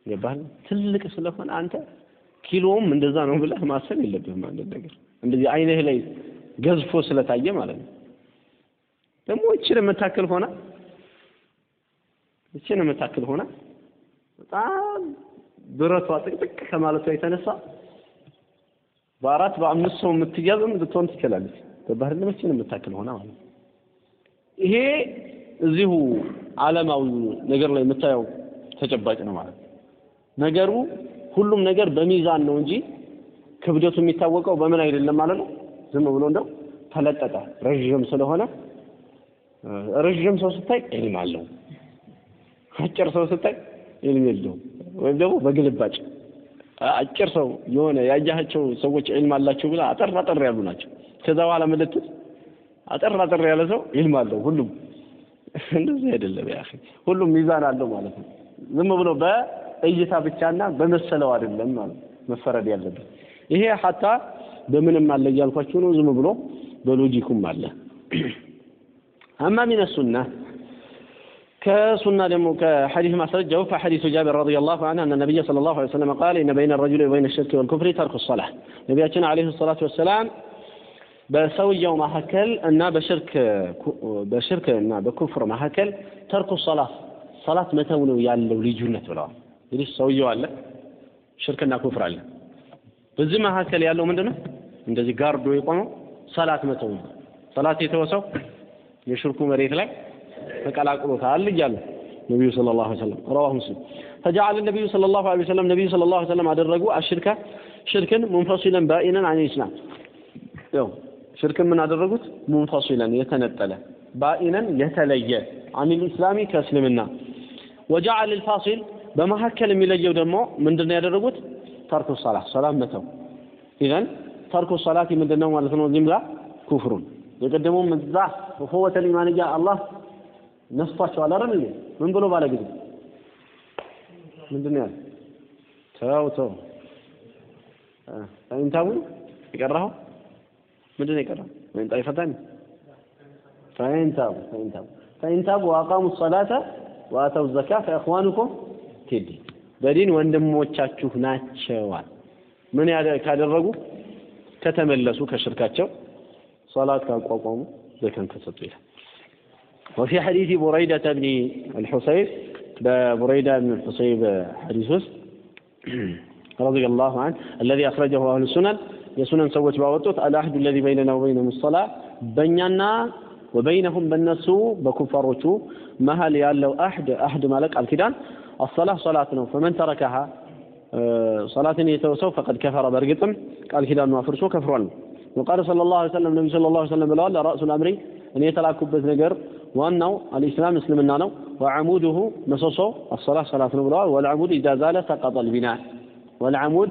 ገባህ? ትልቅ ስለሆነ አንተ ኪሎውም እንደዛ ነው ብለህ ማሰብ የለብህም አንድ ነገር። እንደዚህ አይንህ ላይ ገዝፎ ስለታየ ማለት ነው። ደግሞ እችን የምታክል ሆና እችን የምታክል ሆና በጣም ብረቷ ጥቅጥቅ ከማለቷ የተነሳ በአራት በአምስት ሰው የምትያዝም ልትሆን ትችላለች። ገባህ እችን የምታክል ሆና ማለት ይሄ እዚሁ ዓለማዊ ነገር ላይ የምታየው ተጨባጭ ነው ማለት ነው። ነገሩ ሁሉም ነገር በሚዛን ነው እንጂ ክብደቱ የሚታወቀው በምን አይደለም ማለት ነው? ዝም ብሎ እንደው ተለጠጠ። ረዥም ስለሆነ ረዥም ሰው ስታይ ዒልም አለው። አጭር ሰው ስታይ ዒልም የለውም። ወይም ደግሞ በግልባጭ አጭር ሰው የሆነ ያያቸው ሰዎች ዒልም አላቸው ብላ አጠር አጠር ያሉ ናቸው። ከዛ በኋላ ምልክት አጠር አጠር ያለ ሰው ዒልም አለው። ሁሉም እንደዚህ አይደለም ያ ሁሉም ሚዛን አለው ማለት ነው። ዝም ብሎ በእይታ ብቻና በመሰለው አይደለም ማለት መፈረድ ያለበት ይሄ ሐታ በምንም አለ እያልኳችሁ ነው ዝም ብሎ በሎጂኩም አለ አማ ሚን ሱና كسنة دمو كحديث ما سجوا فحديث جابر رضي الله عنه أن النبي صلى الله عليه وسلم قال إن بين الرجل وبين الشرك والكفر ترك الصلاة نبينا عليه الصلاة والسلام በሰውየው መካከል እና በሽርክ በሽርክ እና በኩፍር መካከል ተርኩ ሰላት ሰላት መተው ነው ያለው ልዩነት ብለዋል። እንግዲህ ሰውየው አለ ሽርክና ኩፍር አለ። በዚህ መካከል ያለው ምንድን ነው? እንደዚህ ጋርዶ የቆመው ሰላት መተው ነው። ሰላት የተወሰው የሽርኩ መሬት ላይ ተቀላቅሎታል እያሉ ነቢዩ ሰለላሁ ዐለይሂ ወሰለም ረዋሁ ሙስሊም ፈጀዐለ ነቢዩ ሰለላሁ ዐለይሂ ወሰለም ነቢዩ ሰለላሁ ዐለይሂ ወሰለም አደረጉ አሽርካ ሽርክን ሙንፈሲለን ባኢነን አን ኢስላም ያው ሽርክን ምን አደረጉት ሙንፈሲለን የተነጠለ ባኢነን የተለየ አኒል ኢስላሚ ከእስልምና ወጀዐለ ልፋሲል በመካከል የሚለየው ደግሞ ምንድን ነው ያደረጉት? ተርኩ ሰላት ሰላት መተው። ኢዘን ተርኩ ሰላት ምንድን ነው ማለት ነው? እዚህም ጋር ኩፍሩን። የቀደመውም እዛ ሆወተል ኢማንያ አላህ ነስቷቸዋል አይደል እንዴ? ምን ብሎ ባለ ጊዜ? ምንድን ነው ያለ ተው ተው። ፈኢንታቡ የቀራኸው ምንድን ነው? የቀራው ወይም ጣይፈታን ፈኢንታቡ ፈኢንታቡ ፈኢንታቡ ወአቃሙ ሰላተ ወአተው ዘካ ፈኢኽዋኑኩም ፊዲ በዲን ወንድሞቻችሁ ናቸዋል ምን ካደረጉ ከተመለሱ ከሽርካቸው صلاة كاقوامو زكاة كسطيها وفي حديث بريدة بن الحصيب بريدة بن الحصيب حديث رضي الله عنه الذي أخرجه أهل السنن يسنن سوت باوتوت العهد الذي بيننا وبينهم الصلاة بيننا وبينهم بالنسو بكفروتو مهل يالو أحد أحد مالك الكدان الصلاة صلاة فمن تركها آه، صلاة يتوسو فقد كفر برقطم قال كذا ما فرسو كفروا وقال صلى الله عليه وسلم النبي صلى الله عليه وسلم بلوال رأس الأمر. أن يتلاكبت نقر وأنه الإسلام مسلم النانو. وعموده مسوسو الصلاة صلاة له بلوال والعمود إذا زال سقط البناء. والعمود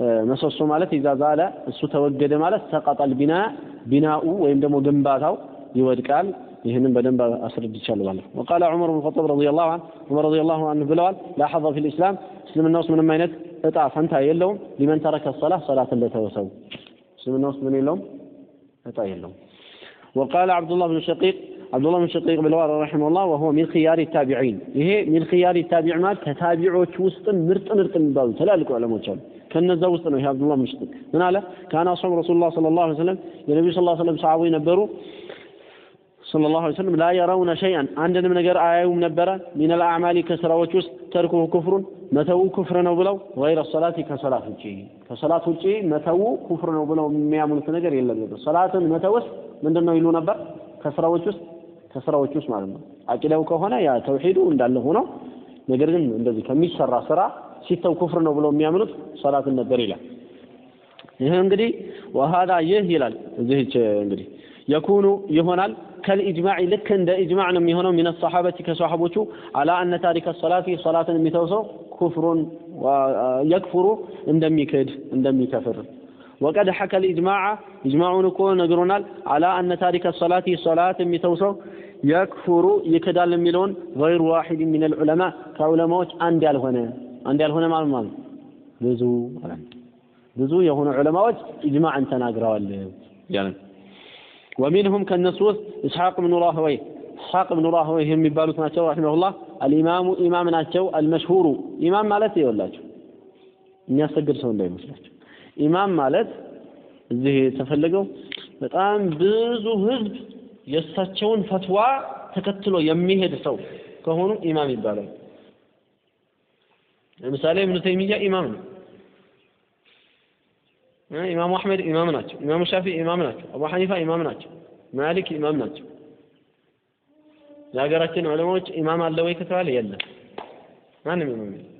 آه، مسوسو مالت إذا زال السو توجد مالت سقط البناء. بناء ويمدمو جنباته يودكال ይወድቃል ይህንን በደንብ አስረድቻለሁ ማለት ነው وقال عمر بن الخطاب رضي الله عنه عمر رضي الله عنه ብለዋል لا حظ في الإسلام እስልምና ውስጥ ምንም አይነት እጣ ፈንታ የለውም ሊመን ተረከ الصلاة صلاة እንደተወሰው እስልምና ውስጥ ምን የለውም እጣ የለውም وقال عبد الله بن شقيق عبد الله بن شقيق بالوار رحمه الله وهو من خيار التابعين ይሄ من خيار التابع ማለት ከታቢዖች ውስጥ ምርጥ ምርጥ የሚባሉ ትላልቅ ዑለሞች አሉ ከነዛ ውስጥ ነው ይሄ አብዱላህ ብን ሽቂቅ ምን አለ ካነ አስሐቡ ረሱሉላህ ሰለላሁ ዐለይሂ ወሰለም የነብዩ ሰለላሁ ዐለይሂ ወሰለም ሰሃቦች ነበሩ ሰለላሁ ዐለይሂ ወሰለም ላ የረውነ ሸይአን አንድንም ነገር አያዩም ነበረ። ሚነል አዕማሊ ከስራዎች ውስጥ ተርኩሁ ኩፍሩን መተው ኩፍር ነው ብለው ገይረ ሰላቲ ከሰላት ውጪ። ከሰላት ውጪ መተው ኩፍር ነው ብለው የሚያምኑት ነገር የለም ነበር። ሰላትን መተውስ ምንድን ይሉ ነበር? ከስራዎች ውስጥ ከስራዎች ውስጥ ማለት ነው። አቂዳው ከሆነ ያ ተውሂዱ እንዳለ ሆኖ ነገር ግን እንደዚህ ከሚሰራ ስራ ሲተው ኩፍር ነው ብለው የሚያምኑት ሰላትን ነበር ይላል። ይህ እንግዲህ ወሃዳ ይህ ይላል። እዚህች እንግዲህ የኩኑ ይሆናል ከልኢጅማዕ ልክ እንደ ኢጅማዕ ነው የሚሆነው ሚነ ሰሓበቲ ከሰሓቦቹ አላ አነ ታሪከ ሰላቲ ሰላትን የሚተው ሰው ኩፍሩን የክፍሩ እንደሚክድ እንደሚከፍር ወቀድ ሐከ ልኢጅማዓ ኢጅማዑን እኮ ነግሮናል አላ አነ ታሪከ ሰላቲ ሰላት የሚተው ሰው የክፍሩ ይክዳል የሚለውን ገይሩ ዋሒድ ሚን ልዑለማ ከዑለማዎች አንድ ያልሆነ አንድ ያልሆነ ማለት ማለት ብዙ ብዙ የሆኑ ዑለማዎች ኢጅማዕን ተናግረዋል ያለን ወሚንሁም ከእነሱ ውስጥ ኢስሐቅ ብኑ ራህወይ ኢስሐቅ ብኑ ራህወይ የሚባሉት ናቸው ረሒመሁላህ አልኢማሙ ኢማም ናቸው አልመሽሁሩ። ኢማም ማለት ይወላቸው የሚያስቸግር ሰው እንዳይመስላቸው ኢማም ማለት እዚህ የተፈለገው በጣም ብዙ ህዝብ የእሳቸውን ፈትዋ ተከትሎ የሚሄድ ሰው ከሆኑ ኢማም ይባላል። ለምሳሌ እብኑ ተይሚያ ኢማም ነው። ኢማሙ አሕመድ ኢማም ናቸው። ኢማሙ ሻፊ ኢማም ናቸው። አቡ ሐኒፋ ኢማም ናቸው። ማሊክ ኢማም ናቸው። የሀገራችን ዑለማዎች ኢማም አለ ወይ ከተባለ የለም። ማንም ኢማም የለም።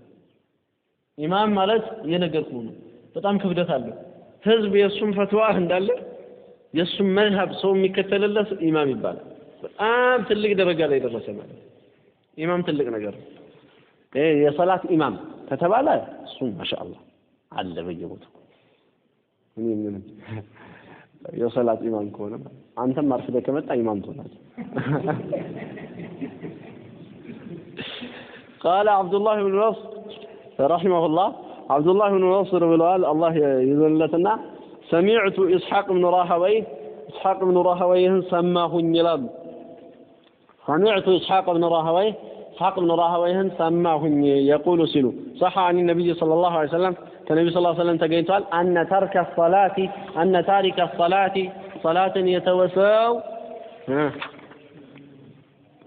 ኢማም ማለት እየነገርኩ ነው። በጣም ክብደት አለው። ህዝብ የእሱም ፈትዋ እንዳለ የእሱም መዝሀብ ሰው የሚከተልለት ኢማም ይባላል። በጣም ትልቅ ደረጃ ላይ ደረሰ ማለት ኢማም ትልቅ ነገር ነው። የሰላት ኢማም ከተባለ እሱም ማሻአላህ አለ በየቦታው እኔ ምንም የሰላት ኢማም ከሆነ አንተም አርፍደህ ከመጣ ኢማም ትሆናለህ قال عبد الله بن نصر رحمه الله عبد الله بن نصر بلال الله يذلتنا سمعت إسحاق بن راهويه إسحاق بن راهويه سماه يلال سمعت إسحاق بن راهويه إسحاق بن راهويه سماه يقول سلو صح عن النبي صلى الله عليه وسلم النبي صلى الله عليه وسلم تقين قال أن ترك الصلاة أن تارك الصلاة صلاة يتوسو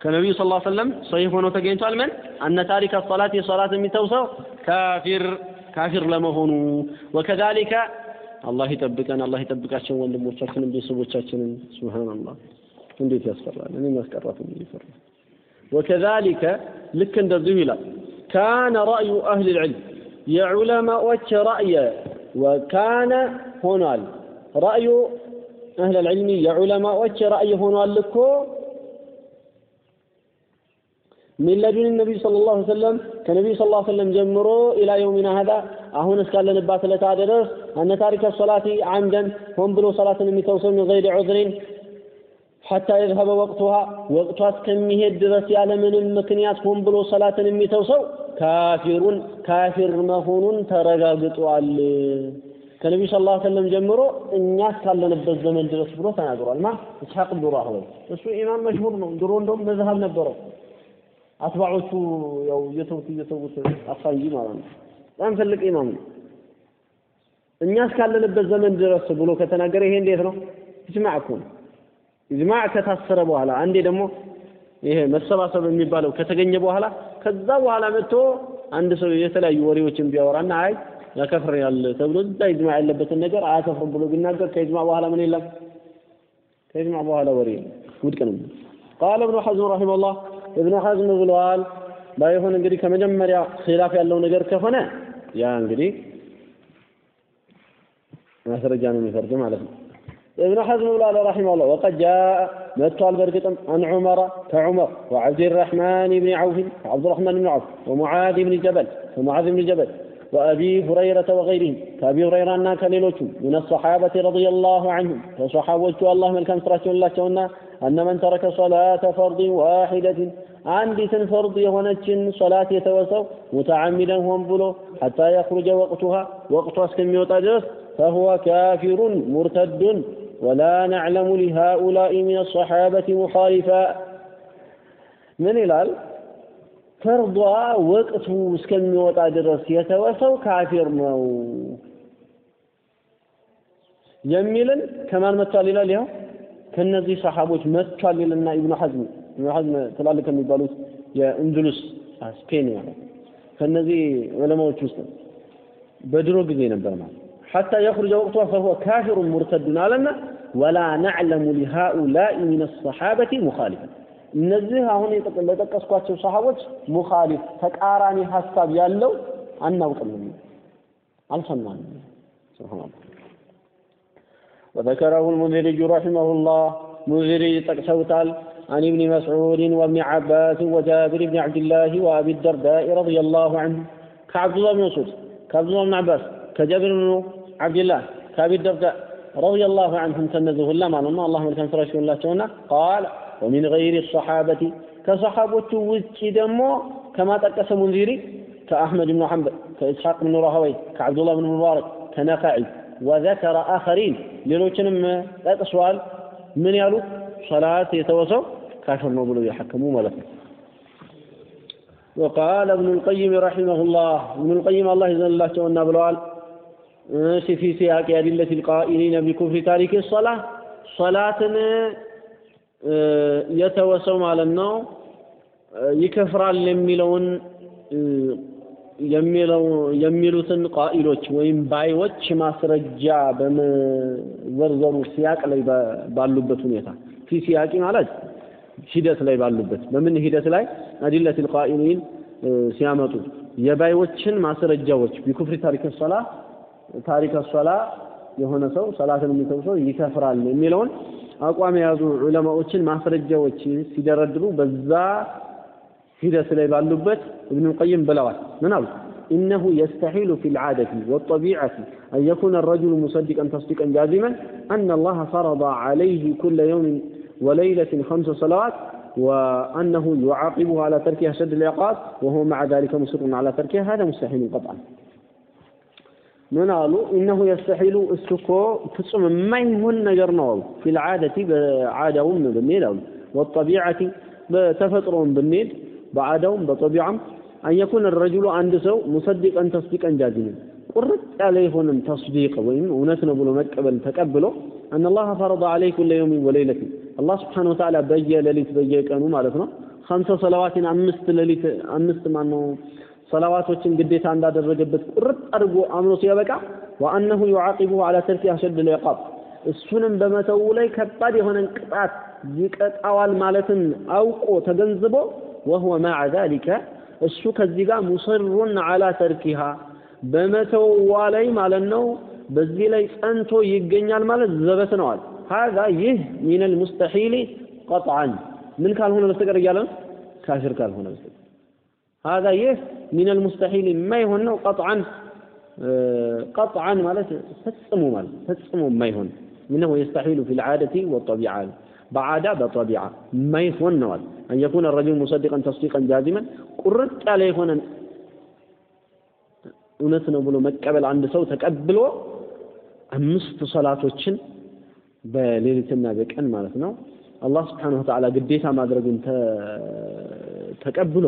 كنبي صلى الله عليه وسلم صحيح ونو تقين قال من؟ أن تارك الصلاة صلاة يتوسو كافر كافر لما هنو وكذلك الله يتبقى الله يتبقى شن ولم وشاكنا سبحان الله. عندي يسفر لأني ما أسكرت وكذلك لك أن كان رأي أهل العلم يعلماء رأي. وكان هنال رأي أهل العلم يعلماء رأي هنال لكو. من لدن النبي صلى الله عليه وسلم كنبي صلى الله عليه وسلم جمروا إلى يومنا هذا. أهون اسكال لنبات لتادرس. أن تارك الصلاة عمدا. هم بلو صلاة توصل من غير عذر ሐታ የዝሀበ ወቅቱሃ ወቅቷ እስከሚሄድ ድረስ ያለምንም ምክንያት ሆን ብሎ ሰላትን የሚተው ሰው ካፊሩን ካፊር መሆኑን ተረጋግጧል። ከነቢዩ ስ ላ ሰለም ጀምሮ እኛ እስካለንበት ዘመን ድረስ ብሎ ተናግሯል። ማ እስሐቅ ብኑ ራህወይ እሱ ኢማም መሽሁር ነው። ድሮ እንደውም መዝሀብ ነበረው። አትባዖቹ ያው እየተውት እየተውት አፋ እንጂ ማለት ነው። በጣም ትልቅ ኢማም ነው። እኛ እስካለንበት ዘመን ድረስ ብሎ ከተናገረ ይሄ እንዴት ነው? ኢጅማዕ እኮ ነው። ኢጅማዕ ከታሰረ በኋላ አንዴ ደግሞ ይሄ መሰባሰብ የሚባለው ከተገኘ በኋላ ከዛ በኋላ መጥቶ አንድ ሰው የተለያዩ ወሬዎችን ቢያወራና አይ ያከፍራል ተብሎ እዛ ኢጅማዕ ያለበትን ነገር አያከፍርም ብሎ ቢናገር ከኢጅማዕ በኋላ ምን የለም? ከኢጅማዕ በኋላ ወሬ ውድቅ ነው። ቃለ እብኑ ሐዝም ረሒመሁላህ እብኑ ሐዝም ብለዋል ባይሆን እንግዲህ ከመጀመሪያ ኺላፍ ያለው ነገር ከሆነ ያ እንግዲህ ማስረጃ ነው የሚፈርድ ማለት ነው ابن حزم قال رحمه الله. وقد جاء متى برقتم عن عمر كعمر وعبد الرحمن بن عوف وعبد الرحمن بن عوف ومعاذ بن جبل ومعاذ بن جبل وأبي هريرة وغيرهم. كأبي هريرة أنها كليلوتهم من الصحابة رضي الله عنهم. فصحابة الله من كان سرعة الله كونا أن من ترك صلاة فرض واحدة عندي فرض يهونتشن صلاة يتوسو متعمدا بلو حتى يخرج وقتها وقت اسكم يوتا فهو كافر مرتد ولا نعلم لهؤلاء من الصحابة مخالفا من إلال فرضا وقت اسكن وطا درس يتوسو كافر نو የሚልን ከማን መጥቷል ይላል ይኸው ከነዚህ ሰሃቦች መጥቷል ይልና ኢብኑ ሐዝም ኢብኑ ሐዝም ትላልቅ ከሚባሉት የእንድሉስ ስፔን ማለት ከነዚህ ዑለማዎች ውስጥ በድሮ ጊዜ ነበር ማለት حتى يخرج وقتها فهو كافر مرتد علنا ولا نعلم لهؤلاء من الصحابة مخالفا እነዚህ አሁን ለጠቀስኳቸው ሰሃቦች ሙኻሊፍ ተቃራኒ ሀሳብ ያለው አናውቅም አልሰማንም ሱብሃንአላህ وذكره المنذري رحمه الله منذري تقسوتال عن ابن مسعود وابن عباس وجابر بن عبد الله وابي الدرداء رضي الله عنه كعبد الله بن مسعود كعبد الله بن عباس كجابر بن عبد الله كابي الدرداء رضي الله عنهم تنزه الله ما الله اللهم لكم فرش الله تونا قال ومن غير الصحابة كصحابة وجه دمو كما تقس منذري كأحمد بن حنبل كإسحاق بن راهوي كعبد الله بن مبارك كنخعي وذكر آخرين ሌሎችንም ጠቅሷል ምን ያሉ ሶላት የተወሰው ካፍር ነው ብለው የሐከሙ ማለት ነው وقال ابن القيم رحمه الله ابن القيم الله يزن الله تونا እሺ ፊ ሲያቅ ያዲለት ልቃኢሊነ ቢኩፍሪ ታሪክ ሶላ ሶላትን የተወሰው ማለት ነው። ይከፍራል የሚለውን የሚለው የሚሉትን ቃኢሎች ወይም ባዮች ማስረጃ በመዘርዘሩ ሲያቅ ላይ ባሉበት ሁኔታ ፊ ሲያቂ ማለት ሂደት ላይ ባሉበት በምን ሂደት ላይ? አዲለት ልቃኢሊን ሲያመጡ የባዮችን ማስረጃዎች ቢኩፍሪ ታሪክ ሶላ ታሪክ ሶላ የሆነ ሰው ሰላትን የሚተው ሰው ይከፍራል የሚለውን አቋም የያዙ ዑለማዎችን ማስረጃዎች ሲደረድሩ በዛ ሂደት ላይ ባሉበት ابن القيم بلوات من أول إنه يستحيل في العادة والطبيعة أن يكون الرجل مصدقا تصديقا جازما أن الله فرض عليه كل يوم وليلة خمس صلوات وأنه يعاقبه على تركها شد العقاب وهو مع ذلك مصر على تركها هذا مستحيل قطعا من قالوا إنه يستحيل السكو فصم ما يمون نجرنا في العادة بعادهم بالنيل والطبيعة بتفطرهم بالنيل بعادهم بطبيعة أن يكون الرجل عند سو مصدق أن تصدق أن جادين قرت عليهم تصديق وين ونسنا بلو مكبل تكبلو أن الله فرض عليه كل يوم وليلة. الله سبحانه وتعالى بيا للي تبيا كانوا معرفنا خمس صلوات أمست للي أمست معنو ሰላዋቶችን ግዴታ እንዳደረገበት ቁርጥ አድርጎ አምኖ ሲያበቃ ወአነሁ ዩዓቂቡሁ አላ ተርኪ አሸድ ልዕቃብ እሱንም በመተው ላይ ከባድ የሆነን ቅጣት ይቀጣዋል ማለትን አውቆ ተገንዝቦ ወሁወ ማዕ ዛሊከ እሱ ከዚህ ጋር ሙስሩን አላ ተርኪሃ በመተዋ ላይ ማለት ነው። በዚህ ላይ ጸንቶ ይገኛል ማለት ዘበት ነዋል። ሀዛ ይህ ሚን ልሙስተሒል ቀጥዓን ምን ካልሆነ በስተቀር እያለ ነው? ካፊር ካልሆነ በስተቀር ሀዛ ይህ ሚን ልሙስተሒል የማይሆን ነው ቀጥዓን ቀጥዓን ማለት ፈጽሞ ማለት ፈጽሞ የማይሆን ምነው የስተሒሉ ፊ ልዓደቲ ወጠቢዓ በዓዳ በጠቢዓ የማይሆን ነዋል أن يكون الرجل مصدقا تصديقا جازما ቁርጥ ያለ የሆነን እውነት ነው ብሎ መቀበል አንድ ሰው ተቀብሎ አምስት ሰላቶችን በሌሊትና በቀን ማለት ነው አላህ ስብሓነሁ ወተዓላ ግዴታ ማድረጉን ተቀብሎ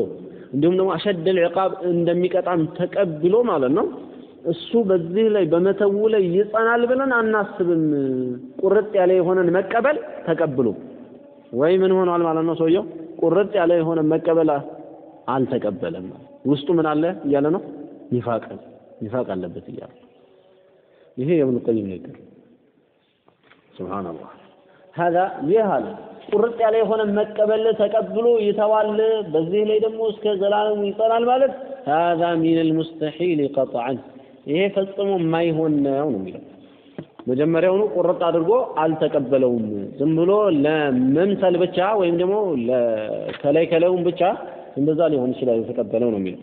እንዲሁም ደግሞ አሸደል ዕቃብ እንደሚቀጣም ተቀብሎ ማለት ነው። እሱ በዚህ ላይ በመተው ላይ ይጸናል ብለን አናስብም። ቁርጥ ያለ የሆነን መቀበል ተቀብሎ ወይ ምን ሆኗል ማለት ነው ሰውየው? ቁርጥ ያለ የሆነ መቀበል አልተቀበለም። ውስጡ ምን አለ እያለ ነው? ኒፋቅ ኒፋቅ አለበት እያለ ይሄ የብኑ ቀይም ንግግር ሱብሃንአላህ ሀዛ ይህ አለ። ቁርጥ ያለ የሆነ መቀበል ተቀብሎ ይተዋል። በዚህ ላይ ደግሞ እስከ ዘላለሙ ይጸናል ማለት ሀዛ ሚነል ሙስተሒል ቀጥዐን ይሄ ፈጽሞ የማይሆን ነው የሚለው። መጀመሪያውኑ ቁርጥ አድርጎ አልተቀበለውም። ዝም ብሎ ለመምሰል ብቻ ወይም ደግሞ ከላይ ከላዩም ብቻ እንደዛ ሊሆን ይችላል የተቀበለው ነው የሚለው።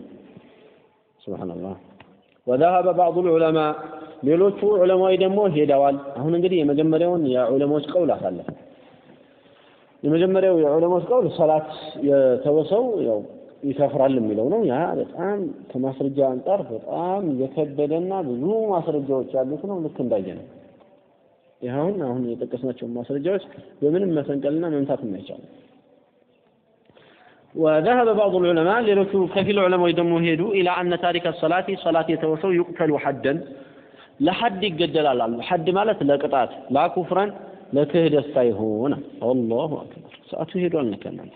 ሱብሃነላህ። ወዘሀበ ባዕዱ ዑለማ ሌሎቹ ዑለማዊ ደግሞ ሄደዋል አሁን እንግዲህ የመጀመሪያውን የዑለማዎች ቀውል አሳለፈ የመጀመሪያው የዑለማዎች ቀውል ሰላት የተወሰው ያው ይከፍራል የሚለው ነው ያ በጣም ከማስረጃ አንጻር በጣም የከበደና ብዙ ማስረጃዎች ያሉት ነው ልክ እንዳየ ነው ይህ አሁን አሁን የጠቀስናቸው ማስረጃዎች በምንም መሰንቀልና መምታት አይቻልም። وذهب بعض العلماء ሌሎቹ ከፊል ዑለማዎች ደግሞ ሄዱ ኢላ አነ ታሪከ ሰላቲ ሰላት የተወሰው ይቁተሉ ሐደን ለሐድ ይገደላል አሉ። ሐድ ማለት ለቅጣት ላኩፍረን ለክህደት ሳይሆን አላሁ አክበር። ሰዓቱ ሄዷል። ነከናንተ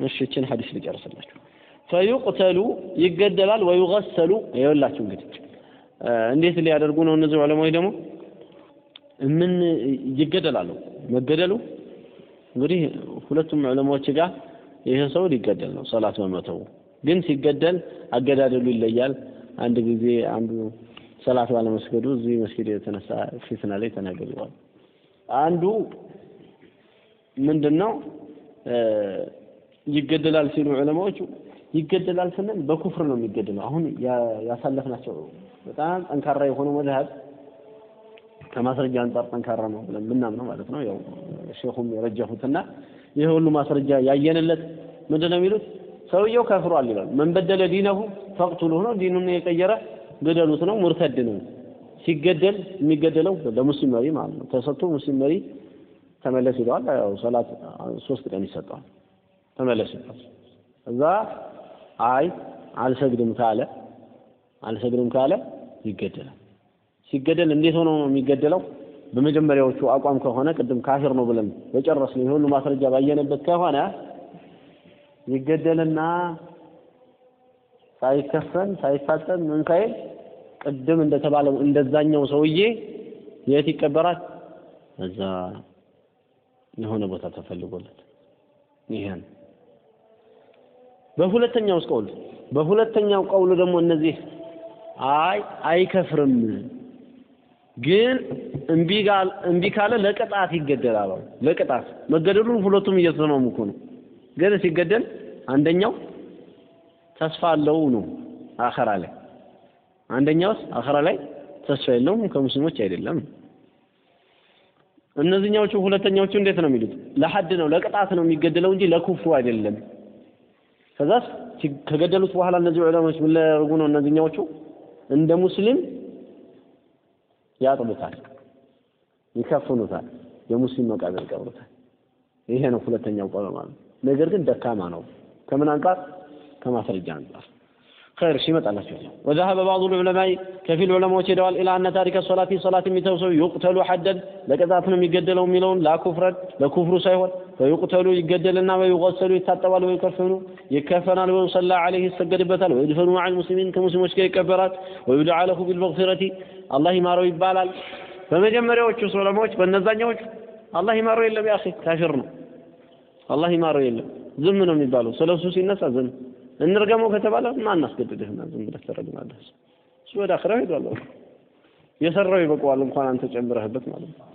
እሺ፣ እችን ሐዲስ ልጨርስላችሁ። ፈዩቅተሉ ይገደላል፣ ወዩገሰሉ ይኸውላችሁ እንግዲህ እንዴት ሊያደርጉ ነው እነዚህ ዑለማዎች ደግሞ ምን ይገደላሉ? መገደሉ እንግዲህ ሁለቱም ዑለማዎች ጋር ይሄ ሰው ሊገደል ነው ሰላት በመተው ግን ሲገደል አገዳደሉ ይለያል። አንድ ጊዜ አንዱ ሰላት ባለመስገዱ እዚህ መስጊድ የተነሳ ፊትና ላይ ተናግረዋል። አንዱ ምንድነው ይገደላል ሲሉ ዑለማዎቹ ይገደላል ስንል በኩፍር ነው የሚገደለው። አሁን ያሳለፍናቸው በጣም ጠንካራ የሆነው መዝሀብ ከማስረጃ አንጻር ጠንካራ ነው ብለን ምናምነው ማለት ነው። ያው ሼኹም የረጀሁትና ይህ ሁሉ ማስረጃ ያየንለት ምንድን ነው የሚሉት? ሰውየው ከፍሯል ይላል። መንበደለ ዲነሁ ፈቅቱሉሁ ነው። ዲኑን የቀየረ ግደሉት ነው። ሙርተድ ነው። ሲገደል የሚገደለው ለሙስሊም መሪ ማለት ነው። ተሰጥቶ ሙስሊም መሪ ተመለስ ይለዋል። ያው ሰላት ሶስት ቀን ይሰጠዋል። ተመለስ ይለዋል። እዛ አይ አልሰግድም ካለ አልሰግድም ካለ ይገደላል። ሲገደል እንዴት ሆኖ ነው የሚገደለው? በመጀመሪያዎቹ አቋም ከሆነ ቅድም ካፊር ነው ብለን በጨረስነው ይሄ ሁሉ ማስረጃ ባየነበት ከሆነ ይገደልና ሳይከፈን ሳይታጠብ ምን ሳይል ቅድም እንደተባለው እንደዛኛው ሰውዬ የት ይቀበራል? እዛ የሆነ ቦታ ተፈልጎለት ይሄን በሁለተኛው ቀውል በሁለተኛው ቀውል ደግሞ እነዚህ አይ አይከፍርም ግን እምቢ ካለ ለቅጣት ይገደላል። ለቅጣት መገደሉን ሁለቱም እየተስማሙ እኮ ነው። ግን ሲገደል አንደኛው ተስፋ አለው ነው አኸራ ላይ፣ አንደኛውስ አኸራ ላይ ተስፋ የለውም ከሙስሊሞች አይደለም። እነዚህኛዎቹ ሁለተኛዎቹ እንዴት ነው የሚሉት? ለሐድ ነው ለቅጣት ነው የሚገደለው እንጂ ለኩፍሩ አይደለም። ከዛስ ከገደሉት በኋላ እነዚህ ዑለሞች ምን ሊያደርጉ ነው? እነዚህኛዎቹ እንደ ሙስሊም ያጥቡታል፣ ይከፍኑታል፣ የሙስሊም መቃብር ይቀብሩታል። ይሄ ነው ሁለተኛው ቆሎ ማለት ነገር ግን ደካማ ነው። ከምን አንጻር? كما ترجعنا خير شي مت وذهب بعض العلماء كفي العلماء وشدوا إلى أن تارك الصلاة في صلاة متو يقتل حدد لقذات ነው لا كفر لا كفر ሳይሆን فيقتلوا يجدلنا ويغسل يتطوال ويكفن. يكفنال ويصلى عليه يسجدበታል ويدفنوا مع المسلمين كمسلمين ጋር ይቀበራል ويدعى له بالمغفرة. الله ما روي ይባላል በመጀመሪያዎቹ ዑለማዎች الله ما روي የለም يا أخي الله ما روي ይማረው زمنا ዝም ነው የሚባለው ስለሱ الناس ዝም እንርገመው ከተባለ ማን አስገድድህና ዝም ብለህ ተረግማለህ። እሱ ወደ አክራ ሄዷል። የሰራው ይበቀዋል እንኳን አንተ ጨምረህበት ማለት ነው።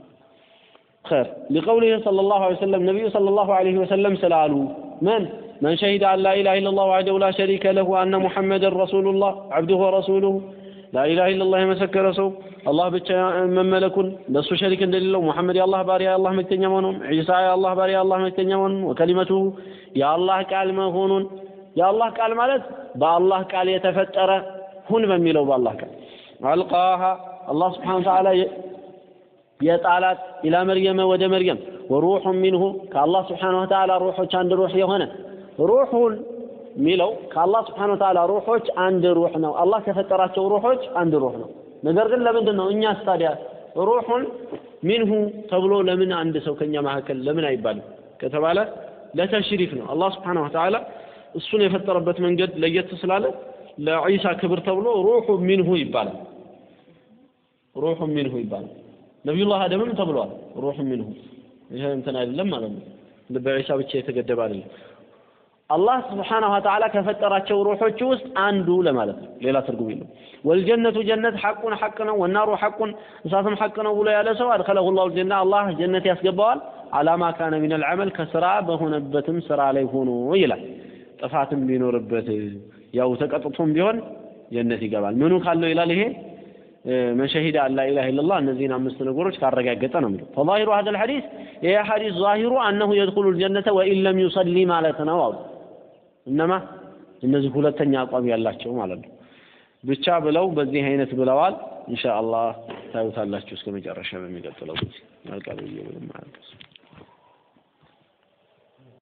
خير لقوله صلى الله عليه وسلم نبي صلى الله عليه وسلم سلالو من من شهد أن لا إله إلا الله وحده لا شريك له وأن محمد رسول الله عبده ورسوله لا إله إلا الله مسكر سو الله بك من ملكون نسو شريك دليل محمد يا الله باري يا الله مكتنيا عيسى يا الله باري يا الله مكتنيا وكلمته يا الله كلمة هونون የአላህ ቃል ማለት በአላህ ቃል የተፈጠረ ሁን በሚለው በአላህ ቃል አልቃሃ አላህ ስብሓን ተዓላ የጣላት ኢላ መርየመ ወደ መርየም ወሩሑ ሚንሁ ከአላህ ስብሓን ወተዓላ ሩሖች አንድ ሩሕ የሆነ ሩሑን የሚለው ከአላህ ስብሓን ወተዓላ ሩሖች አንድ ሩሕ ነው። አላህ ከፈጠራቸው ሩሖች አንድ ሩሕ ነው። ነገር ግን ለምንድን ነው እኛስ ታዲያ ሩሑን ሚንሁ ተብሎ ለምን አንድ ሰው ከኛ መካከል ለምን አይባልም ከተባለ ለተሽሪፍ ነው። አላህ ስብሓን ወተዓላ እሱን የፈጠረበት መንገድ ለየት ስላለ ለዒሳ ክብር ተብሎ ሩሑ ሚንሁ ይባላል። ሩሑ ሚንሁ ይባላል። ነቢዩላህ አደምም ተብሏል። ሩሑ ሚንሁ ይሄ እንትን አይደለም ማለት ነው። በዒሳ ብቻ የተገደበ አይደለም። አላህ ስብሓነሁ ወተዓላ ከፈጠራቸው ሩሖች ውስጥ አንዱ ለማለት ነው። ሌላ ትርጉም የለም። ወልጀነቱ ጀነት ሐቁን ሐቅ ነው፣ ወናሩ ሐቁን እሳትም ሐቅ ነው ብሎ ያለ ሰው አድኸለሁ ላሁ ጀና አላህ ጀነት ያስገባዋል። አላማ ካነ ሚነል ዐመል ከስራ በሆነበትም ስራ ላይ ሆኖ ይላል። ጥፋትም ቢኖርበት ያው ተቀጥቶም ቢሆን ጀነት ይገባል። ምኑ ካለው ይላል ይሄ መሸሂድ አን ላ ኢላሃ ኢለላህ እነዚህን አምስት ነገሮች ካረጋገጠ ነው የሚለው። ፈዛሂሩ ሀዘል ሐዲስ ይህ ሐዲስ ዛሂሩ አነሁ የድኹሉ ልጀነተ ወኢን ለም ዩሰሊ ማለት ነው አሉ። እነማ እነዚህ ሁለተኛ አቋም ያላቸው ማለት ነው። ብቻ ብለው በዚህ አይነት ብለዋል። ኢንሻአላህ ታዩታላችሁ እስከ መጨረሻ በሚቀጥለው ጊዜ አልቃ ብዬ ማለት ነው